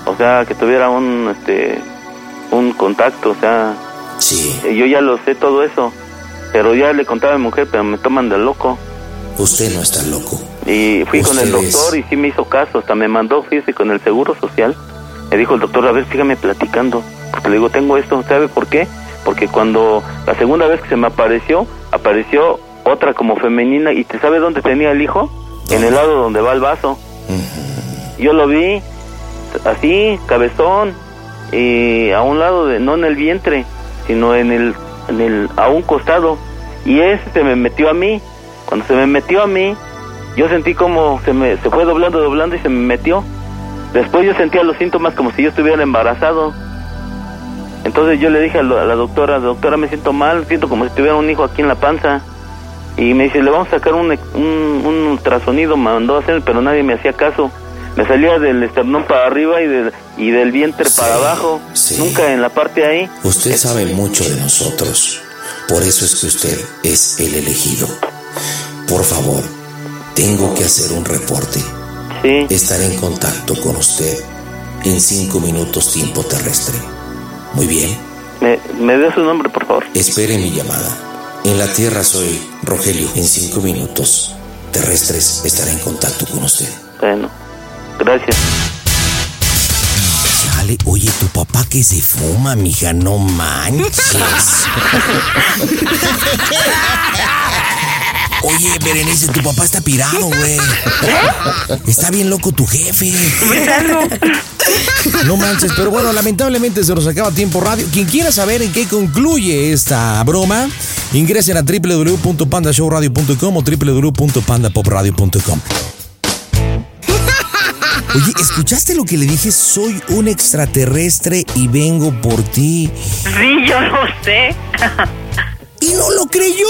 Speaker 20: O sea, que tuviera un, este, un contacto, o sea.
Speaker 2: Sí.
Speaker 20: Yo ya lo sé todo eso. Pero ya le contaba a mi mujer, pero me toman de loco.
Speaker 2: Usted no está loco.
Speaker 20: Y fui con el doctor y sí me hizo caso, hasta me mandó, fíjese, con el seguro social. Me dijo el doctor, a ver, sígame platicando. Porque le digo, tengo esto, ¿sabe por qué? Porque cuando la segunda vez que se me apareció, apareció otra como femenina. ¿Y te sabe dónde tenía el hijo? En el lado donde va el vaso. Yo lo vi así, cabezón, y a un lado, de, no en el vientre, sino en el, en el, a un costado. Y ese se me metió a mí. Cuando se me metió a mí, yo sentí como se me se fue doblando, doblando y se me metió. Después yo sentía los síntomas como si yo estuviera embarazado. Entonces yo le dije a, la doctora, doctora, me siento mal, siento como si tuviera un hijo aquí en la panza. Y me dice, le vamos a sacar un, un, un ultrasonido, me mandó a hacer, pero nadie me hacía caso. Me salía del esternón para arriba y del, y del vientre para abajo, nunca en la parte ahí.
Speaker 2: Usted sabe mucho de nosotros. Por eso es que usted es el elegido. Por favor, tengo que hacer un reporte.
Speaker 20: Sí.
Speaker 2: Estaré en contacto con usted en cinco minutos tiempo terrestre. Muy bien.
Speaker 20: ¿Me, me dé su nombre, por favor?
Speaker 2: Espere mi llamada. En la Tierra soy Rogelio. En cinco minutos terrestres estaré en contacto con usted.
Speaker 20: Bueno, gracias.
Speaker 2: Chale, oye, tu papá que se fuma, mija, no manches. [LAUGHS] Oye, Berenice, tu papá está pirado, güey. Está bien loco tu jefe. No manches, pero bueno, lamentablemente se nos acaba tiempo radio. Quien quiera saber en qué concluye esta broma, ingresen a www.pandashowradio.com o www.pandapopradio.com. Oye, ¿escuchaste lo que le dije? Soy un extraterrestre y vengo por ti.
Speaker 10: Sí, yo lo sé.
Speaker 2: Y no lo creyó.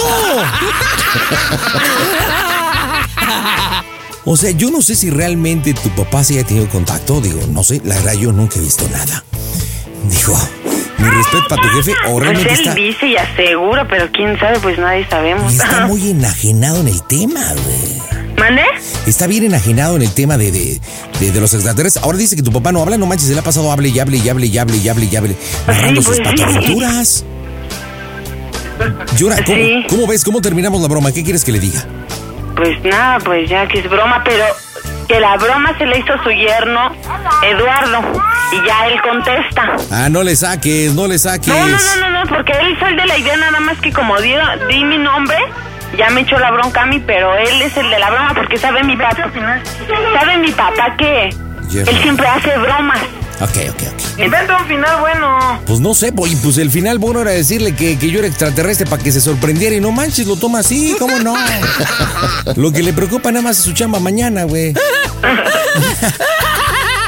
Speaker 2: O sea, yo no sé si realmente tu papá se haya tenido contacto. Digo, no sé, la verdad yo nunca he visto nada. Digo, mi respeto para tu jefe o
Speaker 10: Pues
Speaker 2: realmente
Speaker 10: él
Speaker 2: está,
Speaker 10: dice y asegura, pero quién sabe, pues nadie sabemos.
Speaker 2: y está muy [LAUGHS] enajenado en el tema, güey.
Speaker 10: ¿Mande?
Speaker 2: Está bien enajenado en el tema de, de, de- de los extraterrestres. Ahora dice que tu papá no habla, no manches, se le ha pasado hable y hable y hable y hable y hable y hable, narrando sus
Speaker 10: pues
Speaker 2: patoaventuras. Yura, ¿cómo,
Speaker 10: Sí.
Speaker 2: ¿cómo ves? ¿Cómo terminamos la broma? ¿Qué quieres que le diga?
Speaker 10: Pues nada, pues ya que es broma, pero que la broma se le hizo a su yerno, Eduardo, y ya él contesta.
Speaker 2: Ah, no le saques, no le saques.
Speaker 10: No, no, no, no, no, porque él fue el de la idea nada más que como di, di mi nombre, ya me echó la bronca a mí, pero él es el de la broma porque sabe mi papá, sabe mi papá que
Speaker 2: Yerno.
Speaker 10: él siempre hace bromas.
Speaker 2: Ok, ok, ok.
Speaker 10: Inventa un final bueno.
Speaker 2: Pues no sé, pues, pues el final bueno era decirle que, que yo era extraterrestre para que se sorprendiera y no manches, lo toma así, ¿cómo no? [LAUGHS] Lo que le preocupa nada más es su chamba mañana, güey. [LAUGHS]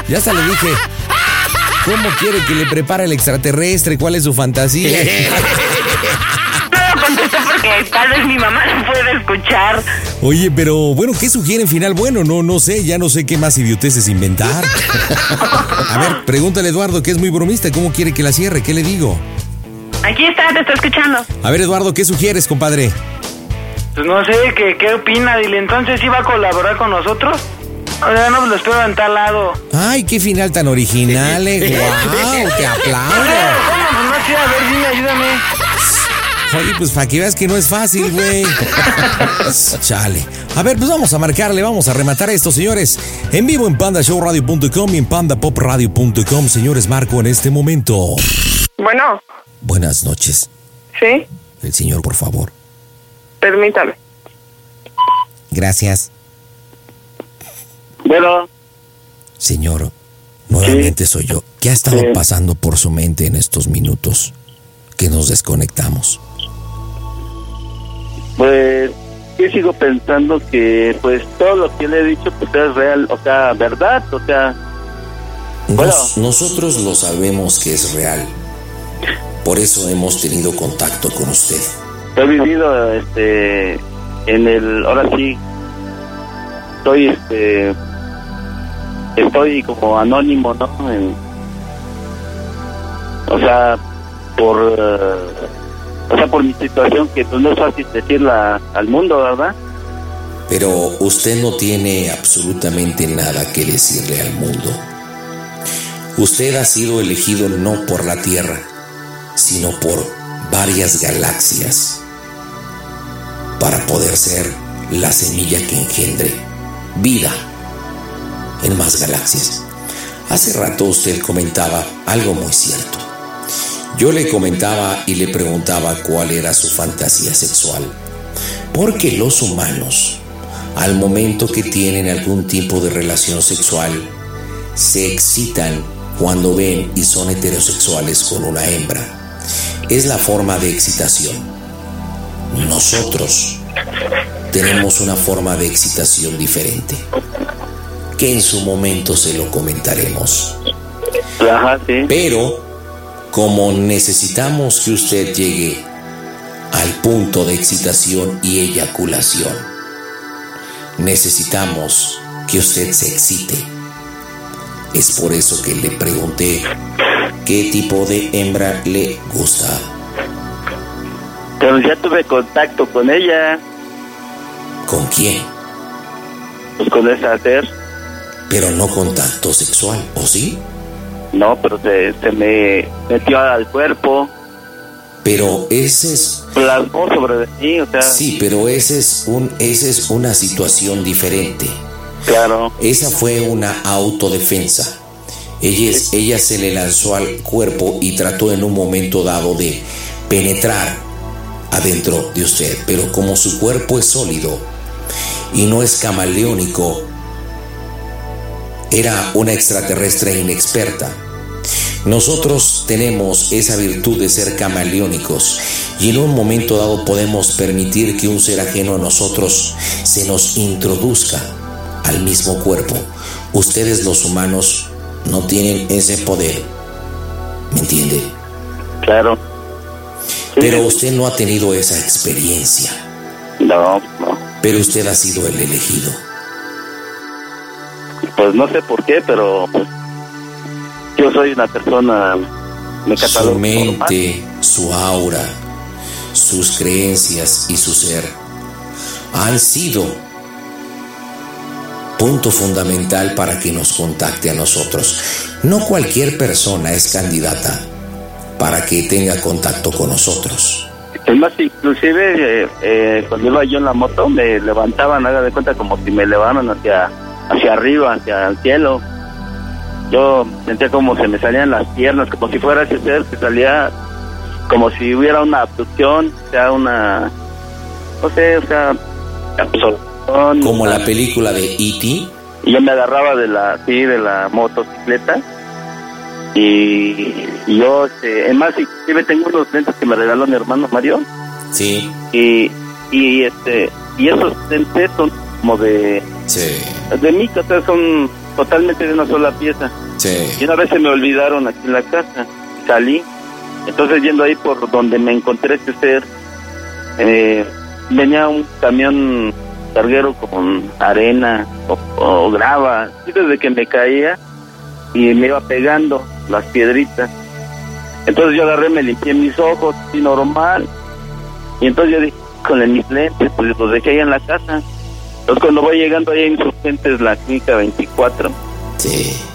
Speaker 2: Ya hasta le dije, ¿cómo quiere que le prepare el extraterrestre? ¿Cuál es su fantasía? [LAUGHS]
Speaker 10: que tal vez mi mamá no puede escuchar.
Speaker 21: Oye, pero bueno, ¿qué sugieren final? Bueno, no, no sé, ya no sé qué más idioteces inventar. [LAUGHS] A ver, pregúntale a Eduardo, que es muy bromista, ¿cómo quiere que la cierre? ¿Qué le digo?
Speaker 10: Aquí está, te está escuchando.
Speaker 21: A ver, Eduardo, ¿qué sugieres, compadre?
Speaker 13: Pues no sé, ¿qué, qué opina? Dile, entonces iba a colaborar con nosotros. O sea, no lo espero en tal lado.
Speaker 21: Ay, qué final tan original, eh. ¡Wow! ¡Te aplaudo!
Speaker 13: Bueno, no sé, a ver, dime, ayúdame.
Speaker 21: Oye, pues para que veas que no es fácil, güey. [LAUGHS] Chale. A ver, pues vamos a marcarle, vamos a rematar esto, señores. En vivo en pandashowradio.com y en pandapopradio.com. Señores, marco en este momento.
Speaker 5: Bueno,
Speaker 21: Buenas noches.
Speaker 5: sí,
Speaker 21: El señor, por favor.
Speaker 5: permítame.
Speaker 21: Gracias.
Speaker 20: Bueno,
Speaker 21: Señor, nuevamente soy yo. ¿Qué ha estado
Speaker 20: Sí.
Speaker 21: pasando por su mente en estos minutos que nos desconectamos?
Speaker 20: Pues yo sigo pensando que pues todo lo que le he dicho pues es real, o sea, verdad, o sea,
Speaker 2: Nos- nosotros lo sabemos que es real. Por eso hemos tenido contacto con usted.
Speaker 20: he vivido este en el ahora sí estoy este estoy como anónimo, ¿no? En- o sea, por eh, o sea, por mi situación que pues, no es fácil decirla al mundo, ¿verdad?
Speaker 2: Pero usted no tiene absolutamente nada que decirle al mundo. Usted ha sido elegido no por la Tierra, sino por varias galaxias para poder ser la semilla que engendre vida en más galaxias. Hace rato usted comentaba algo muy cierto. Yo le comentaba y le preguntaba cuál era su fantasía sexual. Porque los humanos, al momento que tienen algún tipo de relación sexual, se excitan cuando ven y son heterosexuales con una hembra. Es la forma de excitación. Nosotros tenemos una forma de excitación diferente, que en su momento se lo comentaremos. Pero, como necesitamos que usted llegue al punto de excitación y eyaculación, necesitamos que usted se excite. Es por eso que le pregunté qué tipo de hembra le gusta.
Speaker 20: Pero ya tuve contacto con ella,
Speaker 2: ¿Con quién?
Speaker 20: pues con esa ser.
Speaker 2: Pero no contacto sexual, ¿o sí?
Speaker 20: No, pero se, se me metió al cuerpo,
Speaker 2: Pero ese es
Speaker 20: plasmó sobre mí, o sea,
Speaker 2: Sí, pero ese es un esa es una situación diferente.
Speaker 20: Claro.
Speaker 2: Esa fue una autodefensa. Ella, es- ella se le lanzó al cuerpo y trató en un momento dado de penetrar adentro de usted, pero como su cuerpo es sólido y no es camaleónico, era una extraterrestre inexperta. Nosotros tenemos esa virtud de ser camaleónicos y en un momento dado podemos permitir que un ser ajeno a nosotros se nos introduzca al mismo cuerpo. Ustedes los humanos no tienen ese poder. ¿Me entiende?
Speaker 20: Claro.
Speaker 2: Pero usted no ha tenido esa experiencia.
Speaker 20: No, no.
Speaker 2: Pero usted ha sido el elegido.
Speaker 20: Pues no sé por qué, pero pues, yo soy una persona, me
Speaker 2: Su mente, su aura, sus creencias y su ser han sido punto fundamental para que nos contacte a nosotros. No cualquier persona es candidata para que tenga contacto con nosotros.
Speaker 20: Es más, inclusive eh, eh, cuando iba yo en la moto me levantaban, haga de cuenta como si me elevaran hacia, hacia arriba, hacia el cielo. Yo sentía como se me salían las piernas, como si fuera ese ser que salía, como si hubiera una abducción, o sea, una, no sé, o sea, absorción.
Speaker 2: Como la película de E.T.
Speaker 20: Y yo me agarraba de la, sí, de la motocicleta. Y, y yo, este, es más, inclusive tengo unos lentes que me regaló mi hermano Mario.
Speaker 2: Sí.
Speaker 20: Y, y este, y esos lentes son como de,
Speaker 2: Sí,
Speaker 20: de mí, o sea, son totalmente de una sola pieza.
Speaker 2: sí.
Speaker 20: Y una vez se me olvidaron aquí en la casa. Salí. Entonces, yendo ahí por donde me encontré este ser, eh, venía un camión carguero con arena o, o grava. Y desde que me caía y me iba pegando las piedritas. Entonces yo agarré, me limpié mis ojos, y normal. Y entonces yo dije, con mis lentes, pues los dejé ahí en la casa. Entonces cuando voy llegando ahí en Insurgentes, la clínica 24,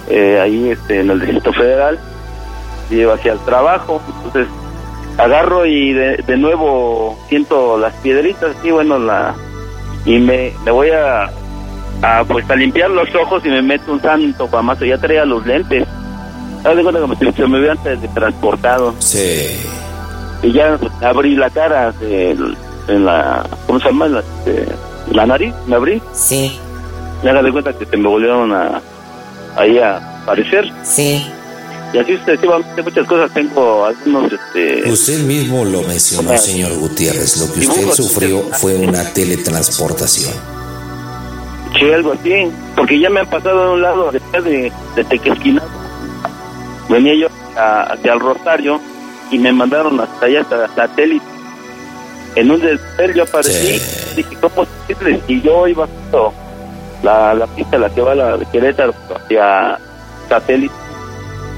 Speaker 20: eh, ahí este, en el Distrito Federal, llevo hacia el trabajo. Entonces agarro y de, de nuevo siento las piedritas, y bueno, la y me, me voy a, a, pues a limpiar los ojos y me meto un santo pamazo, ya traía los lentes. Cuenta que me, se me había antes de transportado.
Speaker 2: Sí.
Speaker 20: Y ya abrí la cara de, en la, ¿cómo se llama? La, de- la nariz, me abrí.
Speaker 2: Sí.
Speaker 20: Y haga de cuenta que se me volvieron a, ahí a aparecer.
Speaker 2: Sí.
Speaker 20: Y así sucesivamente muchas cosas tengo algunos, este...
Speaker 2: Usted mismo lo mencionó, señor Gutiérrez. Lo que usted sufrió fue una teletransportación.
Speaker 20: Sí, algo así. Porque ya me han pasado de un lado de, de, de Tequesquinado. Venía yo a- hacia el Rosario y me mandaron hasta allá, hasta satélite. En un destel yo aparecí. Dije, ¿cómo es posible? Y yo iba haciendo la, la pista, la que va a la de Querétaro, hacia satélite.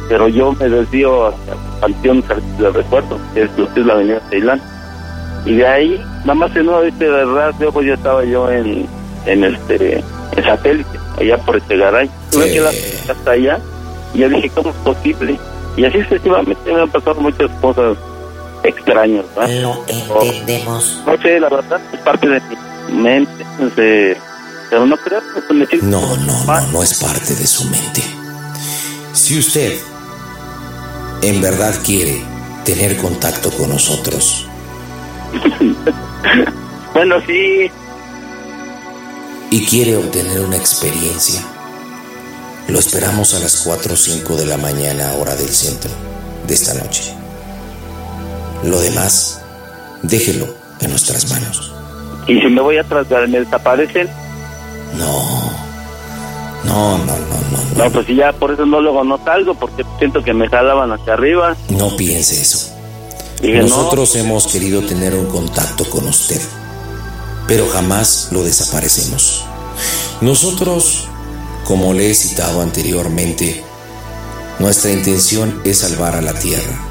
Speaker 20: Pero yo me desvío hacia Panteón del Recuerdo, que es que es la avenida Ceilán. Y de ahí, nada más en una vista de radio, pues ya estaba yo en, en este en satélite, allá por este garay. Que ir hasta allá y yo dije, ¿cómo es posible? Y así sucesivamente me han pasado muchas cosas extrañas. ¿verdad?
Speaker 2: Lo entendemos.
Speaker 20: No sé, la verdad, es parte de mi mente. este, pero no creo que me
Speaker 2: No, no, no, no es parte de su mente. Si usted en verdad quiere tener contacto con nosotros, [LAUGHS]
Speaker 20: Bueno, sí,
Speaker 2: y quiere obtener una experiencia, lo esperamos a las 4 o 5 de la mañana hora del centro de esta noche. Lo demás, déjelo en nuestras manos.
Speaker 20: y si me voy atrás, me desaparecen.
Speaker 2: No, no, no, no, no.
Speaker 20: No, pues si ya por eso no luego no salgo, porque siento que me jalaban hacia arriba.
Speaker 2: No piense eso.
Speaker 20: Dije, no.
Speaker 2: Nosotros hemos querido tener un contacto con usted, pero jamás lo desaparecemos. Nosotros, como le he citado anteriormente, nuestra intención es salvar a la tierra.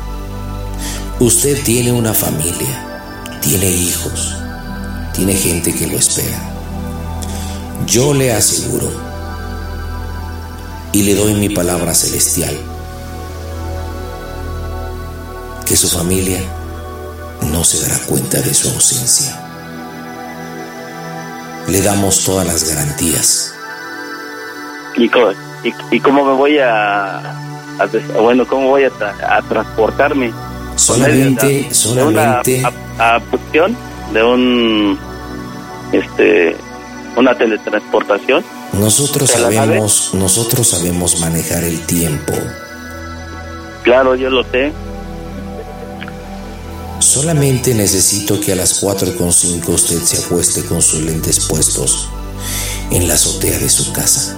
Speaker 2: Usted tiene una familia, tiene hijos, tiene gente que lo espera. Yo le aseguro y le doy mi palabra celestial que su familia no se dará cuenta de su ausencia. Le damos todas las garantías.
Speaker 20: ¿Y cómo, me voy a, bueno, cómo voy a transportarme?
Speaker 2: Solamente, solamente,
Speaker 20: una a- abducción, de un, este, una teletransportación.
Speaker 2: nosotros sabemos, nosotros sabemos manejar el tiempo.
Speaker 20: Claro, yo lo sé.
Speaker 2: Solamente necesito que a las 4.5 usted se acueste con sus lentes puestos en la azotea de su casa.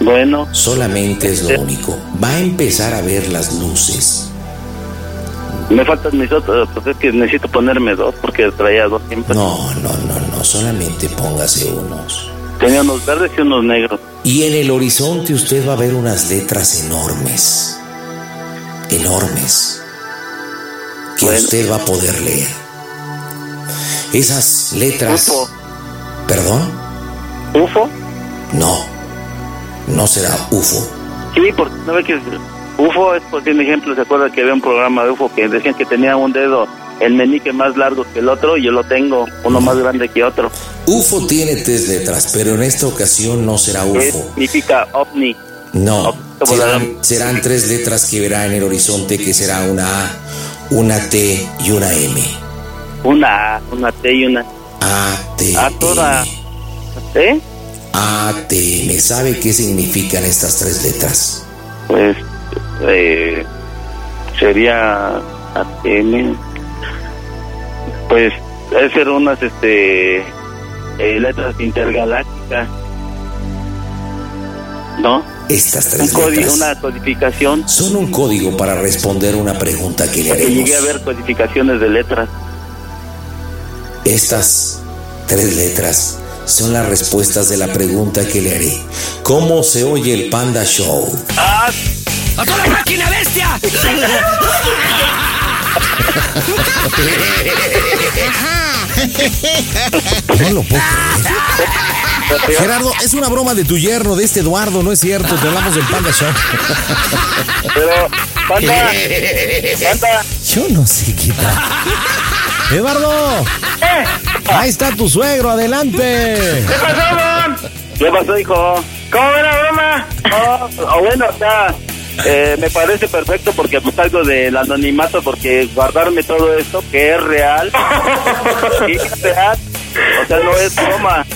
Speaker 20: Bueno.
Speaker 2: Solamente es lo único. Va a empezar a ver las luces.
Speaker 20: Me faltan mis otros, pues es que necesito ponerme dos, porque traía dos siempre.
Speaker 2: No, no, no, no, solamente póngase unos.
Speaker 20: Tenía unos verdes y unos negros.
Speaker 2: Y en el horizonte usted va a ver unas letras enormes. Enormes. Que usted va a poder leer. Esas letras.
Speaker 20: UFO.
Speaker 2: ¿Perdón?
Speaker 20: ¿UFO?
Speaker 2: No. No será UFO.
Speaker 20: Sí, porque no ve que UFO es por un ejemplo, se acuerda que había un programa de UFO que decían que tenía un dedo, el meñique más largo que el otro, y yo lo tengo, uno más grande que otro.
Speaker 2: UFO tiene tres letras, pero en esta ocasión no será
Speaker 20: ¿Qué
Speaker 2: UFO.
Speaker 20: significa ovni?
Speaker 2: No, serán tres letras que verá en el horizonte que será una A, una T y una M.
Speaker 20: Una A, una T y una
Speaker 2: A, T,
Speaker 20: A toda. ¿Eh?
Speaker 2: A, T, ¿me sabe qué significan estas tres letras?
Speaker 20: Pues eh, sería. Pues ser unas este eh, letras intergalácticas. ¿No?
Speaker 2: Estas tres letras
Speaker 20: una codificación.
Speaker 2: son un código para responder una pregunta que le haremos.
Speaker 20: llegué a ver codificaciones de letras.
Speaker 22: Estas tres letras son las respuestas de la pregunta que le haré. ¿Cómo se oye el Panda Show?
Speaker 9: ¡A toda máquina bestia!
Speaker 2: No lo puedo creer. Gerardo, es una broma de tu yerno, de este Eduardo, no es cierto, te hablamos del Panda Show.
Speaker 20: Pero, Panda, Panda.
Speaker 2: Yo no sé qué tal. Eduardo, ahí está tu suegro, adelante.
Speaker 20: ¿Qué pasó, Don? ¿Qué pasó, hijo? ¿Cómo la broma? Oh, oh, bueno, o sea, eh, me parece perfecto porque pues salgo del anonimato porque guardarme todo esto que es real, [LAUGHS] sí, es real, o sea, no es broma.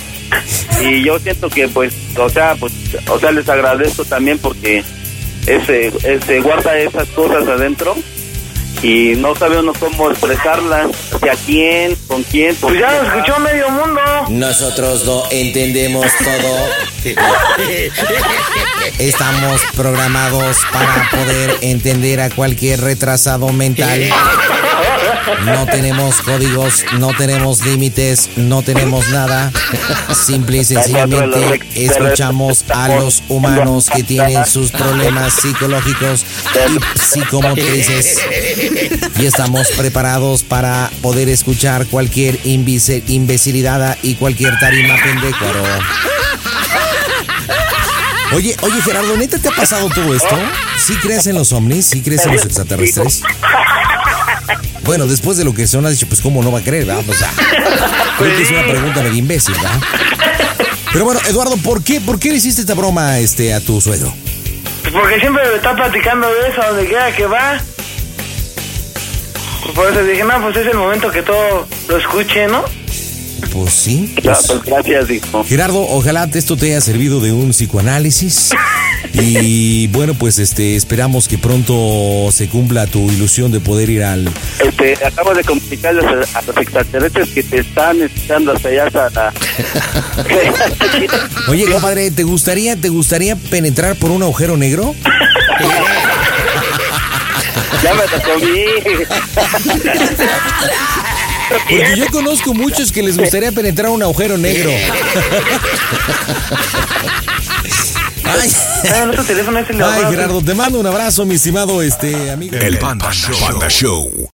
Speaker 20: Y yo siento que pues, o sea, pues, o sea, les agradezco también porque ese, ese guarda esas cosas adentro y no sabe uno cómo expresarlas, hacia quién, con quién.
Speaker 16: Pues ya lo escuchó medio mundo.
Speaker 22: Nosotros no entendemos todo. [LAUGHS]
Speaker 2: Estamos programados para poder entender a cualquier retrasado mental. No tenemos códigos, no tenemos límites, no tenemos nada. Simple y sencillamente escuchamos a los humanos que tienen sus problemas psicológicos y psicomotrices. Y estamos preparados para poder escuchar cualquier imbecilidad y cualquier tarima pendécuaro. Oye, oye Gerardo, ¿neta te ha pasado todo esto? ¿Sí crees en los ovnis? ¿Sí crees en los extraterrestres? Bueno, después de lo que son ha dicho, pues cómo no va a creer, ¿verdad? O sea, [LAUGHS] creo que es una pregunta de imbécil, ¿verdad? Pero bueno, Eduardo, ¿por qué, por qué le hiciste esta broma este, a tu suegro?
Speaker 16: Pues porque siempre me está platicando de eso, a donde quiera que va. Pues por eso dije, no, pues es el momento que todo lo escuche, ¿no?
Speaker 2: Pues sí.
Speaker 20: Ya, pues, gracias, hijo.
Speaker 2: Gerardo, ojalá esto te haya servido de un psicoanálisis. [LAUGHS] Y bueno, pues este esperamos que pronto se cumpla tu ilusión de poder ir al
Speaker 20: Este, acabo de comunicarles a, a los extraterrestres que te están escuchando hasta allá hasta la... [LAUGHS]
Speaker 2: Oye, compadre, ¿te gustaría te gustaría penetrar por un agujero negro? [LAUGHS]
Speaker 20: ya me lo comí.
Speaker 2: Porque yo conozco muchos que les gustaría penetrar un agujero negro. [LAUGHS] Ay, Ay, Gerardo, te mando un abrazo, mi estimado este amigo.
Speaker 11: El Panda Show. Panda Show.